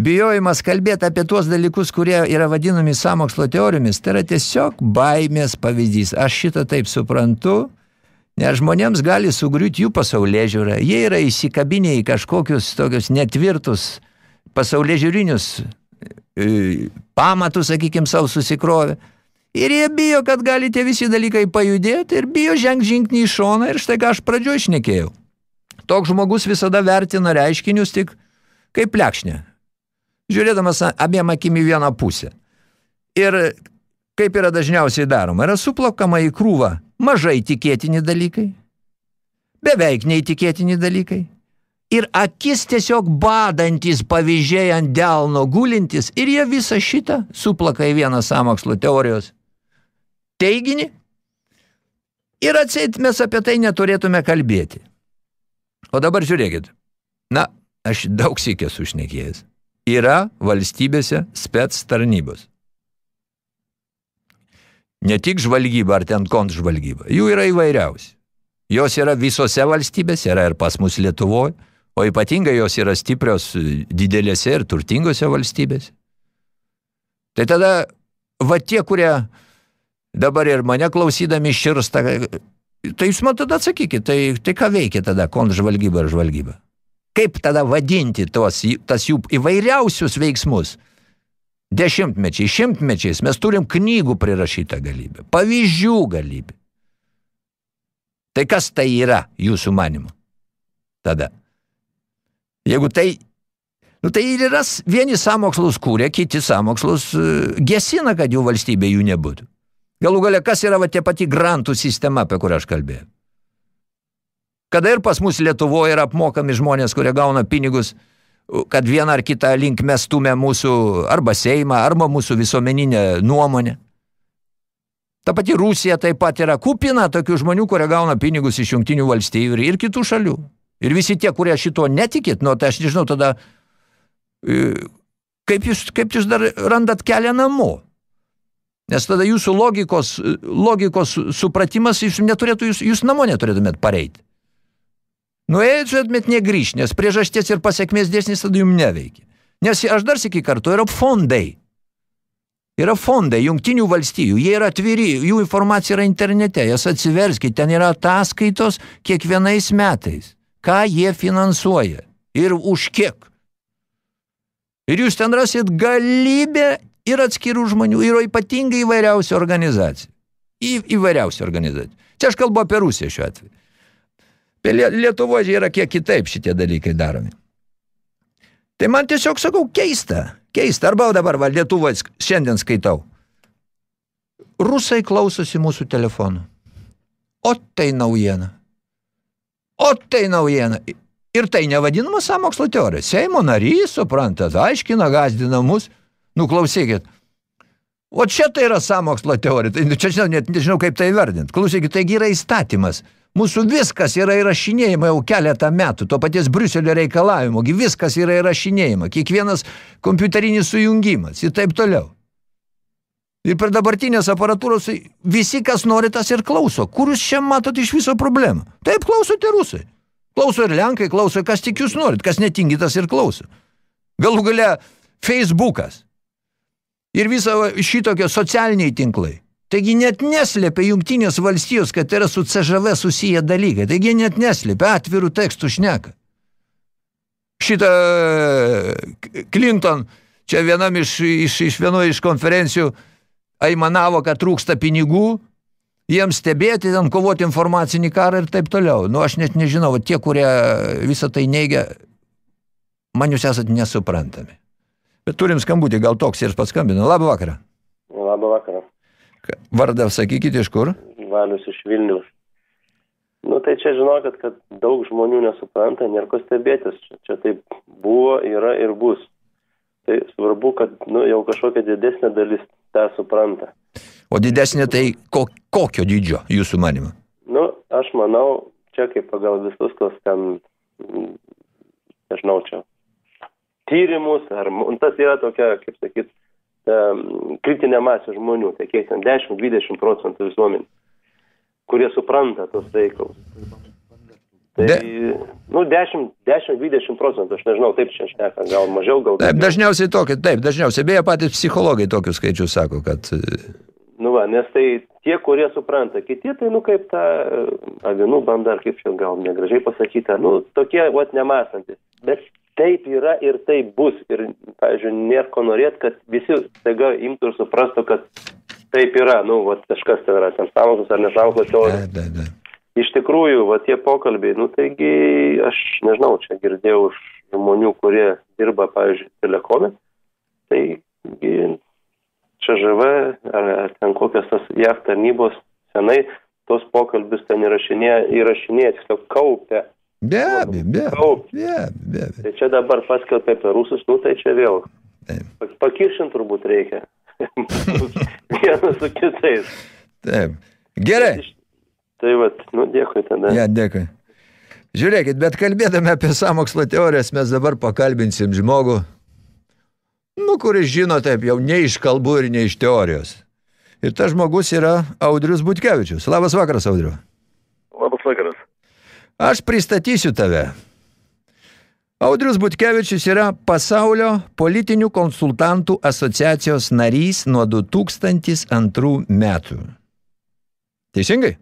bijojimas kalbėti apie tuos dalykus, kurie yra vadinami samokslo teorijomis, tai yra tiesiog baimės pavyzdys. Aš šitą taip suprantu, nes žmonėms gali sugriūti jų pasaulė žiūrą. Jie yra įsikabinę į kažkokius tokius netvirtus pasaulė žiūrinius e, pamatus, sakykime, savo susikrovę. Ir jie bijo, kad gali tie visi dalykai pajudėti ir bijo žengti žingsnį į šoną ir štai ką aš pradžioj šnekėjau. Toks žmogus visada vertina reiškinius tik kaip plekšnė, žiūrėdamas abiem akim į vieną pusę. Ir kaip yra dažniausiai daroma, yra suplakama į krūvą mažai tikėtini dalykai, beveik neįtikėtini dalykai, ir akis tiesiog badantis pavyzdžiai ant delno gulintis, ir jie visą šitą suplaka į vieną samokslo teorijos teiginį, ir atseit mes apie tai neturėtume kalbėti. O dabar žiūrėkit. Na, aš daug sykį esu šnekėjęs. Yra valstybėse spets tarnybos. Ne tik žvalgyba ar ten kontžvalgyba. Jų yra įvairiausi. Jos yra visose valstybėse, yra ir pas mus Lietuvoje, o ypatingai jos yra stiprios didelėse ir turtingose valstybėse. Tai tada, va tie, kurie dabar ir mane klausydami širsta, Tai jūs man tada atsakykit, tai, tai ką veikia tada kontžvalgyba ir žvalgyba? Kaip tada vadinti tos, tas jų įvairiausius veiksmus? Dešimtmečiai, šimtmečiais mes turim knygų prirašytą galybę, pavyzdžių galybę. Tai kas tai yra jūsų manimu? Tada. Jeigu tai, nu tai ir yra vieni samokslus kūrė, kiti samokslus e, gesina, kad jų valstybė jų nebūtų. Galų gale, kas yra va tie pati grantų sistema, apie kurią aš kalbėjau. Kada ir pas mus Lietuvoje yra apmokami žmonės, kurie gauna pinigus, kad vieną ar kitą linkme stumia mūsų arba Seimą, arba mūsų visuomeninę nuomonę. Ta pati Rusija taip pat yra kupina tokių žmonių, kurie gauna pinigus iš jungtinių valstybių ir, ir kitų šalių. Ir visi tie, kurie šito netikit, nu, tai aš nežinau tada, e, kaip jūs, kaip jūs dar randat kelią namo. Nes tada jūsų logikos, logikos supratimas, jūs neturėtų, jūs, jūs namo neturėtumėt pareiti. Nuėjtumėt negrįžti, nes priežasties ir pasiekmės dėsnis tada jums neveikia. Nes aš dar sėki kartu, yra fondai. Yra fondai jungtinių valstijų, jie yra atviri, jų informacija yra internete, jas atsiverskite, ten yra ataskaitos kiekvienais metais, ką jie finansuoja ir už kiek. Ir jūs ten rasit galybę ir atskirų žmonių, ir ypatingai įvairiausių organizacijų. Į, įvairiausių organizacijų. Čia aš kalbu apie Rusiją šiuo atveju. Lietuvoje yra kiek kitaip šitie dalykai daromi. Tai man tiesiog sakau keista, keista. Arba dabar va, Lietuvoje šiandien skaitau. Rusai klausosi mūsų telefonų. O tai naujiena. O tai naujiena. Ir tai nevadinama samokslo teorija. Seimo narys, suprantat, aiškina, gazdina mus – Nu, klausykit. O čia tai yra samokslo teorija. Tai čia žinau, net nežinau, kaip tai verdint. Klausykit, taigi yra įstatymas. Mūsų viskas yra įrašinėjama jau keletą metų, to paties Briuselio reikalavimo, viskas yra įrašinėjama, kiekvienas kompiuterinis sujungimas ir taip toliau. Ir per dabartinės aparatūros visi, kas nori, tas ir klauso. Kur jūs čia matot iš viso problemą? Taip klausote rusai. Klauso ir lenkai, klauso, kas tik jūs norit, kas netingi, tas ir klauso. Galų gale Facebookas ir viso šitokie socialiniai tinklai. Taigi net neslėpia jungtinės valstijos, kad yra su CŽV susiję dalykai. Taigi net neslėpia, atvirų tekstų šneka. Šitą e, Clinton čia vienam iš, iš, iš vienoje iš konferencijų aimanavo, kad trūksta pinigų, jiems stebėti, ten kovoti informacinį karą ir taip toliau. Nu, aš net nežinau, tie, kurie visą tai neigia, man jūs esat nesuprantami. Bet turim skambutį, gal toks ir paskambino. Labą vakarą. Labą vakarą. Vardą sakykite iš kur? Valius iš Vilnius. Nu tai čia žinokit, kad daug žmonių nesupranta, nėra ko stebėtis. Čia, čia taip buvo, yra ir bus. Tai svarbu, kad nu, jau kažkokia didesnė dalis tą supranta. O didesnė tai ko, kokio dydžio jūsų manimo? Nu, aš manau, čia kaip pagal visus tos ten, nežinau, čia tyrimus, ar nu, tas yra tokia, kaip sakyt, kritinė masė žmonių, tai kiek ten 10-20 procentų visuomenės, kurie supranta tos reikalus. Tai, De- nu, 10-20 procentų, aš nežinau, taip čia šneka, gal mažiau, gal Taip, dažniausiai tokį, taip, dažniausiai. Beje, patys psichologai tokius skaičius sako, kad e, Nu va, nes tai tie, kurie supranta, kiti tai, nu, kaip ta e, avinų banda, ar kaip čia gal negražiai pasakyta, nu, tokie, vat, nemastantis. Bet taip yra ir taip bus. Ir, pavyzdžiui, nėra ko norėt, kad visi staiga imtų ir suprastų, kad taip yra, nu, vat, kažkas tai yra, ten sąmokslas ar nesąmokslas teorija. taip, taip, taip. Iš tikrųjų, va tie pokalbiai, nu taigi aš nežinau, čia girdėjau iš žmonių, kurie dirba, pavyzdžiui, telekome, tai čia žv ar, ar ten kokios tas JAV tarnybos senai tos pokalbius ten įrašinėja, įrašinėja tiesiog kaupia. Be abejo, be abejo. Tai čia dabar paskelbė apie rusus, nu tai čia vėl. Taip. Pa- Pakiršint turbūt reikia. [LAUGHS] Vienas su kitais. Taip. Gerai. Tai vat, nu dėkui tada. Ja, dėkui. Žiūrėkit, bet kalbėdami apie samokslo teorijas, mes dabar pakalbinsim žmogų, nu, kuris žino taip jau ne iš kalbų ir ne iš teorijos. Ir tas žmogus yra Audrius Butkevičius. Labas vakaras, Audriu. Labas vakaras. Aš pristatysiu tave. Audrius Butkevičius yra pasaulio politinių konsultantų asociacijos narys nuo 2002 metų. Teisingai?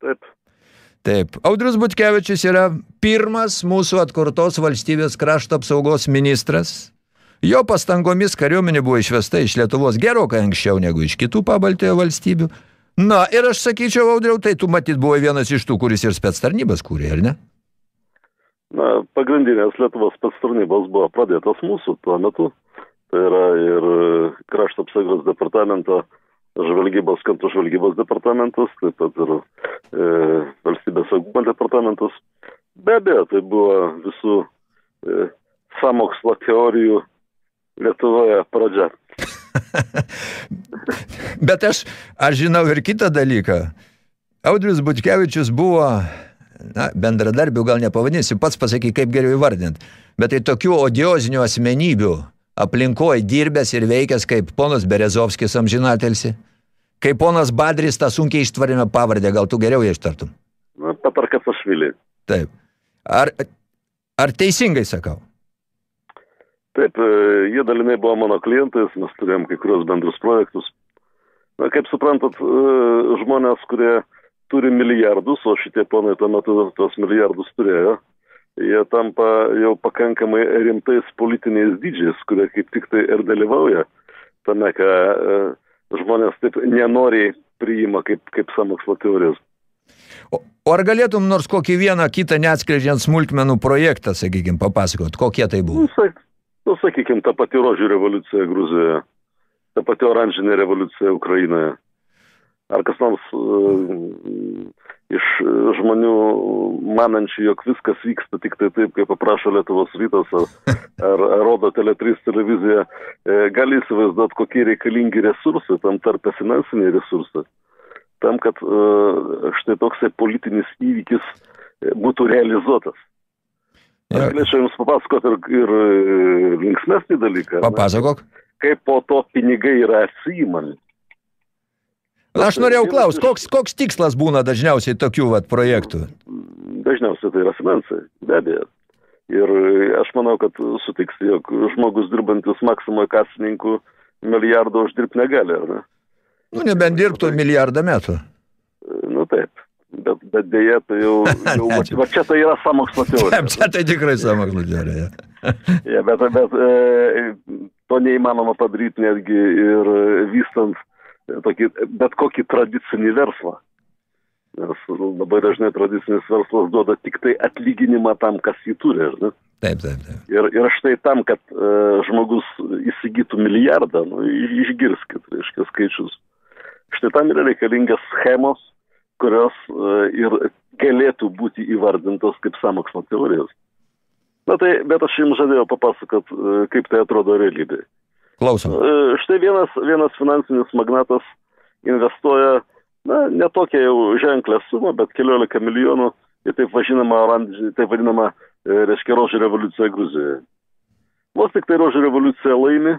Taip. Taip. Audrius Butkevičius yra pirmas mūsų atkurtos valstybės krašto apsaugos ministras. Jo pastangomis kariuomenė buvo išvesta iš Lietuvos gerokai anksčiau negu iš kitų pabaltėjo valstybių. Na, ir aš sakyčiau, Audriau, tai tu matyt buvo vienas iš tų, kuris ir spets tarnybas kūrė, ar ne? Na, pagrindinės Lietuvos spec tarnybos buvo pradėtos mūsų tuo metu. Tai yra ir e, krašto apsaugos departamento žvalgybos, kantų žvalgybos departamentas, taip pat ir e, valstybės saugumo departamentas. Be abejo, tai buvo visų e, samokslo teorijų Lietuvoje pradžia. [LAUGHS] Bet aš, aš žinau ir kitą dalyką. Audrius Butkevičius buvo, na, bendradarbių gal nepavadinsiu, pats pasakyk, kaip geriau įvardint, bet tai tokių odiozinių asmenybių aplinkoje dirbęs ir veikęs kaip ponas Berezovskis amžinatelsi, kaip ponas Badris tą sunkiai ištvarėme pavardę, gal tu geriau ją ištartum. Na, Patarkasašvili. Taip. Ar, ar teisingai sakau? Taip, e, jie dalinai buvo mano klientais, mes turėjom kai kurios bendrus projektus. Na, kaip suprantat, e, žmonės, kurie turi milijardus, o šitie ponai tuo metu tos milijardus turėjo, jie tampa jau pakankamai rimtais politiniais dydžiais, kurie kaip tik tai ir dalyvauja tame, ką e, žmonės taip nenoriai priima kaip, kaip samokslo teorijos. O, o ar galėtum nors kokį vieną kitą neatskleidžiant smulkmenų projektą, sakykime, papasakot, kokie tai buvo? Nu, nu, sakykime, ta pati rožių revoliucija Gruzijoje, ta pati oranžinė revoliucija Ukrainoje. Ar kas nors uh, iš žmonių manančių, jog viskas vyksta tik tai taip, kaip paprašo Lietuvos rytas ar, ar, ar rodo Tele3 televizija, e, gali įsivaizduoti, kokie reikalingi resursai, tam tarp finansiniai resursai, tam, kad uh, štai toksai politinis įvykis e, būtų realizuotas. Aš galėčiau Jums papasakoti ir, ir linksmesnį dalyką. Papasakok. Kaip po to pinigai yra atsiimami. Aš norėjau klaus, koks, koks tikslas būna dažniausiai tokių vat, projektų? Dažniausiai tai yra finansai, be abejo. Ir aš manau, kad sutiks, jog žmogus dirbantis maksimui kasininkų milijardo uždirbti negali, ar ne? Nu, nebent dirbtų milijardą metų. Bet, bet dėja, tai jau, [LAUGHS] jau va, va čia tai yra samokslo teorija. Taip, čia tai tikrai samokslo teorija. [LAUGHS] ja, bet bet e, to neįmanoma padaryti netgi ir vystant tokį, bet kokį tradicinį verslą. Nes labai dažnai tradicinis verslas duoda tik tai atlyginimą tam, kas jį turi. Ar ne? Taip, taip, taip. Ir, ir štai tam, kad e, žmogus įsigytų milijardą, nu, išgirskit, reiškia, skaičius. Štai tam yra reikalingas schemos, kurios e, ir galėtų būti įvardintos kaip samokslo teorijos. Na tai, bet aš jums žadėjau papasakot, e, kaip tai atrodo realybėje. Klausom. E, Štai vienas, vienas finansinis magnatas investuoja, na, netokia jau ženklę sumą, bet keliolika milijonų į taip vadinamą, taip vadinamą, reiškia, rožių revoliuciją Gruzijoje. Vos tik tai rožių revoliucija laimi,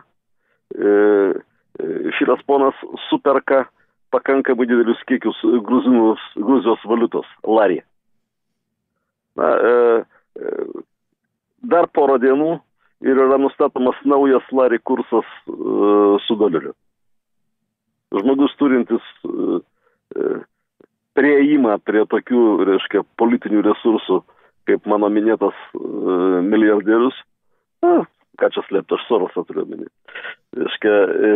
šitas ponas superka pakankamai didelius kiekius gruzinus, Gruzijos valiutos, larį. Na, e, e, dar porą dienų ir yra nustatomas naujas larį kursas e, su doleriu. Žmogus turintis e, e, prieimą prie tokių, reiškia, politinių resursų, kaip mano minėtas e, milijardierius, na, ką čia slėpti, aš Sorosą turiu minėti. Reiškia, e,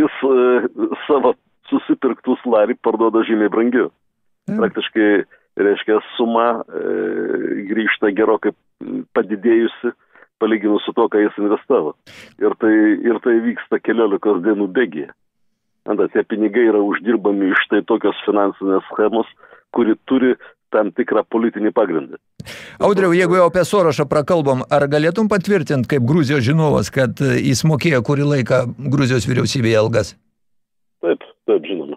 jis e, savo susipirktus larį parduoda žymiai brangiau. Praktiškai, reiškia, suma e, grįžta gerokai padidėjusi, palyginus su to, ką jis investavo. Ir tai, ir tai vyksta keliolikos dienų bėgėje. Anta, tie pinigai yra uždirbami iš tai tokios finansinės schemos, kuri turi tam tikrą politinį pagrindą. Audriau, jeigu jau apie Sorošą prakalbom, ar galėtum patvirtinti kaip Gruzijos žinovas, kad e, jis mokėjo kurį laiką Gruzijos vyriausybėje algas? Taip, taip, žinoma.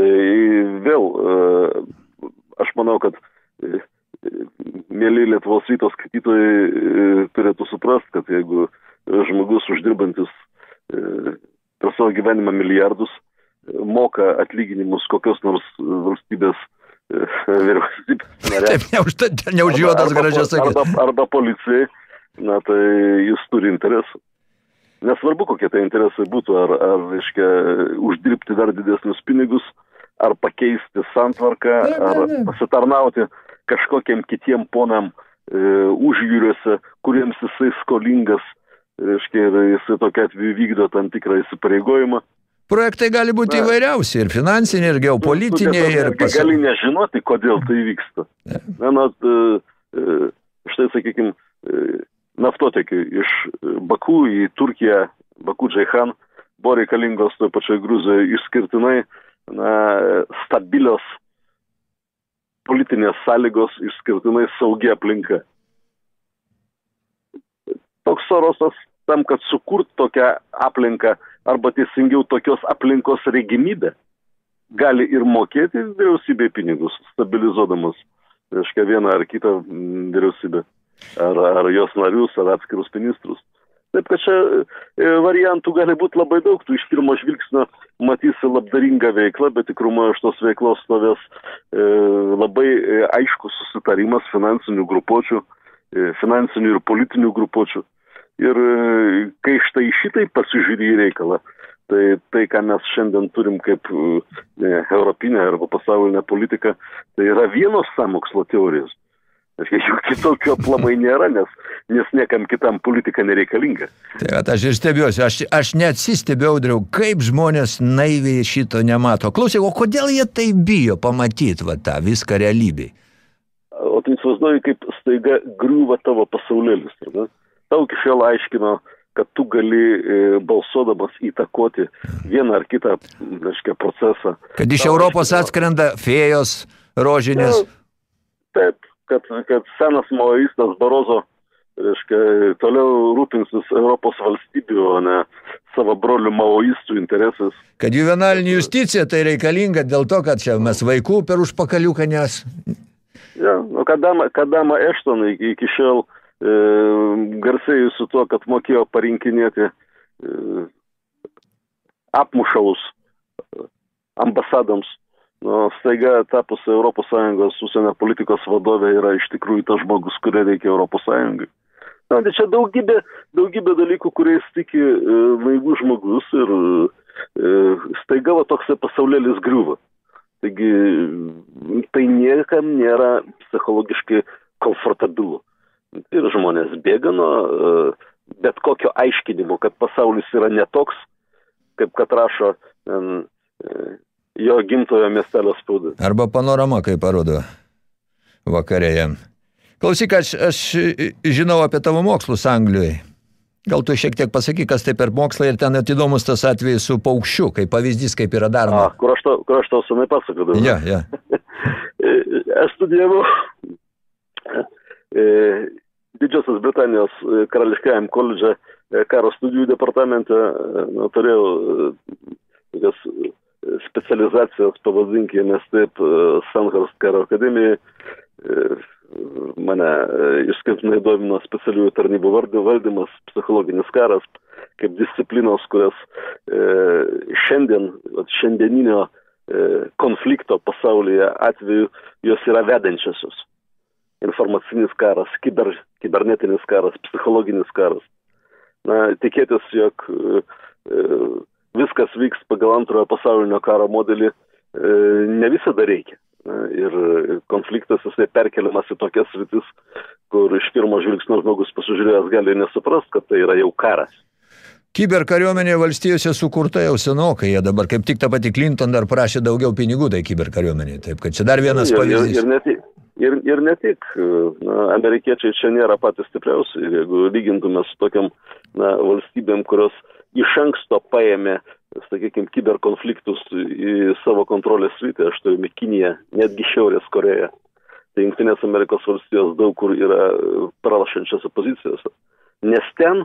Tai vėl, e, aš manau, kad e, mėly Lietuvos ryto skaitytojai e, turėtų suprast, kad jeigu žmogus uždirbantis per savo gyvenimą milijardus moka atlyginimus kokios nors valstybės [LAUGHS] vyriausybės narės. Taip, ne už, ta- ne gražias sakyti. Arba, arba policijai, na tai jis turi interesų. Nesvarbu, kokie tai interesai būtų, ar, ar reiškia, uždirbti dar didesnius pinigus, ar pakeisti santvarką, ar pasitarnauti kažkokiem kitiem ponam e, užjūriuose, kuriems jisai skolingas, reiškia, ir jisai tokia atveju vykdo tam tikrą įsipareigojimą. Projektai gali būti įvairiausi, ir finansiniai, ir geopolitiniai, Tu ir tiesiog pas... gali nežinoti, kodėl tai vyksta. Na, na, e, e, štai, sakykime, naftotekiai iš Baku į Turkiją, Baku Džaihan, buvo reikalingos toje pačioje Gruzijoje išskirtinai na, stabilios politinės sąlygos, išskirtinai saugi aplinka. Toks Sorosas tam, kad sukurt tokią aplinką, arba teisingiau tokios aplinkos regimybę, gali ir mokėti vyriausybei pinigus, stabilizuodamas, reiškia, vieną ar kitą mm, vyriausybę, ar, ar jos narius, ar atskirus ministrus. Taip, kad čia e, variantų gali būti labai daug, tu iš pirmo žvilgsnio matysi labdaringą veiklą, bet tikrumo iš tos veiklos stovės e, labai e, aiškus susitarimas finansinių grupuočių, e, finansinių ir politinių grupuočių. Ir e, kai štai šitai pasižiūri į reikalą, tai tai, ką mes šiandien turim kaip e, europinę arba pasaulinę politiką, tai yra vienos samokslo teorijos. Jų kitokio aplamai nėra, nes, nes niekam kitam politika nereikalinga. Tai at, aš ir stebiuosi, aš, aš neatsistebiu, audriau, kaip žmonės naiviai šito nemato. Klausyk, o kodėl jie tai bijo pamatyti va, tą viską realybėj? O tai įsivaizduoji, kaip staiga griūva tavo pasaulėlis. ne? Tau iki šiol aiškino, kad tu gali e, balsuodamas įtakoti vieną ar kitą, reiškia, procesą. Kad iš Europos aiškino- atskrenda fėjos rožinės. Taip, kad, kad senas maoistas Barozo, reiškia, toliau rūpinsis Europos valstybių, o ne savo brolių maoistų interesais. Kad juvenalinė justicija tai reikalinga dėl to, kad čia mes vaikų per užpakaliuką nes. Ja, nu, kadama, kadama Ešton iki, šiol e, garsėjusi tuo, kad mokėjo parinkinėti e, apmušalus e, ambasadams, nu, staiga tapus ES užsienio politikos vadovė yra iš tikrųjų tas žmogus, kurio reikia ES. Na, tai čia daugybė, daugybė dalykų, kuriais tiki e, naivus žmogus ir e, staiga va toks pasaulėlis griuva. Taigi tai niekam nėra psichologiškai komfortabilu. Ir žmonės bėga nuo e, bet kokio aiškinimo, kad pasaulis yra netoks, kaip kad rašo jo gimtojo miestelio spaudai. Arba panorama, kaip parodo vakare jam. Klausyk, aš, aš žinau apie tavo mokslus Anglijoje. Gal tu šiek tiek pasaky, kas tai per mokslą ir ten atidomus tas atvejis su paukščiu, kaip pavyzdys, kaip yra daroma. A, kur aš to, kur aš to senai pasakodavau. Ja, ja. [LAUGHS] aš studijavau e, Didžiosios Britanijos e, karališkajam koledže e, karo studijų departamente. Nu, turėjau tokias specializacijas, pavadinkime taip, Sandhurst karo akademijai mane išskirtinai domino specialiųjų tarnybų valdymas, psichologinis karas, kaip disciplinos, kurias e, šiandien, šiandieninio e, konflikto pasaulyje atveju jos yra vedančiosios. Informacinis karas, kiber, kibernetinis karas, psichologinis karas. Na, tikėtis, jog e, viskas vyks pagal antrojo pasaulinio karo modelį e, ne visada reikia ir konfliktas jisai perkeliamas į tokias sritis, kur iš pirmo žvilgsnio žmogus pasižiūrėjęs gali nesuprast, kad tai yra jau karas. Kiber kariuomenė valstijose sukurta jau senokai, jie dabar kaip tik ta pati Clinton dar prašė daugiau pinigų tai kiber kariuomenė, taip kad čia dar vienas pavyzdys. Ir, ir, ir, ne tik, ir, ir ne tik, na, amerikiečiai čia nėra patys stipriausi ir jeigu lygintume su tokiam na, valstybėm, kurios iš anksto paėmė sakykime, kiberkonfliktus į savo kontrolės sritį, aš turiu Kiniją, netgi Šiaurės Koreją. Tai Junktinės Amerikos valstijos daug kur yra pralašančiose pozicijose. Nes ten,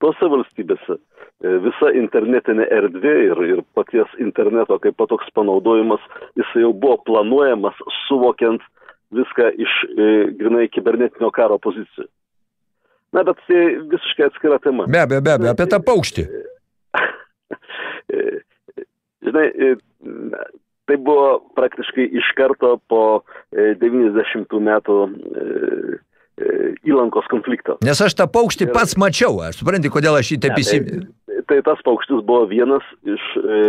tose valstybėse, e, visa internetinė erdvė ir, ir paties interneto kaip patoks panaudojimas, jis jau buvo planuojamas suvokiant viską iš e, grinai kibernetinio karo pozicijų. Na, bet tai visiškai atskira tema. Be abejo, be abejo, apie tą paukštį. [LAUGHS] Žinai, e, tai buvo praktiškai iš karto po 90 e, metų e, įlankos konflikto. Nes aš tą paukštį ir... pats mačiau, aš supranti, kodėl aš jį taip įsimenu. Tai, tai tas paukštis buvo vienas iš e,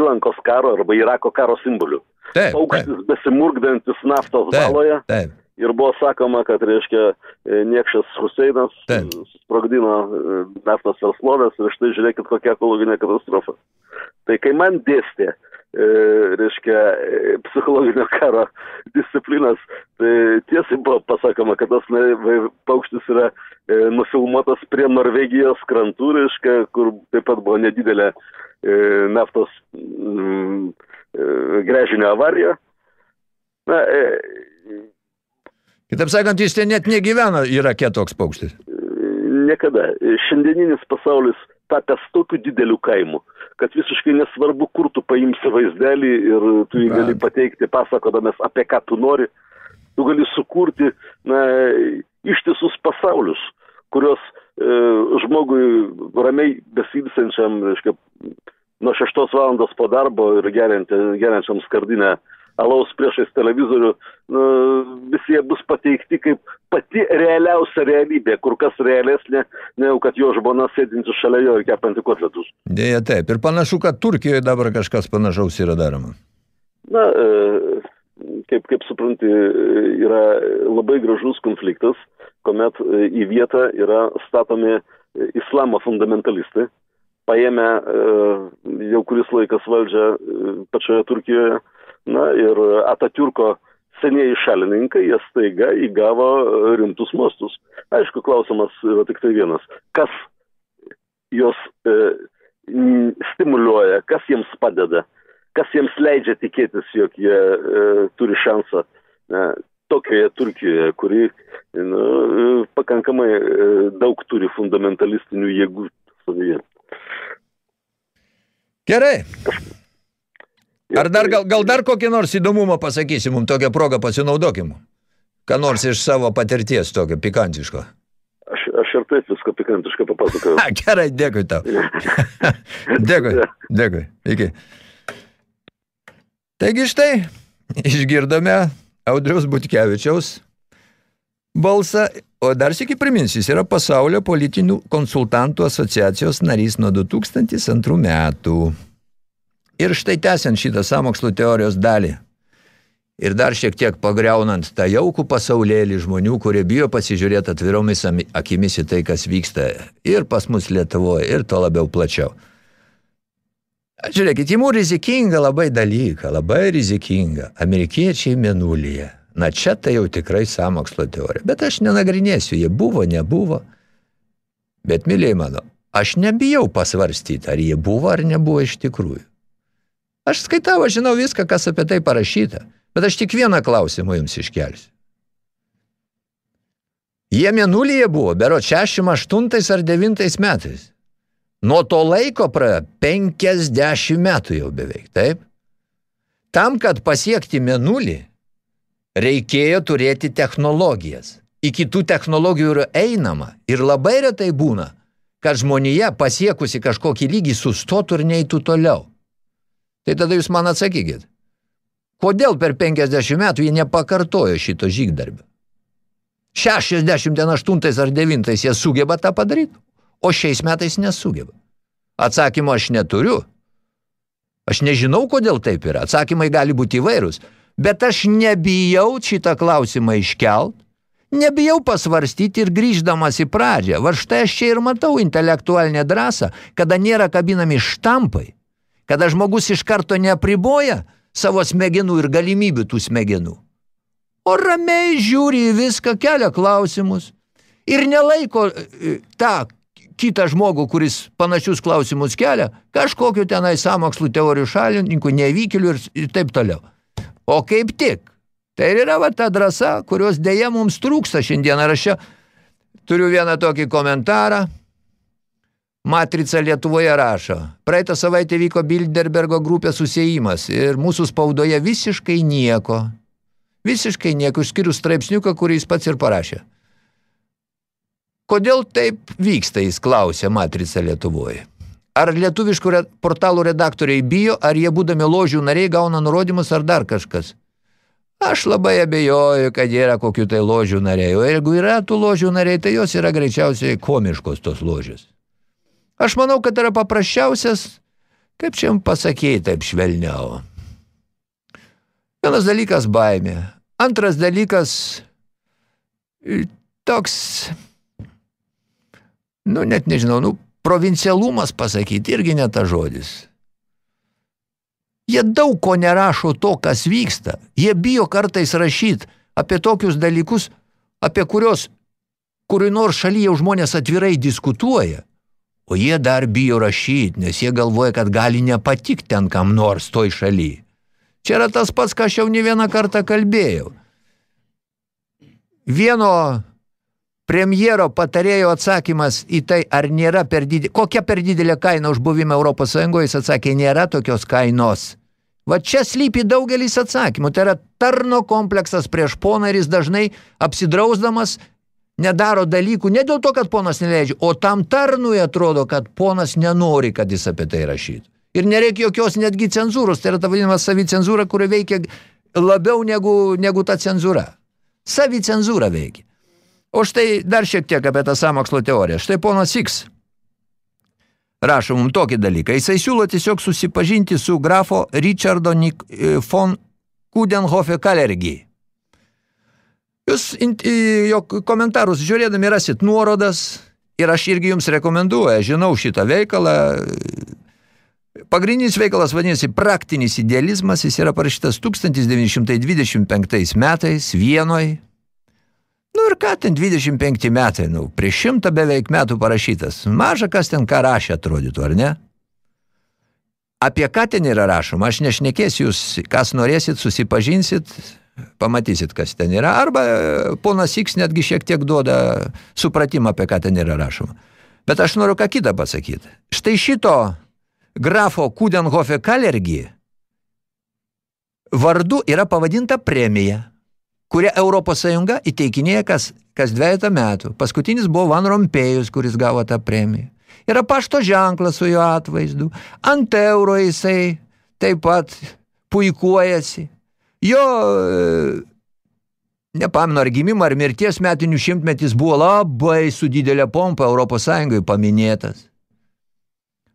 įlankos karo arba Irako karo simbolių. Taip, paukštis taip. besimurgdantis naftos taip, valoje. Taip. Ir buvo sakoma, kad, reiškia, niekšas Huseinas sprogdino naftos verslovės ir štai žiūrėkit, kokia ekologinė katastrofa. Tai kai man dėstė, e, reiškia, e, psichologinio karo [LAUGHS] disciplinas, tai tiesiai buvo pasakoma, kad tas paukštis yra e, nufilmuotas prie Norvegijos krantų, reiškia, kur taip pat buvo nedidelė e, naftos mm, e, grežinio avarija. Na, e, Kitaip sakant, jis ten net negyvena Irake toks paukštis. Niekada. Šiandieninis pasaulis tapęs tokiu dideliu kaimu, kad visiškai nesvarbu, kur tu paimsi vaizdelį ir tu jį gali pateikti pasakodamas apie ką tu nori. Tu gali sukurti na, ištisus pasaulius, kurios e, žmogui ramiai besilsenčiam, reiškia, nuo šeštos valandos po darbo ir geriančiam skardinę alaus priešais televizorių, nu, visi jie bus pateikti kaip pati realiausia realybė, kur kas realesnė, negu kad jo žmona sėdinti šalia jo ir kepanti kotletus. Dėja taip. Ir panašu, kad Turkijoje dabar kažkas panašaus yra daroma. Na, e, kaip, kaip supranti, yra labai gražus konfliktas, kuomet e, į vietą yra statomi islamo fundamentalistai, paėmę jau kuris laikas valdžią pačioje Turkijoje Na ir Atatiurko senieji šalininkai, jie staiga įgavo rimtus mastus. Aišku, klausimas yra tik tai vienas. Kas juos e, stimuliuoja, kas jiems padeda, kas jiems leidžia tikėtis, jog jie e, turi šansą e, tokioje Turkijoje, kuri nu, pakankamai e, daug turi fundamentalistinių jėgų savyje. Gerai. Ar dar, gal, gal dar kokį nors įdomumą pasakysi, mums tokią progą pasinaudokim? Ką nors iš savo patirties tokio pikantiško? Aš, aš ir taip viską pikantiškai papasakojau. A, gerai, dėkui tau. [LAUGHS] dėkui, dėkui. Iki. Taigi štai, išgirdome Audriaus Butkevičiaus balsą, o dar sėki priminsiu, jis yra pasaulio politinių konsultantų asociacijos narys nuo 2002 metų. Ir štai tęsiant šitą samokslo teorijos dalį. Ir dar šiek tiek pagreunant tą jaukų pasaulėlį žmonių, kurie bijo pasižiūrėti atviromis akimis į tai, kas vyksta ir pas mus Lietuvoje, ir to labiau plačiau. Žiūrėkit, įmų rizikinga labai dalyką, labai rizikinga. Amerikiečiai menulyje. Na čia tai jau tikrai samokslo teorija. Bet aš nenagrinėsiu, jie buvo, nebuvo. Bet, myliai mano, aš nebijau pasvarstyti, ar jie buvo ar nebuvo iš tikrųjų. Aš skaitau, aš žinau viską, kas apie tai parašyta. Bet aš tik vieną klausimą jums iškelsiu. Jie mėnulyje buvo, bero 68 ar 9 metais. Nuo to laiko praėjo 50 metų jau beveik, taip? Tam, kad pasiekti mėnulį, reikėjo turėti technologijas. Iki tų technologijų yra einama ir labai retai būna, kad žmonėje pasiekusi kažkokį lygį sustotų ir neįtų toliau. Tai tada jūs man atsakykit, kodėl per 50 metų jie nepakartojo šito žygdarbio? 68 ar 9 jie sugeba tą padaryti, o šiais metais nesugeba. Atsakymo aš neturiu. Aš nežinau, kodėl taip yra. Atsakymai gali būti įvairūs. Bet aš nebijau šitą klausimą iškelt, nebijau pasvarstyti ir grįždamas į pradžią. Va štai aš čia ir matau intelektualinę drąsą, kada nėra kabinami štampai, kada žmogus iš karto neapriboja savo smegenų ir galimybių tų smegenų o ramiai žiūri į viską, kelia klausimus ir nelaiko e, tą kitą žmogų, kuris panašius klausimus kelia, kažkokiu tenai samokslų teorijų šalininkų, nevykėlių ir, ir taip toliau. O kaip tik, tai yra va ta drąsa, kurios dėja mums trūksta šiandieną. Aš čia turiu vieną tokį komentarą. Matrica Lietuvoje rašo. Praeitą savaitę vyko Bilderbergo grupės susijimas ir mūsų spaudoje visiškai nieko. Visiškai nieko, išskyrus straipsniuką, kurį jis pats ir parašė. Kodėl taip vyksta, jis klausė Matrica Lietuvoje. Ar lietuviškų portalų redaktoriai bijo, ar jie būdami ložių nariai gauna nurodymus ar dar kažkas? Aš labai abejoju, kad yra kokių tai ložių nariai, o jeigu yra tų ložių nariai, tai jos yra greičiausiai komiškos tos ložės. Aš manau, kad yra paprasčiausias, kaip čia jums pasakyti taip švelniau, Vienas dalykas baimė. Antras dalykas toks, nu net nežinau, nu provincialumas pasakyti irgi ne ta žodis. Jie daug ko nerašo to, kas vyksta. Jie bijo kartais rašyti apie tokius dalykus, apie kurios kuriui nors šalyje žmonės atvirai diskutuoja. O jie dar bijo rašyti, nes jie galvoja, kad gali nepatikti ten kam nors toj šalyje. Čia yra tas pats, ką aš jau ne vieną kartą kalbėjau. Vieno premjero patarėjo atsakymas į tai, ar nėra per didelė, kokia per didelė kaina už buvimą Europos Sąjungoje, jis atsakė, nėra tokios kainos. Va čia slypi daugelis atsakymų. Tai yra tarno kompleksas prieš poną ir jis dažnai apsidrausdamas nedaro dalykų ne dėl to, kad ponas neleidžia, o tam tarnui atrodo, kad ponas nenori, kad jis apie tai rašytų. Ir nereikia jokios netgi cenzūros, tai yra ta vadinama savicenzūra, kuri veikia labiau negu, negu ta cenzūra. Savicenzūra veikia. O štai dar šiek tiek apie tą samokslo teoriją. Štai ponas X rašo mums tokį dalyką. Jisai siūlo tiesiog susipažinti su grafo Richardo Nik von Kudenhofe Kalergi. Jūs jo komentarus žiūrėdami rasit nuorodas ir aš irgi jums rekomenduoju, žinau šitą veikalą, Pagrindinis veikalas vadinasi praktinis idealizmas, jis yra parašytas 1925 metais Vienoj. Nu ir ką ten 25 metai, nu, prieš šimtą beveik metų parašytas. Maža kas ten ką rašė atrodytų, ar ne? Apie ką ten yra rašoma, aš nešnekėsiu jūs, kas norėsit, susipažinsit, pamatysit, kas ten yra. Arba ponas X netgi šiek tiek duoda supratimą, apie ką ten yra rašoma. Bet aš noriu ką kitą pasakyti. Štai šito grafo Kudenhofe Kalergi vardu yra pavadinta premija, kurią Europos Sąjunga įteikinėja kas, kas dviejata metų. Paskutinis buvo Van Rompėjus, kuris gavo tą premiją. Yra pašto ženklas su jo atvaizdu. Ant euro jisai taip pat puikuojasi. Jo, nepaminu, ar gimimo, ar mirties metinių šimtmetis buvo labai su didelė pompa Europos Sąjungai paminėtas.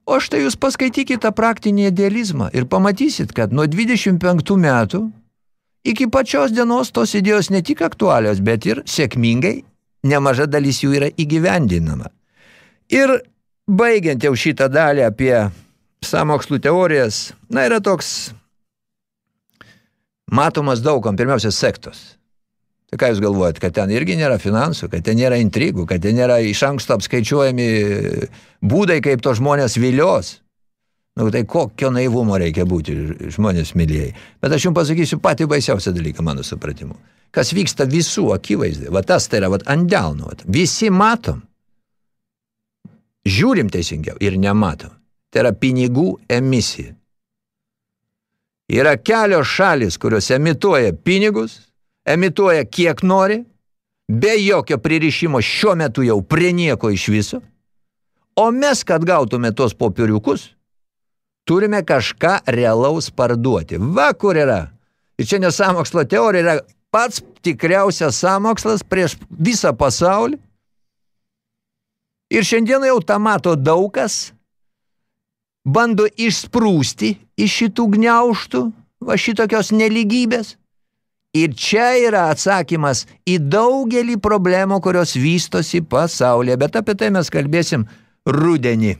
O štai jūs paskaitykite tą praktinį idealizmą ir pamatysit, kad nuo 25 metų iki pačios dienos tos idėjos ne tik aktualios, bet ir sėkmingai nemaža dalis jų yra įgyvendinama. Ir baigiant jau šitą dalį apie samokslų teorijas, na, yra toks matomas daugam, pirmiausia, sektos. Tai ką jūs galvojat, kad ten irgi nėra finansų, kad ten nėra intrigų, kad ten nėra iš anksto apskaičiuojami būdai, kaip to žmonės vilios. Nu, tai kokio naivumo reikia būti žmonės mylėjai. Bet aš jums pasakysiu patį baisiausią dalyką mano supratimu. Kas vyksta visų akivaizdai, va tas tai yra va, ant delno. Va. Visi matom, žiūrim teisingiau ir nematom. Tai yra pinigų emisija. Yra kelios šalis, kurios emituoja pinigus, emituoja kiek nori, be jokio pririšimo šiuo metu jau prie nieko iš viso, o mes, kad gautume tos popieriukus, turime kažką realaus parduoti. Va kur yra. Ir čia nesamokslo teorija yra pats tikriausias samokslas prieš visą pasaulį. Ir šiandien jau tą mato daugas, bando išsprūsti iš šitų gniauštų, va šitokios neligybės. Ir čia yra atsakymas į daugelį problemų, kurios vystosi pasaulyje, bet apie tai mes kalbėsim rudenį.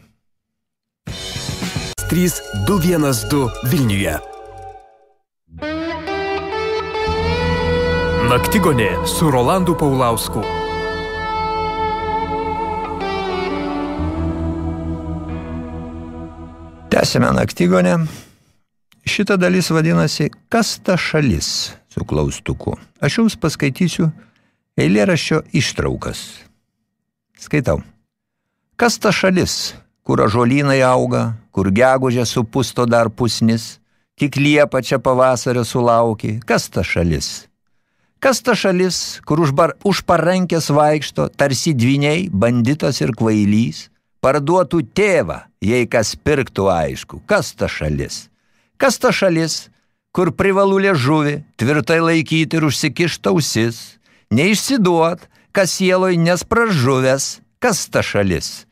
3212 Vilniuje. Naktigonė su Rolandu Paulausku. Tęsime naktigonę. Šita dalis vadinasi Kas ta šalis su klaustuku. Aš jums paskaitysiu eilėraščio ištraukas. Skaitau. Kas ta šalis, kur ažolynai auga, kur gegužė supusto dar pusnis, tik liepa čia pavasario sulauki, kas ta šalis? Kas ta šalis, kur už, bar, už parankės vaikšto, tarsi dviniai, banditas ir kvailys, parduotų tėvą, jei kas pirktų aišku, kas ta šalis? Kas ta šalis, kur privalu liežuvį, tvirtai laikyti ir užsikišta ausis, neišsiduot, kas sieloj nespražuvęs, kas ta šalis?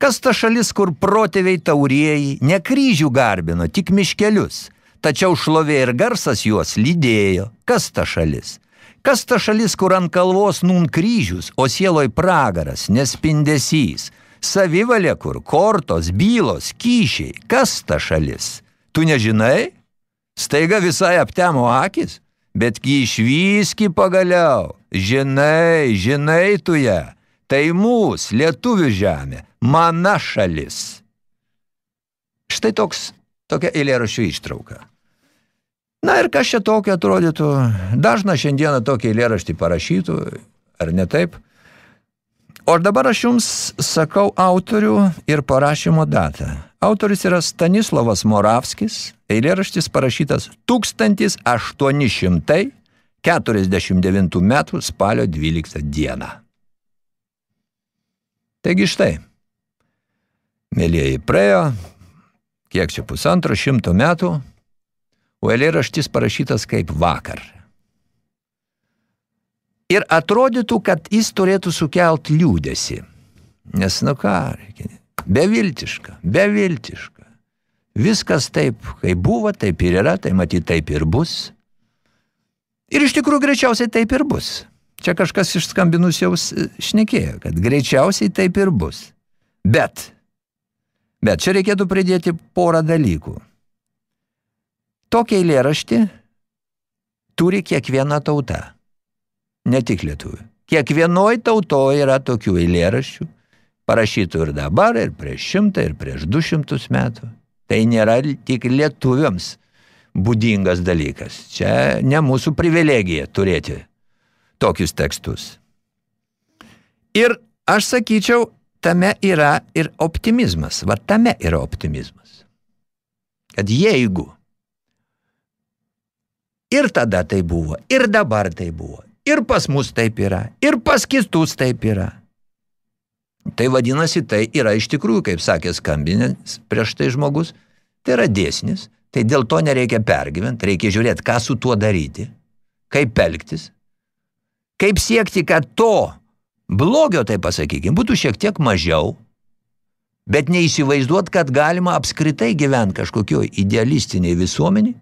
Kas ta šalis, kur protėviai taurieji, ne kryžių garbino, tik miškelius, tačiau šlovė ir garsas juos lydėjo, kas ta šalis? Kas ta šalis, kur ant kalvos nun kryžius, o sieloj pragaras, nespindesys, savivalė kur, kortos, bylos, kyšiai, kas ta šalis? Tu nežinai? Staiga visai aptemo akis, betgi išvyski pagaliau, žinai, žinai tu ją, tai mūs, lietuvių žemė, mana šalis. Štai toks, tokia eilėraščių ištrauka. Na ir kas čia tokio atrodytų, dažna šiandieną tokį eilėraštį parašytų, ar ne taip? O dabar aš jums sakau autorių ir parašymo datą. Autorius yra Stanislavas Moravskis, eilėraštis parašytas 1849 metų spalio 12 dieną. Taigi štai, mėlieji, praėjo, kiek čia pusantro šimto metų, o eilėraštis parašytas kaip vakar. Ir atrodytų, kad jis turėtų sukelt liūdėsi. Nes, nu ką, beviltiška, beviltiška. Viskas taip, kaip buvo, taip ir yra, tai matyti taip ir bus. Ir iš tikrųjų greičiausiai taip ir bus. Čia kažkas iš skambinusiaus šnekėjo, kad greičiausiai taip ir bus. Bet, bet čia reikėtų pridėti porą dalykų. Tokią eilėraštį turi kiekviena tauta ne tik lietuvių. Kiekvienoj tautoje yra tokių eilėraščių, parašytų ir dabar, ir prieš šimtą, ir prieš du šimtus metų. Tai nėra tik lietuviams būdingas dalykas. Čia ne mūsų privilegija turėti tokius tekstus. Ir aš sakyčiau, tame yra ir optimizmas. Va tame yra optimizmas. Kad jeigu ir tada tai buvo, ir dabar tai buvo, Ir pas mus taip yra, ir pas kitus taip yra. Tai vadinasi, tai yra iš tikrųjų, kaip sakė skambinės prieš tai žmogus, tai yra dėsnis, tai dėl to nereikia pergyventi, reikia žiūrėti, ką su tuo daryti, kaip elgtis, kaip siekti, kad to blogio, tai pasakykime, būtų šiek tiek mažiau, bet neįsivaizduot, kad galima apskritai gyventi kažkokioj idealistiniai visuomeniai,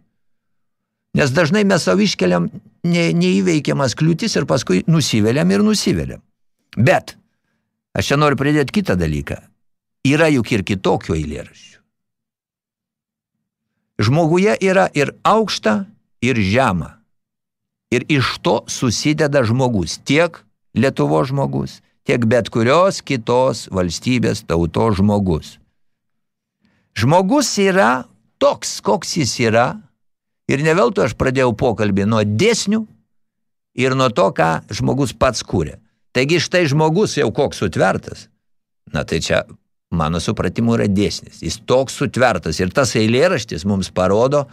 Nes dažnai mes savo iškeliam ne, neįveikiamas kliūtis ir paskui nusiveliam ir nusiveliam. Bet, aš čia noriu pridėti kitą dalyką. Yra juk ir kitokio eilėraščių. Žmoguje yra ir aukšta, ir žema. Ir iš to susideda žmogus, tiek Lietuvo žmogus, tiek bet kurios kitos valstybės tauto žmogus. Žmogus yra toks, koks jis yra, ir ne veltui aš pradėjau pokalbį nuo dėsnių ir nuo to, ką žmogus pats kūrė. Taigi štai žmogus jau koks sutvertas, na tai čia mano supratimu yra dėsnis. Jis toks sutvertas ir tas eilėraštis mums parodo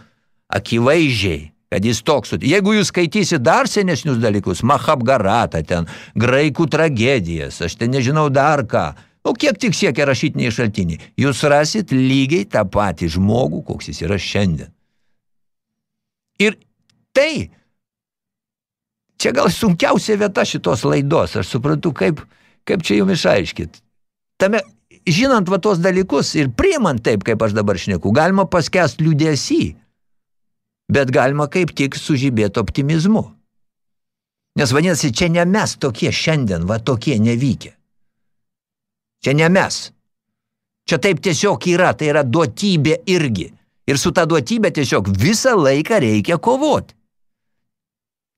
akivaizdžiai, kad jis toks. Jeigu jūs skaitysi dar senesnius dalykus, Mahabgaratą ten, graikų tragedijas, aš ten nežinau dar ką, o kiek tik siekia rašytiniai šaltiniai, jūs rasit lygiai tą patį žmogų, koks jis yra šiandien. Ir tai, čia gal sunkiausia vieta šitos laidos, aš suprantu, kaip, kaip čia jums išaiškit. Tame, žinant va tos dalykus ir priimant taip, kaip aš dabar šneku, galima paskest liūdėsi, bet galima kaip tik sužibėti optimizmu. Nes vadinasi, čia ne mes tokie šiandien, va tokie nevykę. Čia ne mes. Čia taip tiesiog yra, tai yra duotybė irgi. Ir su ta duotybė tiesiog visą laiką reikia kovoti.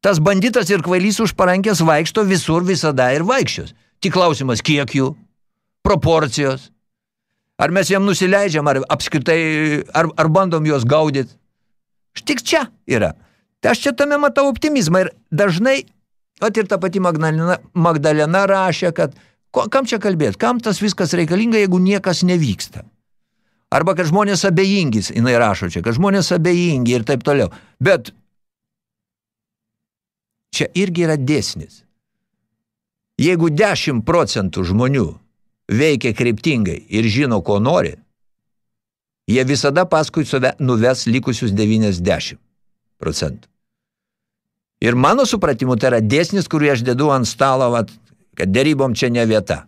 Tas banditas ir kvailys už parankės vaikšto visur visada ir vaikščios. Tik klausimas, kiek jų? Proporcijos? Ar mes jam nusileidžiam, ar apskritai, ar, ar bandom juos gaudyti? Štik čia yra. Tai aš čia tame matau optimizmą ir dažnai, at ir ta pati Magdalena, Magdalena rašė, kad ko, kam čia kalbėti, kam tas viskas reikalinga, jeigu niekas nevyksta. Arba kad žmonės abejingis, jinai rašo čia, kad žmonės abejingi ir taip toliau. Bet čia irgi yra dėsnis. Jeigu 10 procentų žmonių veikia kryptingai ir žino, ko nori, jie visada paskui save nuves likusius 90 procentų. Ir mano supratimu, tai yra dėsnis, kurį aš dedu ant stalo, vat, kad dėrybom čia ne vieta.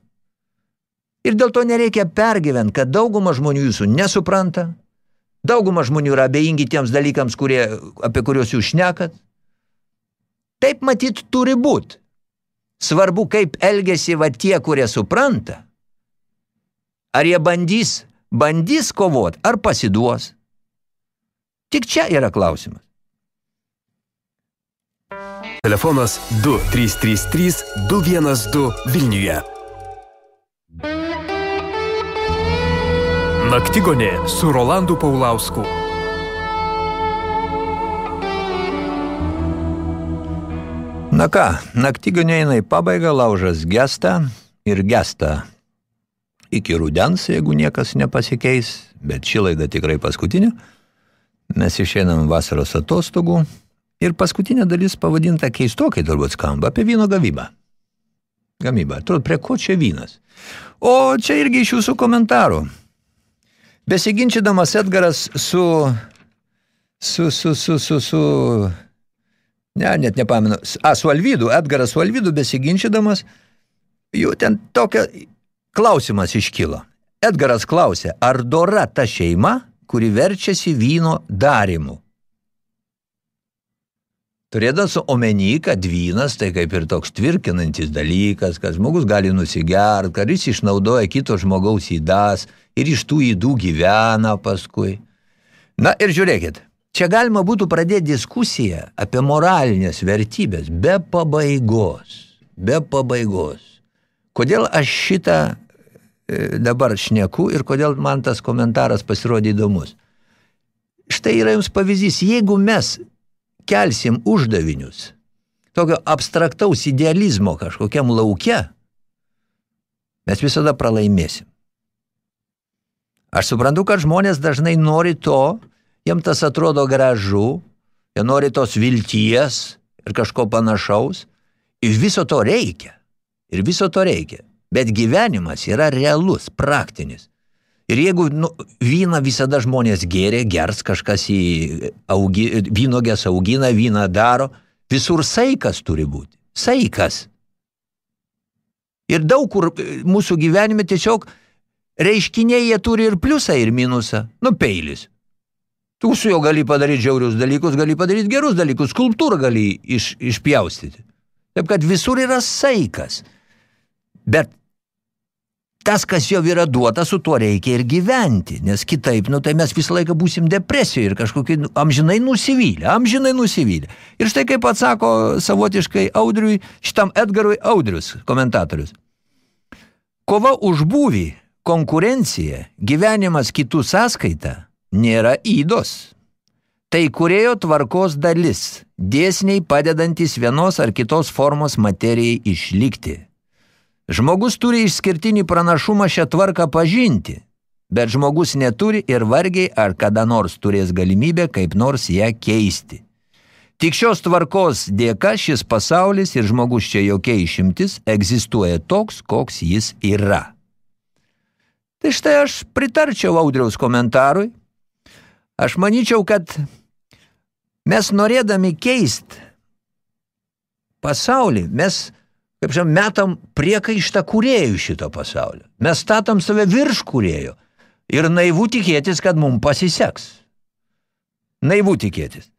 Ir dėl to nereikia pergyventi, kad dauguma žmonių jūsų nesupranta, dauguma žmonių yra abejingi tiems dalykams, kurie, apie kuriuos jūs šnekat. Taip matyt turi būti. Svarbu, kaip elgesi va tie, kurie supranta. Ar jie bandys bandys kovot ar pasiduos. Tik čia yra klausimas. Telefonas 2333 212 Vilniuje. Naktigonė su Rolandu Paulausku. Na ką, naktigonė eina į pabaigą, laužas gesta ir gesta iki rudens, jeigu niekas nepasikeis, bet ši laida tikrai paskutinė. Mes išeinam vasaros atostogų ir paskutinė dalis pavadinta keistokai turbūt skamba apie vyno gavybą. Gamybą. Atrodo, prie ko čia vynas? O čia irgi iš jūsų komentarų. Besiginčydamas Edgaras su, su, su, su, su, su, ne, net nepamenu, a, su Alvydu, Edgaras su Alvydu besiginčydamas, jų ten tokia Klausimas iškilo. Edgaras klausė, ar dora ta šeima, kuri verčiasi vyno darimu? Turėdamas omeny, kad vynas tai kaip ir toks tvirkinantis dalykas, kad žmogus gali nusigert, kad jis išnaudoja kito žmogaus įdas ir iš tų įdų gyvena paskui. Na ir žiūrėkit, čia galima būtų pradėti diskusiją apie moralinės vertybės be pabaigos, be pabaigos. Kodėl aš šitą e, dabar šneku ir kodėl man tas komentaras pasirodė įdomus. Štai yra jums pavyzdys, jeigu mes kelsim uždavinius tokio abstraktaus idealizmo kažkokiam lauke, mes visada pralaimėsim. Aš suprantu, kad žmonės dažnai nori to, jam tas atrodo gražu, jie nori tos vilties ir kažko panašaus, ir viso to reikia. Ir viso to reikia. Bet gyvenimas yra realus, praktinis. Ir jeigu nu, vyną visada žmonės gėrė, gers kažkas į augi, vynogės augina, vyną daro, visur saikas turi būti. Saikas. Ir daug kur mūsų gyvenime tiesiog reiškiniai jie turi ir pliusą, ir minusą. Nu, peilis. Tu su jo gali padaryti žiaurius dalykus, gali padaryti gerus dalykus, skulptūrą gali iš, išpjaustyti. Taip kad visur yra saikas. Bet tas, kas jau yra duota, su tuo reikia ir gyventi, nes kitaip, nu, tai mes visą laiką būsim depresijoje ir kažkokie nu, amžinai nusivylę, amžinai nusivylę. Ir štai kaip atsako savotiškai Audriui, šitam Edgarui Audrius, komentatorius. Kova už būvį, konkurencija, gyvenimas kitų sąskaita nėra įdos. Tai kurėjo tvarkos dalis, dėsniai padedantis vienos ar kitos formos materijai išlikti. Žmogus turi išskirtinį pranašumą šią tvarką pažinti, bet žmogus neturi ir vargiai ar kada nors turės galimybę kaip nors ją keisti. Tik šios tvarkos dėka šis pasaulis ir žmogus čia jokia išimtis egzistuoja toks, koks jis yra. Tai štai aš pritarčiau Audriaus komentarui. Aš manyčiau, kad mes norėdami keist pasaulį, mes kaip žinom, metam priekaištą kūrėjų šito pasaulio. Mes statom save virš kūrėjo. Ir naivu tikėtis, kad mums pasiseks. Naivu tikėtis.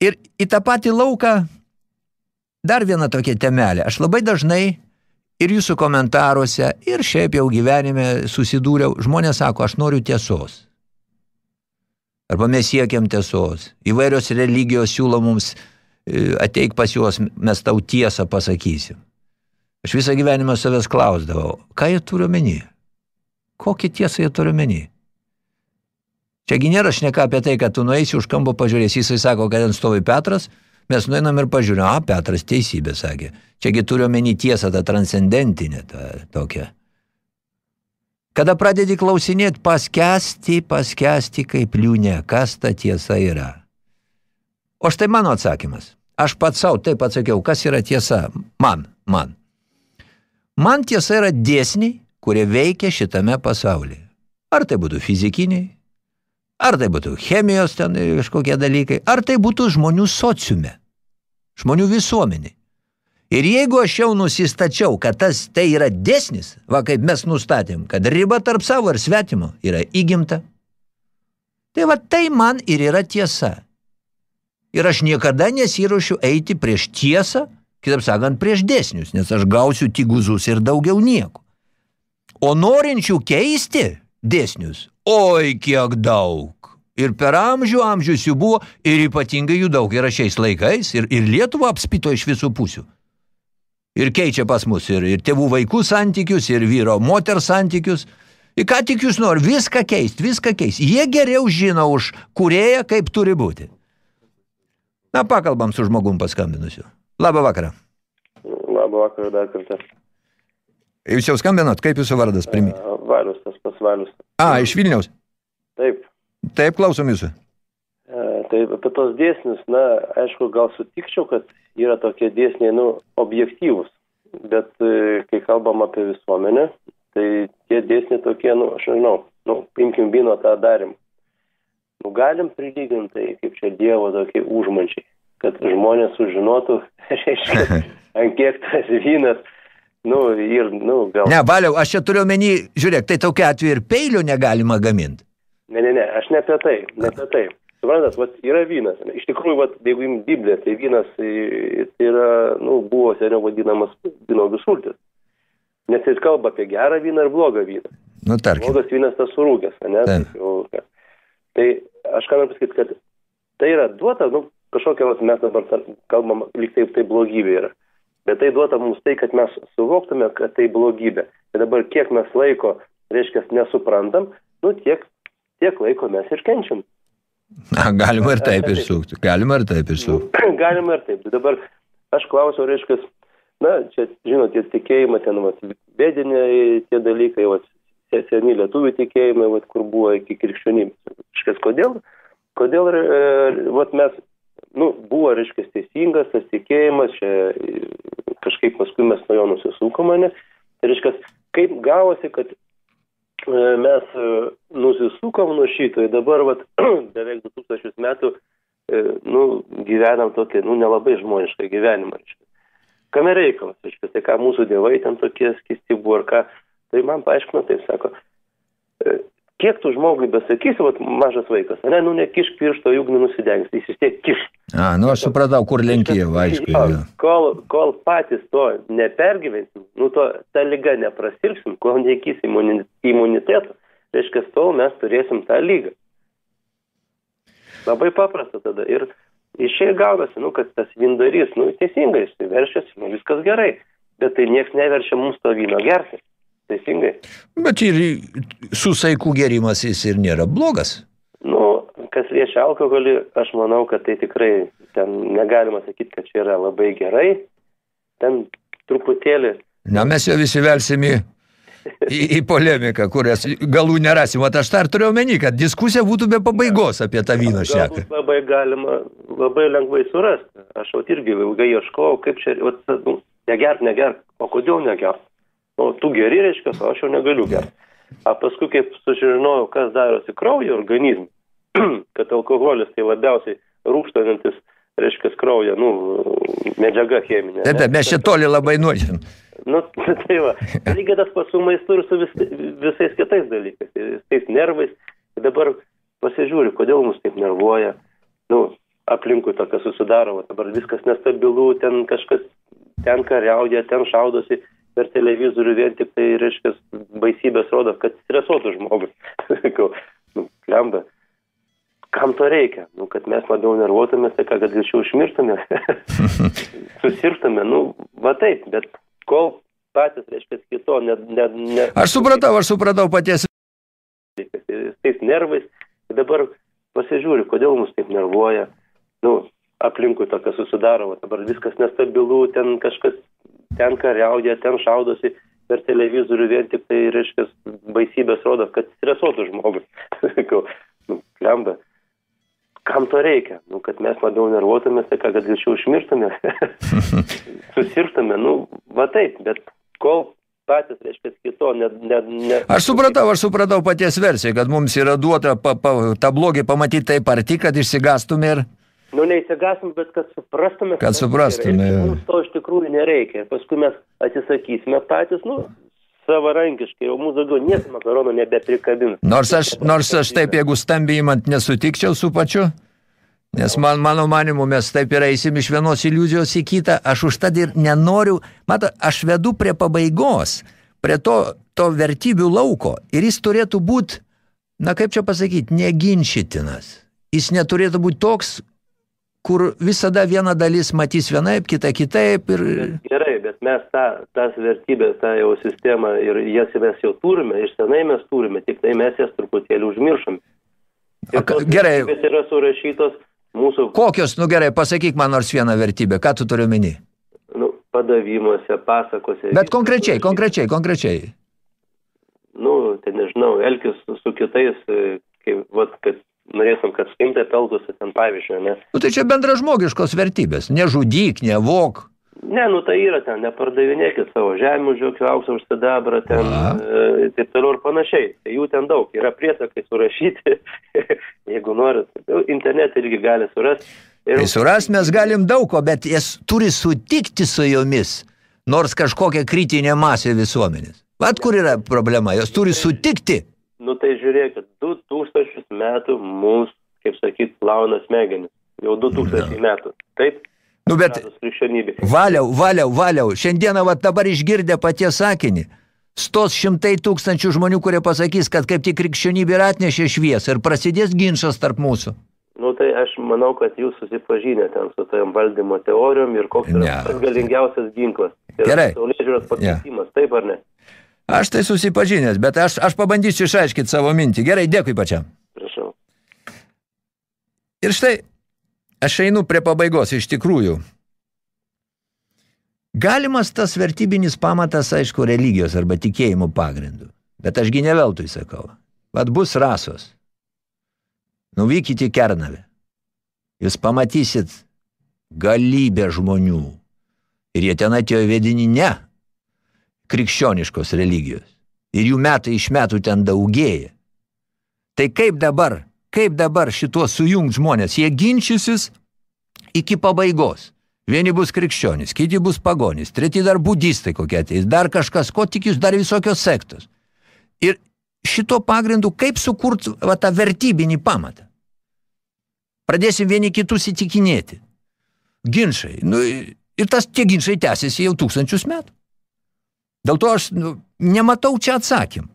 Ir į tą patį lauką dar viena tokia temelė. Aš labai dažnai ir jūsų komentaruose, ir šiaip jau gyvenime susidūriau, žmonės sako, aš noriu tiesos. Arba mes siekiam tiesos. Įvairios religijos siūlo mums e, ateik pas juos, mes tau tiesą pasakysim. Aš visą gyvenimą savęs klausdavau, ką jie turi omeny? Kokį tiesą jie turi omeny? Čiagi nėra šneka apie tai, kad tu nueisi už kampo pažiūrėsi, jisai sako, kad ten stovi Petras, mes nueinam ir pažiūrėjom, a, Petras teisybė, sakė. Čiagi turiu omeny tiesą, tą transcendentinę, tą tokią. Kada pradedi klausinėti, paskesti, paskesti kaip liūnė, kas ta tiesa yra. O štai mano atsakymas. Aš pats savo taip atsakiau, kas yra tiesa. Man, man. Man tiesa yra dėsniai, kurie veikia šitame pasaulyje. Ar tai būtų fizikiniai, ar tai būtų chemijos ten kažkokie dalykai, ar tai būtų žmonių sociume, žmonių visuomeniai. Ir jeigu aš jau nusistačiau, kad tas tai yra dėsnis, va kaip mes nustatėm, kad riba tarp savo ir svetimo yra įgimta, tai va tai man ir yra tiesa. Ir aš niekada nesiruošiu eiti prieš tiesą, kitaip sakant, prieš dėsnius, nes aš gausiu tik guzus ir daugiau nieko. O norinčių keisti dėsnius, oi kiek daug. Ir per amžių amžius jų buvo, ir ypatingai jų daug yra šiais laikais, ir, ir Lietuva apspito iš visų pusių. Ir keičia pas mus ir, ir tėvų vaikų santykius, ir vyro moter santykius. Ir ką tik jūs nori, viską keisti, viską keisti. Jie geriau žino už kurėją, kaip turi būti. Na, pakalbam su žmogum paskambinusiu. Labą vakarą. Labą vakarą dar kartą. Jūs jau skambinot, kaip jūsų vardas primi? Valius, tas pas Valius. A, iš Vilniaus. Taip. Taip, klausom jūsų. E, tai apie tos dėsnius, na, aišku, gal sutikčiau, kad yra tokie dėsniai, nu, objektyvus. Bet e, kai kalbam apie visuomenę, tai tie dėsniai tokie, nu, aš nežinau, nu, imkim vyno tą darim. Nu, galim prilyginti kaip čia Dievo tokie užmančiai, kad žmonės sužinotų, [LAUGHS] reiškia, [LAUGHS] ant kiek tas vynas, nu, ir, nu, gal... Ne, Valiau, aš čia turiu menį, žiūrėk, tai tokia atveju ir peilio negalima gaminti. Ne, ne, ne, aš ne apie tai, ne apie tai. Suprantat, vat, yra vynas. Iš tikrųjų, vat, jeigu im Bibliją, tai vynas tai, yra, nu, buvo seniau vadinamas vynogių sultis. Nes jis kalba apie gerą vyną ir blogą vyną. Nu, tarkim. Blogas vynas tas surūgęs, ne? Tai aš ką noriu pasakyti, kad tai yra duota, nu, kažkokia, mes dabar kalbam, lyg taip tai blogybė yra. Bet tai duota mums tai, kad mes suvoktume, kad tai blogybė. Ir dabar kiek mes laiko, reiškia, nesuprantam, nu, tiek, tiek laiko mes ir kenčiam. Na, galima ir taip išsukti. Galima ir taip išsukti. [CLEARS THROAT] Galima ir taip. Tai Dabar aš klausiau, reiškia, na, čia, žinot, tie tikėjimai, ten, vat, vediniai, tie dalykai, se- seni lietuvių tikėjimai, vat, kur buvo iki krikščionybės. Reiškia, kodėl, kodėl, e, vat, mes, nu, buvo, reiškia, teisingas tas tikėjimas, čia e, kažkaip paskui mes nuo jo nusisukom, ne? Tai reiškia, kaip gavosi, kad e, mes e, nusisukom nuo šito dabar, vat, [CLEARS THROAT] beveik 2000 metų, nu, gyvenam tokį, nu, nelabai žmonišką gyvenimą. Reiškia. Kame reikalas, reiškia, tai ką mūsų dievai ten tokie skisti buvo ar ką, tai man paaiškino, taip sako, kiek tu žmogui besakysi, vat, mažas vaikas, ne, nu nekišk piršto, juk nenusidengs, jis vis tiek kiš. A, nu aš supratau, kur lenkiau, aišku. Jo. kol, kol patys to nepergyvensim, nu to tą lygą neprasirgsim, kol imuni- imuniteto, reiškia, tol mes turėsim tą lygą. Labai paprasta tada. Ir išėjai gaunasi, nu, kad tas vindarys, nu, teisingai, jis veršiasi, nu, viskas gerai. Bet tai nieks neverčia mums to vyno gerti. Teisingai. Bet ir su saikų gerimas jis ir nėra blogas. Nu, kas liečia alkoholį, aš manau, kad tai tikrai ten negalima sakyti, kad čia yra labai gerai. Ten truputėlį Na, mes jau visi velsim į, į, į polemiką, kurias galų nerasim. O aš dar turiu omeny, kad diskusija būtų be pabaigos apie tą šeką. Galbūt labai galima, labai lengvai surasti. Aš jau irgi ilgai ieškojau, kaip čia, vat, nu, negerk, negerk, o kodėl negerk? O tu geri, reiškia, o aš jau negaliu gerti. O paskui, kaip sužinojau, kas darosi kraujo organizmui, [CLEARS THROAT] kad alkoholis tai labiausiai rūkstantis, reiškia, kraujo, nu, medžiaga cheminė. Taip, taip, mes čia toli labai nuožin. Nu, [LAUGHS] tai va, lygiai tas pats su maistu ir su vis, visais kitais dalykais, tais nervais. Dabar pasižiūri, kodėl mus taip nervuoja. Nu, aplinkui tokia susidaro, va, dabar viskas nestabilu, ten kažkas, ten kariauja, ten šaudosi per televizorių, vien tik tai, reiškia, baisybės rodo, kad stresuotų žmogus. [LAUGHS] Sakau, nu, lemba. Kam to reikia? Nu, kad mes labiau nervuotumės, tai ką, kad greičiau užmirštume. [LAUGHS] Susirtume, nu, va taip, bet kol patys, reiškia, kito, ne, ne, ne, Aš supratau, aš supratau paties. tais nervais. Dabar pasižiūri, kodėl mus taip nervuoja. Nu, aplinkui tokia susidaro, va, dabar viskas nestabilu, ten kažkas, ten kariauja, ten šaudosi per televizorių, vien tik tai, reiškia, baisybės rodo, kad stresuotų žmogus. [LAUGHS] Sakau, nu, lemba. Kam to reikia? Nu, kad mes labiau nervuotumės, tai kad greičiau užmirštume. [LAUGHS] Susirtume, nu, va taip, bet kol patys, reiškia, kito, ne, ne, ne... Aš supratau, aš supratau paties versiją, kad mums yra duota pa, pa, tą blogį pamatyti taip arti, kad išsigastume ir... Nu, neįsigasim, bet kad suprastume. Kad suprastume, Ir. Mums to iš tikrųjų nereikia. Paskui mes atsisakysime patys, nu, savarankiškai, o mūsų daugiau niekas makaronų nebeprikabins. Nors aš, nors aš taip, jeigu stambiai imant, nesutikčiau su pačiu, nes man, mano manimu, mes taip ir eisim iš vienos iliuzijos į kitą, aš užtad ir nenoriu, mato, aš vedu prie pabaigos, prie to, to vertybių lauko ir jis turėtų būti, na kaip čia pasakyti, neginčytinas. Jis neturėtų būti toks, kur visada viena dalis matys vienaip, kita kitaip ir... Gerai, bet mes tą, tas vertybės, tą jau sistemą ir jas mes jau turime, iš senai mes turime, tik tai mes jas truputėlį užmiršome. Gerai. Bet yra surašytos mūsų Kokios, nu gerai, pasakyk man nors vieną vertybę, ką tu turiu meni? nu, padavimuose, pasakose. Bet konkrečiai, konkrečiai, konkrečiai. nu, tai nežinau, elkis su, su kitais, e, kaip, vat, kad norėtum, kad skimtė peltųsi ten pavyzdžiui, ne? Nu tai čia bendražmogiškos vertybės. Nežudyk, nevok. Ne, nu tai yra ten, nepardavinėkit savo žemę už jokių auksą už sidabrą, ten, e, taip toliau ir panašiai. Tai jų ten daug, yra priesakai surašyti, [LAUGHS] jeigu norit, jau internete irgi gali surasti. Ir Tai suras mes galim daug ko, bet jis turi sutikti su jomis, nors kažkokia kritinė masė visuomenės. Vat kur yra problema, jos turi sutikti. Nu tai žiūrėkit, 2000 metų mūsų, kaip sakyt, plauna smegenis. Jau 2000 metų. Taip? Nu bet valiau, valiau, valiau. Šiandieną vat dabar išgirdę paties sakinį. Stos šimtai tūkstančių žmonių, kurie pasakys, kad kaip tik krikščionybė ir atnešė šviesą ir prasidės ginčas tarp mūsų. Nu tai aš manau, kad jūs susipažinę ten su tajom valdymo teorijom ir koks yra Ne. pats galingiausias ginklas. Tai Gerai. Saulėžiūros pakeitimas, taip ar ne? Aš tai susipažinęs, bet aš, aš pabandysiu išaiškinti savo mintį. Gerai, dėkui pačiam. Prašau. Ir štai, aš einu prie pabaigos iš tikrųjų. Galimas tas vertybinis pamatas, aišku, religijos arba tikėjimo pagrindų. Bet ašgi ne veltui sakau. Vat bus rasos. Nuvykite į Kernavę. Jūs pamatysit galybę žmonių. Ir jie ten atėjo vedini ne krikščioniškos religijos. Ir jų metai iš metų ten daugėja. Tai kaip dabar, kaip dabar šituos sujungt žmonės, jie ginčysis iki pabaigos. Vieni bus krikščionys, kiti bus pagonys, treti dar budistai kokie ateis, dar kažkas, ko tik jūs dar visokios sektos. Ir šito pagrindu, kaip sukurti va, tą vertybinį pamatą. Pradėsim vieni kitus įtikinėti. Ginčiai. Nu, ir tas tie ginčiai tęsiasi jau tūkstančius metų. Dėl to aš nu, nematau čia atsakym.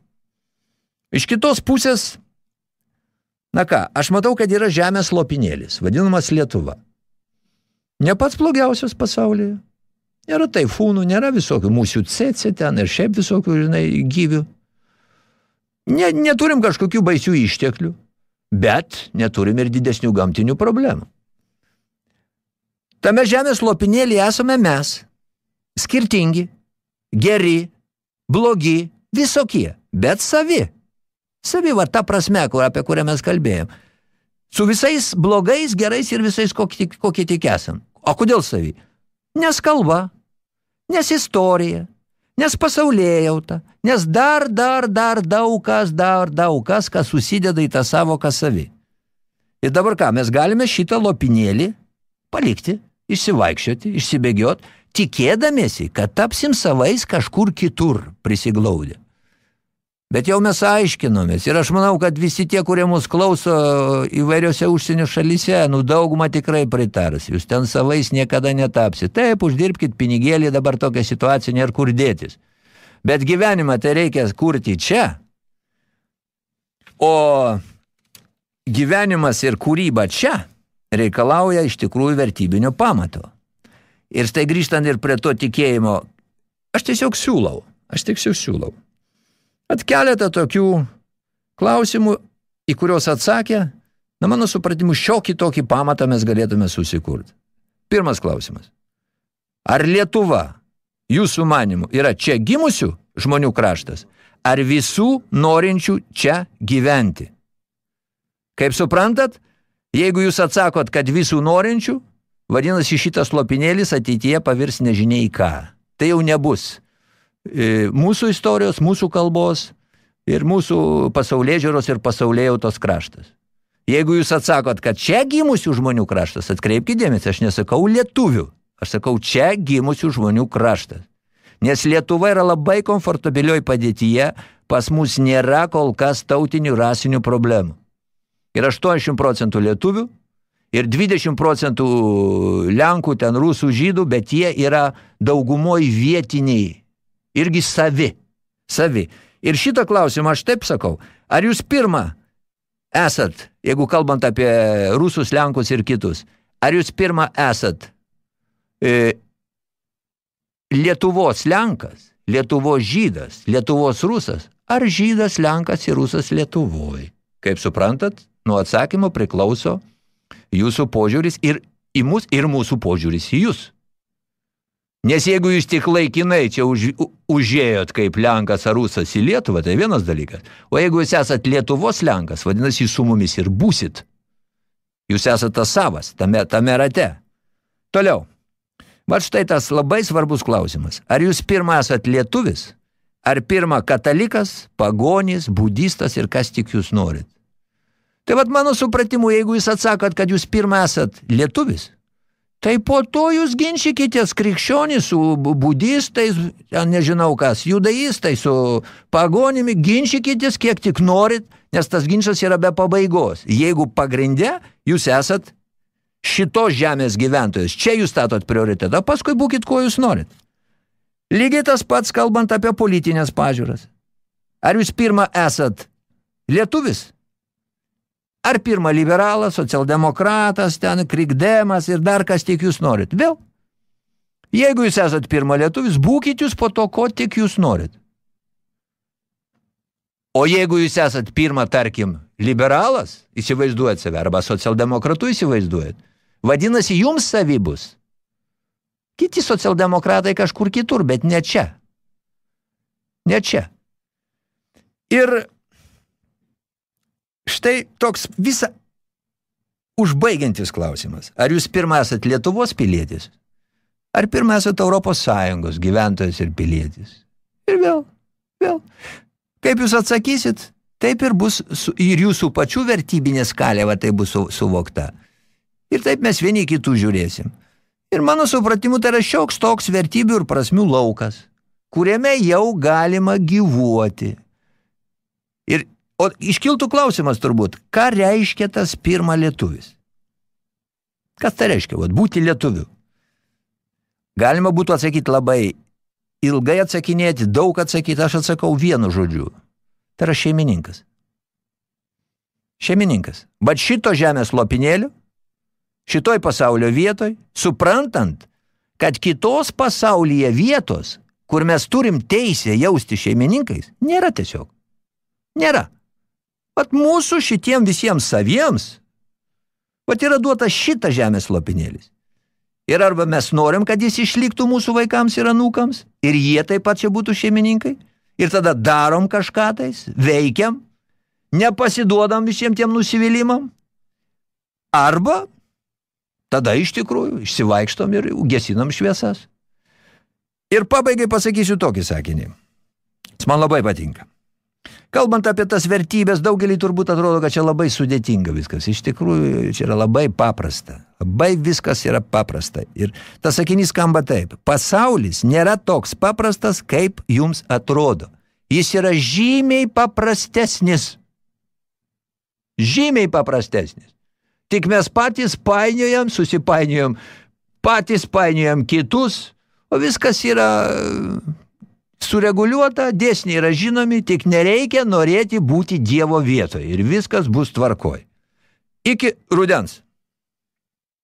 Iš kitos pusės, na ką, aš matau, kad yra žemės lopinėlis, vadinamas Lietuva. Ne pats blogiausias pasaulyje. Nėra taifūnų, nėra visokių mūsių cece ten ir šiaip visokių, žinai, gyvių. Ne, neturim kažkokių baisių išteklių, bet neturim ir didesnių gamtinių problemų. Tame žemės lopinėlį esame mes, skirtingi, geri, blogi, visokie, bet savi. Savi, va, ta prasme, kur, apie kurią mes kalbėjom. Su visais blogais, gerais ir visais kokie, kokie tik esam. O kodėl savi? Nes kalba, nes istorija, nes pasaulėjauta, nes dar, dar, dar daug kas, dar daug kas, kas susideda į tą savoką savi. Ir dabar ką, mes galime šitą lopinėlį palikti, išsivaikščioti, išsibėgioti, tikėdamėsi, kad tapsim savais kažkur kitur prisiglaudę. Bet jau mes aiškinomės ir aš manau, kad visi tie, kurie mus klauso įvairiose užsienio šalyse, nu daugumą tikrai pritars. Jūs ten savais niekada netapsit. Taip, uždirbkit pinigėlį, dabar tokia situacija nėra kur dėtis. Bet gyvenimą tai reikia kurti čia. O gyvenimas ir kūryba čia reikalauja iš tikrųjų vertybinio pamato. Ir štai grįžtant ir prie to tikėjimo, aš tiesiog siūlau, aš tiesiog siūlau. At keletą tokių klausimų, į kuriuos atsakė, na mano supratimu, šiokį tokį pamatą mes galėtume susikurti. Pirmas klausimas. Ar Lietuva, jūsų manimu, yra čia gimusių žmonių kraštas, ar visų norinčių čia gyventi? Kaip suprantat, jeigu jūs atsakot, kad visų norinčių, vadinasi šitas lopinėlis ateityje pavirs nežiniai ką. Tai jau nebus E, mūsų istorijos, mūsų kalbos ir mūsų pasaulėžiūros ir pasaulėjautos kraštas. Jeigu jūs atsakot, kad čia gimusių žmonių kraštas, atkreipkite dėmesį, aš nesakau lietuvių, aš sakau čia gimusių žmonių kraštas. Nes Lietuva yra labai komfortabilioj padėtyje, pas mus nėra kol kas tautinių rasinių problemų. Ir 80 procentų lietuvių, ir 20 procentų lenkų, ten rusų, žydų, bet jie yra daugumoj vietiniai irgi savi. Savi. Ir šitą klausimą aš taip sakau. Ar jūs pirmą esat, jeigu kalbant apie rusus, lenkus ir kitus, ar jūs pirmą esat e, Lietuvos lenkas, Lietuvos žydas, Lietuvos rusas, ar žydas, lenkas ir rusas Lietuvoj? Kaip suprantat, nuo atsakymo priklauso jūsų požiūris ir į mus, ir mūsų požiūris į jūs. Nes jeigu jūs tik laikinai čia už, užėjot kaip Lenkas ar Rusas į Lietuvą, tai vienas dalykas. O jeigu jūs esat Lietuvos Lenkas, vadinasi, jūs su mumis ir būsit. Jūs esate tas savas, tame, tame rate. Toliau. Va štai tas labai svarbus klausimas. Ar jūs pirmą esat lietuvis, ar pirmą katalikas, pagonis, budistas ir kas tik jūs norit? Tai vad mano supratimu, jeigu jūs atsakot, kad jūs pirmą esat lietuvis, Tai po to jūs ginčykitės krikščionys su budistais, nežinau kas, judaistais, su pagonimi, ginčykitės kiek tik norit, nes tas ginčas yra be pabaigos. Jeigu pagrinde jūs esat šitos žemės gyventojas, čia jūs statot prioritetą, paskui būkit, ko jūs norit. Lygiai tas pats kalbant apie politinės pažiūras. Ar jūs pirmą esat lietuvis? Ar pirma liberalas, socialdemokratas, ten krikdemas ir dar kas tik jūs norit. Vėl. Jeigu jūs esat pirma lietuvis, būkit jūs po to, ko tik jūs norit. O jeigu jūs esat pirma, tarkim, liberalas, įsivaizduojat save, arba socialdemokratų įsivaizduojat, vadinasi, jums savi bus. Kiti socialdemokratai kažkur kitur, bet ne čia. Ne čia. Ir Štai toks visa užbaigiantis klausimas. Ar jūs pirmą esat Lietuvos pilietis? Ar pirmą esat Europos Sąjungos gyventojas ir pilietis? Ir vėl, vėl. Kaip jūs atsakysit, taip ir bus su, ir jūsų pačių vertybinė skalė, va tai bus su, suvokta. Ir taip mes vieni kitų žiūrėsim. Ir mano supratimu, tai yra šioks toks vertybių ir prasmių laukas, kuriame jau galima gyvuoti. Ir, o iškiltų klausimas turbūt, ką reiškia tas pirma lietuvis? Kas tai reiškia, vat, būti lietuviu? Galima būtų atsakyti labai ilgai atsakinėti, daug atsakyti, aš atsakau vienu žodžiu. Tai yra šeimininkas. Šeimininkas. Bet šito žemės lopinėlių, šitoj pasaulio vietoj, suprantant, kad kitos pasaulyje vietos, kur mes turim teisę jausti šeimininkais, nėra tiesiog. Nėra. Vat mūsų šitiem visiems saviems, vat yra duotas šitas žemės lopinėlis. Ir arba mes norim, kad jis išliktų mūsų vaikams ir anūkams, ir jie taip pat čia būtų šeimininkai, ir tada darom kažką tais, veikiam, nepasiduodam visiems tiem nusivylimam, arba tada iš tikrųjų išsivaikštom ir gesinam šviesas. Ir pabaigai pasakysiu tokį sakinį. Jis man labai patinka. Kalbant apie tas vertybės, daugelį turbūt atrodo, kad čia labai sudėtinga viskas. Iš tikrųjų, čia yra labai paprasta. Labai viskas yra paprasta. Ir tas sakinys skamba taip. Pasaulis nėra toks paprastas, kaip jums atrodo. Jis yra žymiai paprastesnis. Žymiai paprastesnis. Tik mes patys painiojam, susipainiojam, patys painiojam kitus, o viskas yra sureguliuota, dėsniai yra žinomi, tik nereikia norėti būti Dievo vietoje ir viskas bus tvarkoj. Iki rudens.